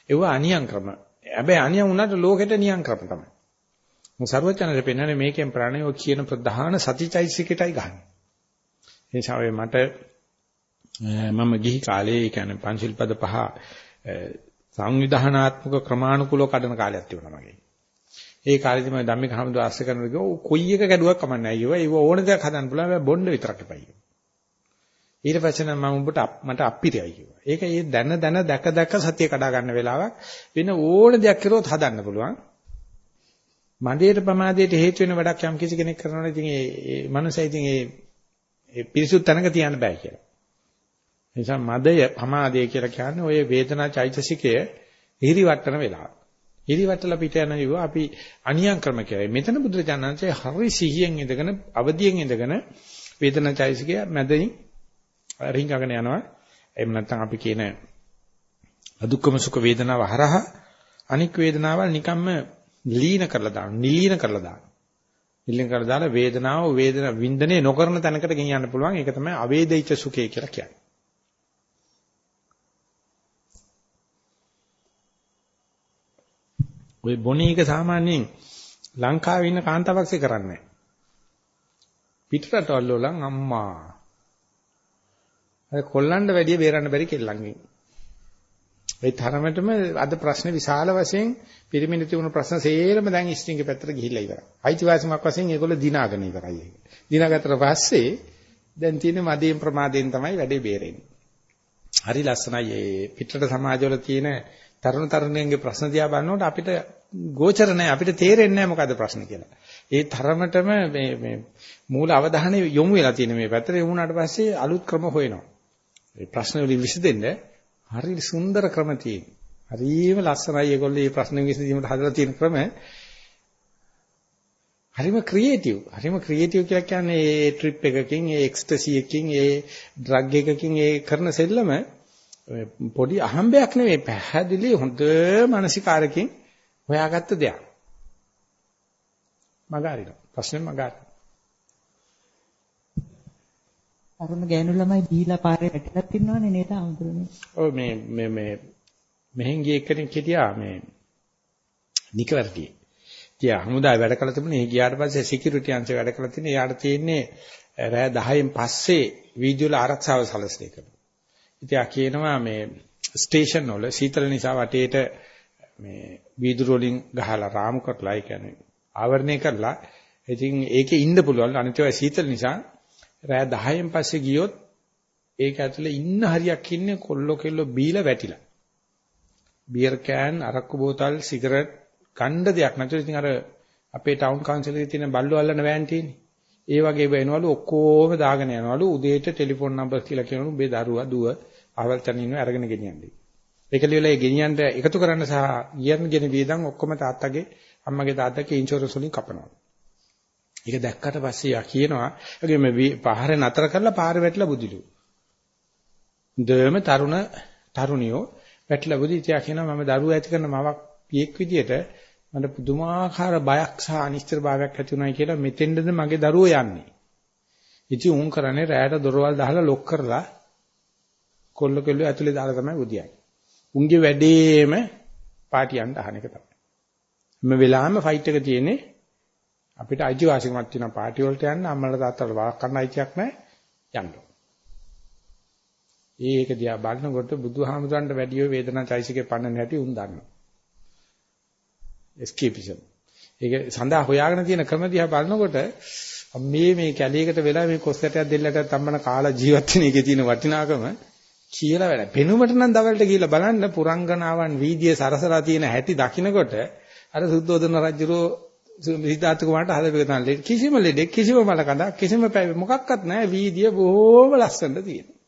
ඒව අනියම් ක්‍රම. හැබැයි අනියම් වුණාට ලෝකෙට නියම් ක්‍රම තමයි. මොකද ਸਰවචනරේ පෙන්වන්නේ මේකෙන් ප්‍රාණය ඔය කියන ප්‍රධාන සතිචෛසිකයටයි ගහන්නේ. ඒ නිසා මට මම ගිහි කාලේ ඒ කියන්නේ පංචිල් පද පහ සංවිධානාත්මක ක්‍රමානුකූලව කඩන කාලයක් තිබුණා මගේ. ඒ කාලෙදි මම ධම්මික හමුදු ආස්ස කරනකොට කිව්වා කොයි එක ගැඩුවක් කමන්නේ අයියෝ ඒව ඕන දෙයක් හදන්න පුළුවන් හැබැයි බොණ්ඩ විතරක් එපයි. ඊට පස්සේ නම් මම උඹට මට අප්පිරියයි කිව්වා. ඒක ඒ දැන දැන දැක දැක සතිය කඩා ගන්න වෙලාවක් වෙන ඕන දෙයක් කරුවොත් හදන්න පුළුවන්. මඩේට ප්‍රමාදයට හේතු වෙන වැඩක් යම් කිසි කෙනෙක් කරනවා ඉතින් ඒ ඒ මනුස්සයා ඉතින් ඒ ඒ පිරිසුදු තැනක තියන්න බෑ කියලා. ඒ නිසා මදය ප්‍රමාදය කියලා කියන්නේ ඔය වේදනා චෛතසිකය ඉහිරිවට්ටන වෙලාව. ඉරිවට්ටලා පිට යන යුව අපි අනියම් ක්‍රම කියයි. මෙතන බුදුරජාණන්සේ හරි සිහියෙන් ඉඳගෙන අවදියෙන් ඉඳගෙන වේදනාචෛසිකය මැදින් රිංගගෙන යනවා. එහෙම නැත්නම් අපි කියන අදුක්කම සුඛ වේදනාව හරහා අනික් වේදනාවල් නිකම්ම ලීන කරලා දාන, නිලීන කරලා දාන. නිලීන කරලා දාලා වේදනාව වේදන වින්දනය නොකරන තැනකට ගෙනියන්න පුළුවන්. ඒක තමයි අවේදිත සුඛය කියලා කියන්නේ. ওই බොනේ එක සාමාන්‍යයෙන් ලංකාවේ ඉන්න කාන්තාවක්සේ කරන්නේ නැහැ. පිටරටවල වල අම්මා. අර කොල්ලන්ට වැඩිය බේරන්න බැරි කෙල්ලන්ගෙන්. ඒ තරමටම අද ප්‍රශ්න විශාල වශයෙන් පිරිමිනි තිබුණු ප්‍රශ්න සේරම දැන් ඉස්ත්‍රින්ගේ පැත්තට ගිහිල්ලා ඉවරයි. අයිතිවාසිකමක් වශයෙන් ඒගොල්ලෝ දිනාගෙන ඉවරයි ඒක. දිනාගත්තට පස්සේ දැන් තියෙන මදීන් ප්‍රමාදයෙන් තමයි වැඩේ බේරෙන්නේ. හරි ලස්සනයි මේ පිටරට සමාජවල තියෙන තරුණ තරුණියන්ගේ ප්‍රශ්න දිහා බලනකොට අපිට ගෝචර නැහැ අපිට තේරෙන්නේ නැහැ මොකද්ද ප්‍රශ්න කියලා. ඒ තරමටම මේ මේ මූල අවධානය යොමු වෙලා තියෙන මේ පැත්තට යොමු වුණාට පස්සේ අලුත් ක්‍රම හොයනවා. මේ ප්‍රශ්න වලින් විසඳෙන්න හරි සුන්දර ක්‍රම තියෙනවා. හරිම ලස්සනයි ඒගොල්ලෝ මේ ප්‍රශ්න විසඳීමට හදලා තියෙන ක්‍රම. හරිම ක්‍රියේටිව්. හරිම ක්‍රියේටිව් කියලා කියන්නේ ඒ ට්‍රිප් එකකින්, ඒ එක්ස්ටසි එකකින්, ඒ ඩ්‍රග් එකකින් ඒ කරන සෙල්ලම පොඩි අහම්බයක් නෙවෙයි පැහැදිලි හොඳ මානසිකාරකින් හොයාගත්ත දෙයක්. මගහරිනවා. ප්‍රශ්නේ මගහරිනවා. අරුණ ගෑනු ළමයි දීලා පාරේ වැටිලා තින්නවනේ නේද අමුතුනේ. ඔව් මේ මේ මේ මෙහෙන් ගිය කෙනෙක් හිටියා මේ නිකවර්තියේ. තියා හමුදාය වැඩ කළ තිබුණේ. ඒ ගියාට පස්සේ සිකියුරිටි අංශය වැඩ කළ තින්නේ. යාට තියෙන්නේ රෑ 10න් පස්සේ වල ආරක්ෂාව සැලසෙන්නේ කරනවා. ඉතින් ආ කියනවා මේ ස්ටේෂන් වල සීතල නිසා වටේට මේ වීදුරු වලින් ගහලා රාමු කරලා ඒ කියන්නේ ආවරණය කරලා ඉතින් ඒකේ ඉන්න පුළුවන්. අනිත් ඒවා සීතල නිසා රෑ 10න් පස්සේ ගියොත් ඒක ඇතුලේ ඉන්න හරියක් ඉන්නේ කොල්ලෝ කෙල්ලෝ බීලා වැටිලා. බියර් කෑන් අරක්කු බෝතල් සිගරට් ගන්න දෙයක් නැතුව ඉතින් අර අපේ ටවුන් කවුන්සිල් එකේ තියෙන බල්ලෝ අල්ලන වෑන් තියෙන්නේ. ඒ වගේ වෙනවලු ඔක්කොම දාගෙන යනවලු. උදේට ටෙලිෆෝන් නම්බර් කියලා කියනවලු. මේ දරුවා දුව. ආවල් තැන ඉන්නව අරගෙන ගෙනියන්නේ. ඒක ලියලා ඒ ගෙනියන්න එකතු කරන්න සහ ගියන් ගෙන වියදම් ඔක්කොම තාත්තගේ අම්මගේ තාත්තගේ ඉන්ෂුරන්ස් වලින් කපනවා. ඒක දැක්කට පස්සේ යා කියනවා ඒගේ මේ පහරේ නතර කරලා පාරේ වැටලා බුදිලු. දෙම තරුණ තරුණියෝ වැටලා බුදි තියා කියනවා මම දරුවා ඇති කරන මවක් පියෙක් විදියට මට පුදුමාකාර බයක් සහ අනිශ්චිතභාවයක් ඇති වුණායි කියලා මෙතෙන්ද මගේ දරුවෝ යන්නේ. ඉතින් උන් කරන්නේ රැයට දොරවල් දාලා ලොක් කරලා කොල්ල කෙල්ල ඇතුලේ දාලා තමයි බුදියන්නේ. උන්ගේ වැඩේම පාටියන්ට අහන එක තමයි. හැම වෙලාවෙම ෆයිට් එක තියෙන්නේ අපිට අයිතිවාසිකමක් තියෙනවා පාටි වලට යන්න අම්මලා තාත්තලා වාක් කරන්න අයිතියක් නැහැ යන්න. ඒක දිහා බලනකොට බුදුහාමුදුරන්ට වැඩිය වේදනා චෛසිකේ පන්නන හැටි උන් දන්නවා. escapism. ඒක සඳහා හොයාගෙන තියෙන ක්‍රම දිහා බලනකොට මේ මේ කැලේකට වෙලා මේ කොස්සටයක් දෙල්ලට තම්බන කාලා ජීවත් වෙන එකේ තියෙන වටිනාකම කියලා වැඩ. පෙනුමට නම් දවල්ට ගිහිල්ලා බලන්න පුරංගනාවන් වීදියේ සරසලා තියෙන හැටි දකින්නකොට අර සුද්ධෝදන රජුරෝ සිද්ධාර්ථ කුමාරට හදපෙක තමයි කිසිම ලෙඩෙක් කිසිම මලකඳක් කිසිම මොකක්වත් නැහැ වීදිය බොහොම ලස්සනට තියෙනවා.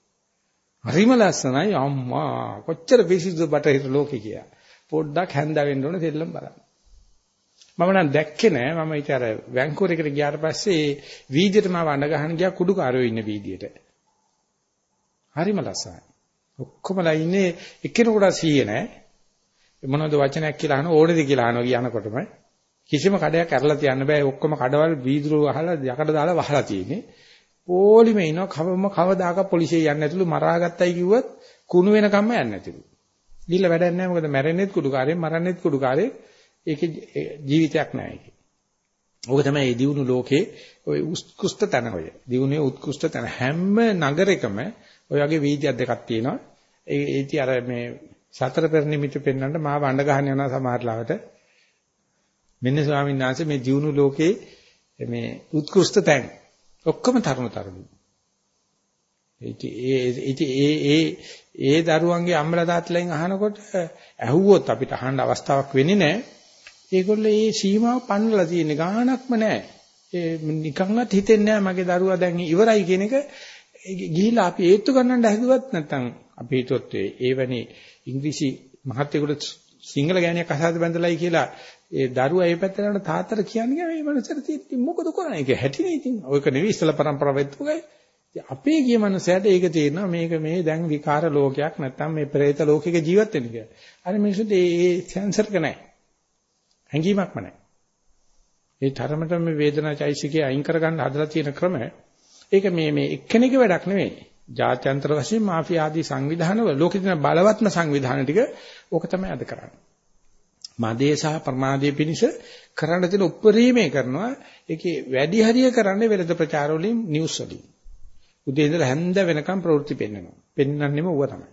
හරිම ලස්සනයි අම්මා කොච්චර පිසිදු බටහිර ලෝකේ කියා. පොඩ්ඩක් හැන්දවෙන්න ඕන දෙල්ලම් බලන්න. මම නම් දැක්කේ නෑ මම ඊට අර වැන්කූවර් එකට ගියාට පස්සේ වීදියට මාව අඬ ගහන ගියා කුඩුකාරයෝ ඉන්න වීදියට. හරිම ලස්සනයි. ඔක්කොමලා ඉන්නේ එක්කෙනෙකුට සීයේ නෑ. මොනවද වචනයක් කියලා අහන ඕනේද කියලා අහනවා යනකොටම කිසිම කඩයක් ඇරලා තියන්න බෑ ඔක්කොම කඩවල් වීදුරු වහලා යකඩ දාලා වහලා තියෙන්නේ. පොලිමේ ඉනවා කවම කවදාක පොලිසිය යන්නේ නැතුළු මරාගත්තයි කිව්වත් කුණු වෙනකම්ම යන්නේ නැතිලු. ගිහිල්ලා වැඩක් නැහැ මොකද මැරෙන්නෙත් කුඩුකාරයෙන් මරන්නෙත් කුඩුකාරයෙන් ඒකේ ජීවිතයක් නැහැ ඒකේ. ඕක තමයි මේ දියුණු ලෝකේ ওই උත්කෘෂ්ඨ තැන ඔය. දියුණුවේ උත්කෘෂ්ඨ තැන හැම නගරයකම ඔය වගේ වීදියක් දෙකක් තියෙනවා. ඒ ඒටි අර මේ සතර පෙර නිමිති පෙන්වන්න මාව අඬ ගහන යනවා සමහර ලාවට. මෙන්න ස්වාමීන් වහන්සේ මේ දියුණු ලෝකේ මේ උත්කෘෂ්ඨ තැන් ඔක්කොම තරුණ තරුණි. ඒ ඒ ඒ ඒ දරුවන්ගේ අම්මලා තාත්තලාගෙන් අහනකොට ඇහුවොත් අපිට අහන්න අවස්ථාවක් වෙන්නේ නැහැ. ඒගොල්ලෝ ඒ සීමාව පන්නලා තියෙන ගාණක්ම නැහැ. ඒ නිකන්වත් හිතෙන්නේ නැහැ මගේ දරුවා දැන් ඉවරයි කියන එක ගිහිලා අපි හේතු ගන්නට හැදුවත් නැත්නම් අපි හිතුවොත් ඒවැනි ඉංග්‍රීසි මහත්යෙකුට සිංහල ගෑණියක් අසාද බඳලායි කියලා ඒ දරුවා ඒ පැත්තට යන තාත්තට කියන්නේ මේ මනුස්සයට තියෙන්නේ මොකද කරන්නේ කියලා හැටිනේ ඉතින්. ඔයක නෙවෙයි ඉස්සල પરම්පරාව වෙද්දුකයි. අපේ ගිය මනුස්සයට ඒක තේරෙනවා මේක මේ දැන් විකාර ලෝකයක් නැත්නම් මේ പ്രേත ලෝකයක ජීවත් වෙන කියලා. අර මිනිස්සුන්ට ඒ සෙන්සර් එක නැහැ. හැඟීමක්ම නැහැ. ඒ තරමටම මේ වේදනා චෛසිකේ අයින් කරගන්න හදලා තියෙන ක්‍රමය ඒක මේ මේ එක්කෙනෙකුගේ වැඩක් නෙවෙයි. ජාත්‍යන්තර වශයෙන් මාෆියා ආදී සංවිධානවල ලෝකෙ තියෙන බලවත්ම සංවිධාන ටික ඕක තමයි අද කරන්නේ. මදේ සහ ප්‍රමාදයේ පිනිස කරන්න තියෙන උප්පරීමේ කරනවා. ඒකේ වැඩි හරිය කරන්නේ වෙළඳ ප්‍රචාර වලින් නිවුස් වලින්. උදේ ඉඳලා හැන්ද වෙනකම් ප්‍රවෘත්ති පෙන්වනවා. පෙන්වන්නෙම ඌව තමයි.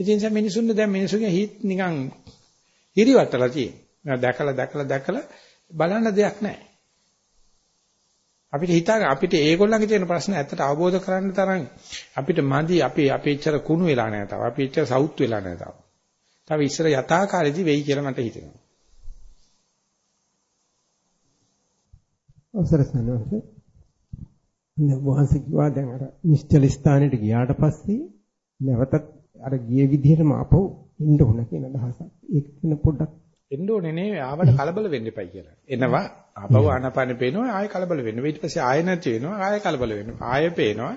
ඉතින් සම මිනිසුන් දැන් මිනිසුන්ගේ හිත නිකන් හිරිවටලා තියෙනවා. දැකලා දැකලා දැකලා බලන්න දෙයක් නැහැ. අපිට හිතා අපිට ඒගොල්ලන්ගේ තියෙන ප්‍රශ්න ඇත්තට අවබෝධ කරගන්න තරම් අපිට මදි අපි අපේ ඉච්චර කුණු වෙලා නැහැ තාම. අපි ඉච්චර සවුත් වෙලා නැහැ තාම. තව ඉස්සර යථාකාරයේදී වෙයි කියලා මට හිතෙනවා. අවසර සනවස. වහන්සේ කිව්වා දැන් අර නිශ්චල ස්ථානෙට ගියාට පස්සේ නැවතත් අර ගිය විදිහටම ආපහු එන්න ඕන කියන අදහසක්. ඒක කියන පොඩ්ඩක් එන්න ඕනේ නේ ආවට කලබල වෙන්න එපයි කියලා. එනවා ආපහු ආනපානෙ පේනවා ආයෙ කලබල වෙන්න. ඊට පස්සේ ආයෙ නැති වෙනවා ආයෙ කලබල වෙනවා. ආයෙ පේනවා.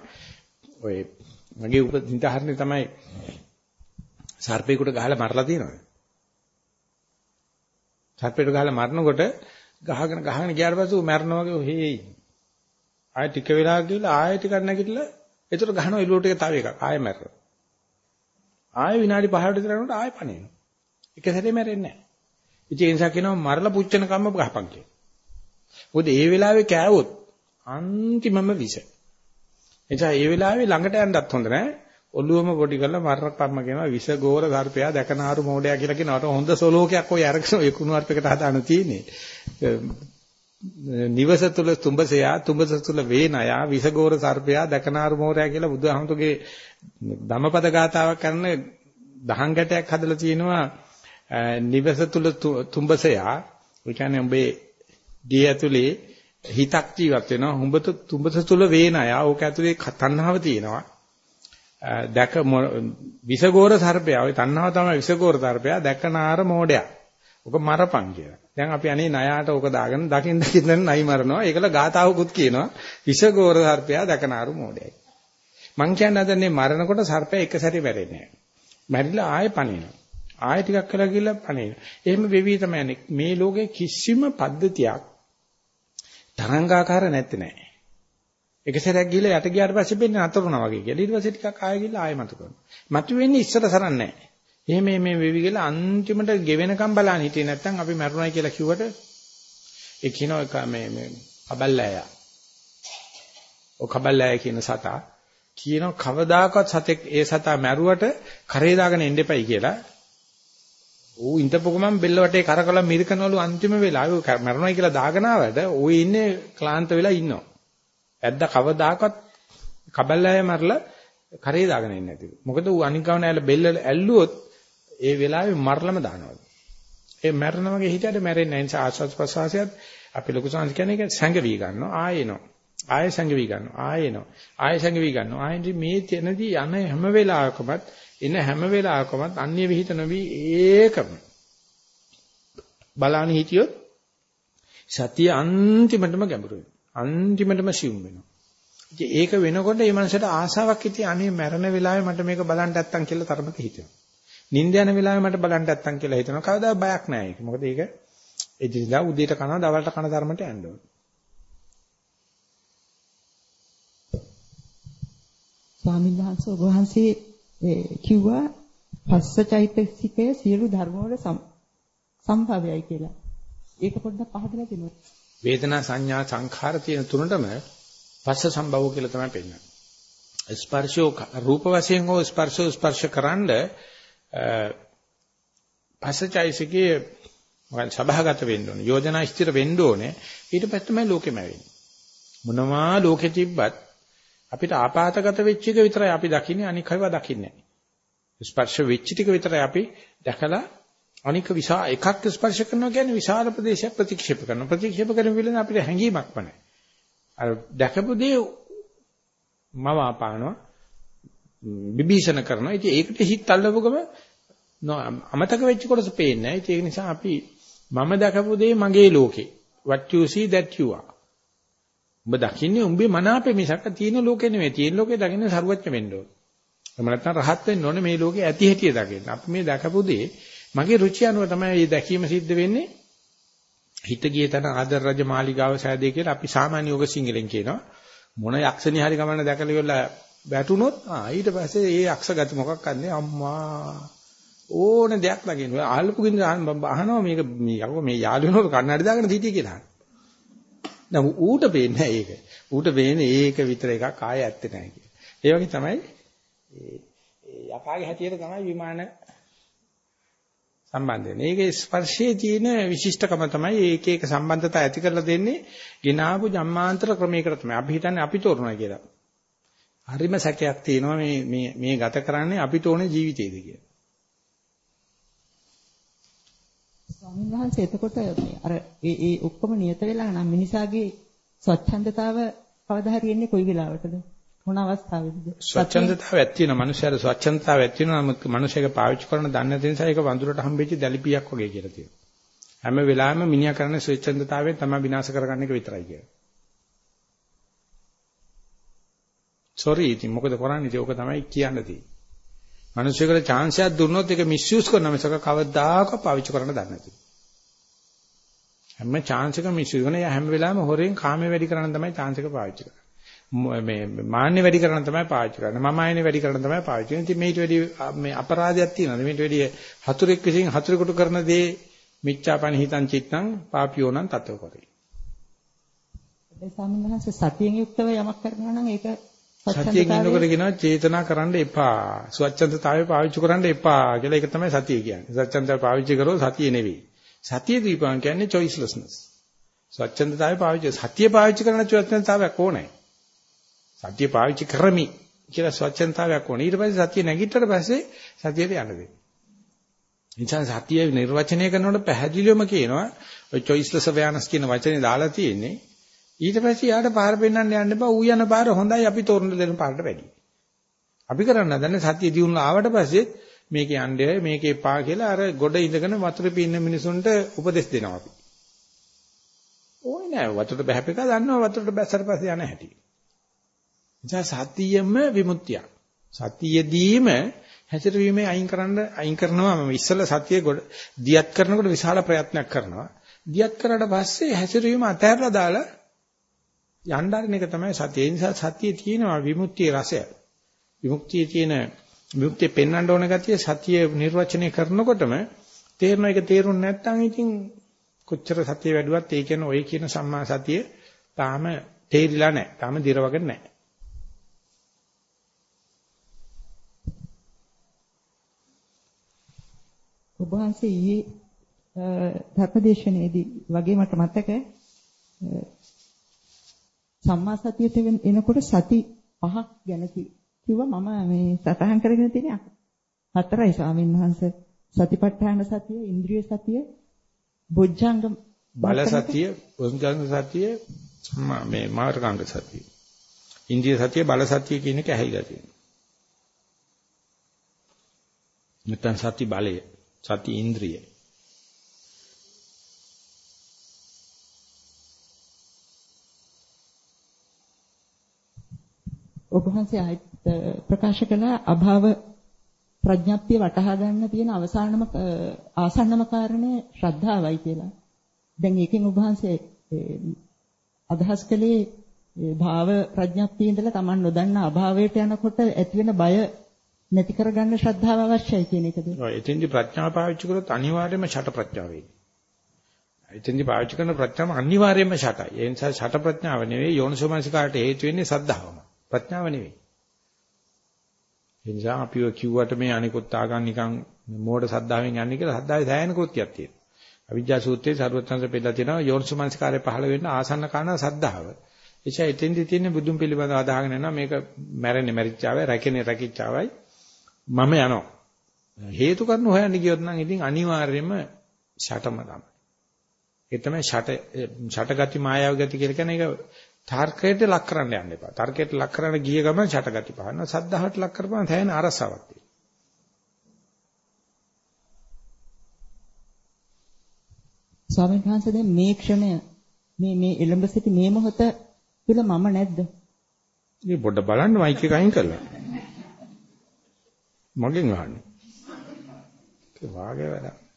ඔය මගේ උපදින්තරණේ තමයි සර්පේකට ගහලා මරලා තියෙනවා. සර්පේට ගහලා මරනකොට ගහගෙන ගහගෙන ගියාට පස්සේ මැරනවා වගේ හේයි. ආයෙ ටික වෙලා ගිහලා ආයෙ ටිකක් නැගිටලා ඒතර ගහනවා එළුවට එක තව එකක් ආයෙ මැරෙනවා. ආයෙ විනාඩි 5කට විතර යනකොට ආයෙ පණිනවා. එක සැරේ මැරෙන්නේ නැහැ. ඉතින් ඒ නිසා කියනවා මරලා පුච්චන කම්ම ගහපන් කියලා. මොකද ඒ වෙලාවේ කෑවොත් අන්තිමම විස. එනිසා ඒ වෙලාවේ ළඟට යන්නත් හොඳ නැහැ. ඔළුවම පොඩි කරලා මරපම්ම කියනවා විස ගෝර සර්පයා දැකනාරු මොඩයා කියලා කියනවට හොඳ සොලෝකයක් ඔය අරගෙන ඔය කුණු අර්පයකට හදාන තියෙන්නේ. නිවස තුල තුඹසයා තුඹස තුල වේනයා විස ගෝර සර්පයා දැකනාරු මොඩයා කියලා බුදුහාමුදුගේ ධම්මපද ගාතාවක් කරන දහං ගැටයක් හදලා තියෙනවා නිවස තුල තුඹසයා ඒ කියන්නේ උඹේ දී ඇතුලේ හිතක් ජීවත් වෙනවා උඹට තුඹස තුල වේනයා ඕක ඇතුලේ තණ්හාව තියෙනවා දැක විසගෝර සර්පයා. ওই තණ්හාව තමයි විසගෝර සර්පයා. දැකනාර මෝඩයා. ඔක මරපන් කියලා. දැන් අපි අනේ ණයාට ඕක දාගෙන දකින් දකින් නයි මරනවා. ඒකල ගාතාවකුත් කියනවා. විෂගෝර සර්පයා දකනාරු මොඩයයි. මං කියන්නේ හදන්නේ මරනකොට සර්පයා එක සැරේ මැරෙන්නේ නැහැ. මැරිලා ආයෙ පණිනවා. ආයෙ ටිකක් කරලා ගිහලා පණිනවා. එහෙම වෙවි තමයි මේ ලෝකේ කිසිම පද්ධතියක් තරංගාකාර නැත්තේ නෑ. එක සැරයක් ගිහලා යට ගියාට පස්සේ වෙන්නේ නතරුණා වගේ කියලා. ඊට පස්සේ ටිකක් ආයෙ ගිහලා ආයෙ මතු කරනවා. මතු වෙන්නේ ඉස්සර සරන් නෑ. එහෙම මේ වෙවි ගිහලා අන්තිමට ගෙවෙනකම් බලන්න හිටියේ නැත්තම් අපි මරුණයි කියලා කිව්වට ඒ කියනවා මේ මේ කබල්ලෑය. ඔය කබල්ලෑය කියන සතා කියනවා කවදාකවත් සතෙක් ඒ සතා මැරුවට කරේ දාගෙන එන්න එපයි කියලා. ඌ ඉඳපු ගමන් බෙල්ල වටේ කරකලා මිරිකනවලු අන්තිම වෙලාවේ මැරුණා කියලා දාගෙන ආවට ඌ ඉන්නේ ක්ලාන්ත වෙලා ඉන්නවා. ඇද්ද කවදාකවත් කබල්ලාය මරලා කරේ දාගෙන ඉන්නේ නැතිව. මොකද ඌ අනිකව නෑල බෙල්ල ඇල්ලුවොත් ඒ වෙලාවේ මරලම දානවලු. ඒ මැරෙන වගේ හිතට මැරෙන්නේ නැහැ. ඒ නිසා ආස්වාද ප්‍රසවාසයත් අපි ලොකු සංස් කියන්නේ සංගවි ගන්නවා ආයෙනවා. ආයෙ සංගවි ගන්නවා ආයෙනවා. ආයෙ සංගවි ගන්නවා. ආයෙදි මේ තැනදී යන හැම වෙලාවකමත් එන හැම වෙලාවකමත් අන්‍ය විහිිත නොවි ඒකම බලන්න හිටියොත් සතිය අන්තිමටම ගැඹුරුයි. අන්තිමටම සිුම් වෙනවා. ඉතින් ඒක වෙනකොට මේ මනසට ආසාවක් හිතේ අනේ මැරෙන වෙලාවේ මට මේක බලන්න නැත්තම් කියලා තරමක හිතෙනවා. නිින්ද යන වෙලාවේ මට බලන්න නැත්තම් කියලා හිතනවා. කවදා බයක් නැහැ ඒක. මොකද ඒක එදිනදා උදේට කනවා දවල්ට කන ධර්මයට යන්න ඕනේ. ස්වාමීන් වහන්සේ ඔබ වහන්සේ කිව්වා පස්සචෛතසිකය සියලු ධර්ම වල සම්භවයයි කියලා. ඒක පොඩ්ඩක් පහදලා දෙන්න. වේදනා සංඥා සංඛාර තියෙන තුනටම පස්ස සම්භව කියලා තමයි පෙන්නන්නේ. ස්පර්ශෝ රූප වශයෙන් හෝ ස්පර්ශෝ ස්පර්ශකරනද පස්සචෛතසිකයේ මොකද සබහාගත වෙන්න ඕනේ. යෝජනා ස්ථිර වෙන්න ඕනේ. ඊට පස්සේ තමයි ලෝකෙම වෙන්නේ. මොනවා ලෝකෙ තිබ්බත් අපිට ආපాతගත වෙච්ච එක විතරයි අපි දකින්නේ අනික ඒවා දකින්නේ නැහැ. ස්පර්ශ වෙච්ච ටික විතරයි අපි දැකලා අනික විසා එකක් ස්පර්ශ කරනවා කියන්නේ විශාල ප්‍රදේශයක් ප්‍රතික්ෂේප කරනවා. ප්‍රතික්ෂේප කරන විලන අපිට හැඟීමක්ම නැහැ. අර දැකපු දේ මම ආපානවා විභීෂණ කරනවා. ඉතින් ඒකට හිත අල්ලපුවම අමතක වෙච්ච කොටස පේන්නේ නැහැ. ඒක නිසා අපි මම දැකපු දේ මගේ ලෝකේ. what you see that you are. ඔබ දකින්නේ උඹේ මනාපේ මිසක් තියෙන ලෝකේ නෙමෙයි. තියෙන ලෝකේ දකින්නේ සරුවච්ච වෙන්න ඕන. එහෙම නැත්නම් රහත් වෙන්න ඕනේ මේ ලෝකේ ඇති හැටිය දකින්න. අපි මේ දැකපු දේ මගේ රුචි අනුව තමයි මේ දැකීම සිද්ධ වෙන්නේ. හිත ගිය තැන ආදර රජ මාලිගාව සෑදේ කියලා අපි සාමාන්‍ය යෝග සිංහලෙන් කියනවා. මොන යක්ෂණි හරි ගමන දැකලා ඉවරලා වැටුනොත් ආ ඊට පස්සේ ඒ යක්ෂ ගති මොකක් කරන්නේ අම්මා ඕන දෙයක් ලගින්න. ආල්පු ගින්න අහනවා මේක මේ යකෝ මේ යාළුවනෝ කන්නඩි දාගෙන හිටියේ කියලා. නම් ඌට පේන්නේ නැහැ ඒක. ඌට පේන්නේ ඒක විතර එකක් ආයෙ ඇත්තේ නැහැ කියලා. ඒ වගේ තමයි ඒ යකාගේ හැටියට තමයි විමාන සම්බන්ධ වෙන්නේ. ඒකේ ස්පර්ශයේ තියෙන විශිෂ්ටකම තමයි ඒක එක සම්බන්ධතා ඇති කරලා දෙන්නේ ගිනාපු ජම්මාන්තර ක්‍රමයකට තමයි. අපි හිතන්නේ අපි තෝරනවා කියලා. හරිම සැකයක් තියෙනවා මේ මේ මේ ගත කරන්නේ අපිට ඕනේ ජීවිතේද කියලා. ස්වාමීන් වහන්සේ එතකොට අර ඒ ඒ ඔක්කොම නියත වෙලා නම් මිනිසාගේ ස්වච්ඡන්දතාව කවදා හරි එන්නේ කොයි වෙලාවටද? මොන අවස්ථාවේද? ස්වච්ඡන්දතාවයක් තියෙනවා. මනුෂ්‍යයාට ස්වච්ඡන්දතාවයක් තියෙනවා. නමුත් මනුෂ්‍යයක පාවිච්චි කරන දන්නේ නැති නිසා ඒක වඳුරට හම්බෙච්ච දැලිපියක් වගේ කියලා තියෙනවා. හැම වෙලාවෙම මිනිහා කරන ස්වච්ඡන්දතාවයෙන් තමයි විනාශ කරගන්න එක විතරයි කියලා. sorry ඉතින් මොකද කරන්නේ? ඒක තමයි කියන්න තියෙන්නේ. මිනිස්සුන්ට chance එකක් දුන්නොත් ඒක misuse කරන මිසක කවදාකවත් පාවිච්චි කරන්න දන්නේ නැති. හැම chance එකම misuse කරන හැම වෙලාවෙම හොරෙන් කාමයේ වැඩි කරන්න තමයි chance එක පාවිච්චි කරන්නේ. මේ මාන්නේ වැඩි කරන්න තමයි පාවිච්චි කරන්නේ. මම ආයනේ වැඩි කරන්න තමයි පාවිච්චි කරන්නේ. ඉතින් මේට වැඩි මේ අපරාධයක් තියෙනවා. මේට වැඩි හතුරෙක් විසින් හතුරෙකුට කරන දේ මිච්ඡාපන හිතං චිත්තං පාපියෝනම් තත්ව කරේ. ඒ ස්වාමීන් වහන්සේ සතියෙන් යුක්තව යමක් කරනවා නම් ඒක සතියෙන් ඉන්නකොට කියනවා චේතනා කරන්න එපා. ස්වච්ඡන්දතාවය පාවිච්චි කරන්න එපා කියලා ඒක තමයි සතිය කියන්නේ. ස්වච්ඡන්දතාවය පාවිච්චි කරොත් සතිය නෙවෙයි. සතිය දීපන් කියන්නේ choicelessness. ස්වච්ඡන්දතාවය පාවිච්චි සතිය පාවිච්චි කරන ස්වච්ඡන්දතාවයක් ඕනේ. සතිය පාවිච්චි කරමි කියලා ස්වච්ඡන්දතාවයක් ඕනේ. ඊට පස්සේ සතිය නැගිට්ටට පස්සේ සතියට යන්න දෙන්න. නිසා සතිය නිර්වචනය කරනකොට පැහැදිලිවම කියනවා ඔය choiceless awareness කියන වචනේ දාලා තියෙන්නේ ඊට පස්සේ යාට පාර පෙන්වන්න යන්න එපා. ඌ යන පාර හොඳයි අපි තෝරන දෙන පාරට වැඩි. අපි කරන්න හදන්නේ සතිය දිනුන ආවට පස්සේ මේක යන්නේ මේකේ පා කියලා අර ගොඩ ඉඳගෙන වතුර පීන්න මිනිසුන්ට උපදෙස් දෙනවා අපි. ඕනේ නෑ වතුරට බහැපෙක දන්නවා වතුරට බැස්සට පස්සේ යන හැටි. නිසා සතියෙම විමුක්තිය. සතියෙදීම හැසිරවීමේ අයින් කරන්න අයින් කරනවා මම ඉස්සෙල්ලා සතිය ගොඩ දියත් කරනකොට විශාල ප්‍රයත්නයක් කරනවා. දියත් කරාට පස්සේ හැසිරවීම අතහැරලා දාලා යන්න ආරින එක තමයි සතිය. ඒ නිසා සතියේ තියෙනවා විමුක්තියේ රසය. විමුක්තියේ තියෙන විමුක්තිය පෙන්වන්න ඕන ගතිය සතිය නිර්වචනය කරනකොටම තේරෙන එක තේරුම් නැත්නම් ඉතින් කොච්චර සතිය වැඩුවත් ඒ කියන ඔය කියන සම්මා සතිය තාම තේරිලා නැහැ. තාම දිරවගෙන නැහැ. ඔබ වහන්සේ ඊයේ ධර්මදේශනයේදී වගේ මට මතක සම්මා සතියට එනකොට සති පහක් ගැන කිව්වා මම මේ සතහන් කරගෙන තියෙන හතරයි ස්වාමීන් වහන්සේ. සතිපට්ඨාන සතිය ඉන්ද්‍රිය සතිය බොජ්ජංග බල සතිය බොජ්ජංග සතිය මේ මාර්ගාංග සතිය. ඉන්ද්‍රිය සතිය බල සතිය කියන එක ඇහිලා තියෙනවා නැත්නම් සති බලය සති ඉන්ද්‍රිය. ඔබ වහන්සේ ප්‍රකාශ කළ අභාව ප්‍රඥාප්තිය වටහා ගන්න තියෙන අවසානම ආසන්නම කාරණය ශ්‍රද්ධාවයි කියලා. දැන් ඒකෙන් ඔබ වහන්සේ අදහස් කළේ භාව ප්‍රඥාප්තිය ඉඳලා Taman නොදන්නා අභාවයට යනකොට ඇති වෙන බය නැති කරගන්න ශ්‍රද්ධාව අවශ්‍යයි කියන එකද? ඔව් එතෙන්දි ප්‍රඥාව පාවිච්චි කරොත් අනිවාර්යයෙන්ම ෂට ප්‍රඥාව වෙයි. එතෙන්දි පාවිච්චි කරන ප්‍රඥාව අනිවාර්යයෙන්ම ෂටයි. ඒ නිසා ෂට ප්‍රඥාව නෙවෙයි යෝනිසෝමනසිකාට හේතු වෙන්නේ සද්ධාවම. ප්‍රඥාව නෙවෙයි. ඒ නිසා අපිව කිව්වට මේ අනිකුත් ආගම් නිකන් මෝඩ සද්ධාවෙන් යන්නේ කියලා සද්ධාවේ සෑහෙන කෘත්‍යයක් තියෙනවා. අවිජ්ජා සූත්‍රයේ සර්වඥාන්ස පෙන්නලා තියෙනවා යෝනිසෝමනසිකාරය පහළ වෙන්න ආසන්න කාරණා සද්ධාව. එචා එතෙන්දි තියෙන බුදුන් පිළිබඳව අදහගෙන යනවා මේක මැරෙන්නේ මැරිච්චාවයි රැකෙන්නේ රැකිච්චාවයි මම යනවා. හේතු කරන හොයන්න ගියොත් නම් ඉතින් අනිවාර්යයෙන්ම ෂටම තමයි. ඒ තමයි ෂට ෂට ගති මායාව ගති කියලා කියන්නේ ඒක තර්කයට ලක් කරන්න යන්න එපා. තර්කයට ලක් කරන්න ගිය ගමන් ෂට ගති පහනවා. සද්ධාහට ලක් කරපුවම තැහෙන අරසාවක් තියෙනවා. ස්වාමීන් වහන්සේ දැන් මේ ක්ෂණය මේ මේ එළඹ සිටි මේ මොහොත තුල මම නැද්ද? මේ පොඩ බලන්න මයික් එක අයින් කරලා. මගෙන් අහන්නේ. ඒ වාගේ වැඩ.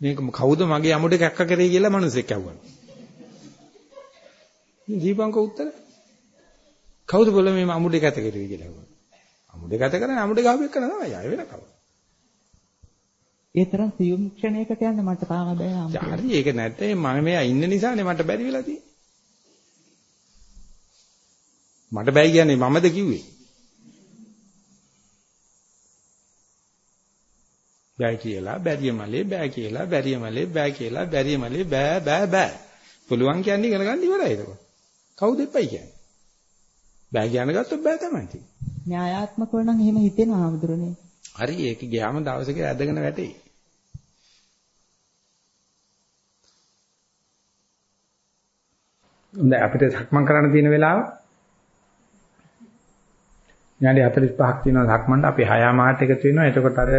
මේක කවුද මගේ අමුඩ කැක්ක කරේ කියලා මිනිස්සෙක් ඇහුවා. දීපංක උත්තර. කවුද බල මේ අමුඩ කැත කරේ කියලා ඇහුවා. අමුඩ කැත කරන්නේ අමුඩ ගාවෙක් කරන තමයි. ආයෙ වෙන කවුද? ඒ තරම් සියුම් ක්ෂණයකට යන්න මට තාම බෑ. හරි ඒක නැත්නම් මම මෙයා ඉන්න නිසානේ මට බැරි වෙලා තියෙන්නේ. මට බෑ කියන්නේ මමද කිව්වේ. බෑ කියලා බැරිය මලේ බෑ කියලා බැරිය මලේ බෑ කියලා බැරිය මලේ බෑ බෑ බෑ. පුළුවන් කියන්නේ ඉගෙන ගන්න ඉවරයි ඒක. කවුද එපයි කියන්නේ? බෑ කියන ගත්තොත් බෑ තමයි තියෙන්නේ. න්‍යායාත්මකව නම් එහෙම හිතෙනවා ආමුදුරනේ. හරි ඒක ගියාම දවසක ඇදගෙන වැටෙයි. හොඳයි අපිට සක්මන් කරන්න තියෙන වෙලාව විනාඩි 45ක් තියෙනවා ධක්මන්ට අපි හයාමාට එකතු වෙනවා. එතකොට අර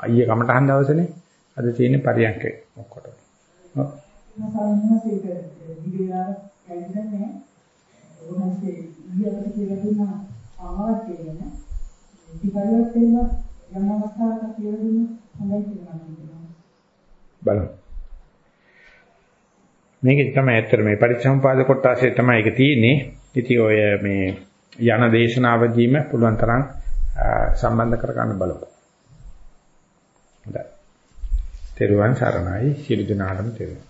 අයියේ කමටහන් දවසනේ අද තියෙන පරියන්කේ ඔක්කොට. ඔව්. බලමු. මේකේ තමයි ඇත්තට මේ පරිසම්පාද කොටසේ තමයි ඒක තියෙන්නේ. ඉතින් ඔය මේ යන දේශනාවදීම පුළුවන් තරම් සම්බන්ධ කර ගන්න බලමු. හොඳයි. තෙරුවන් සරණයි. සියලු දෙනාටම තෙරුවන්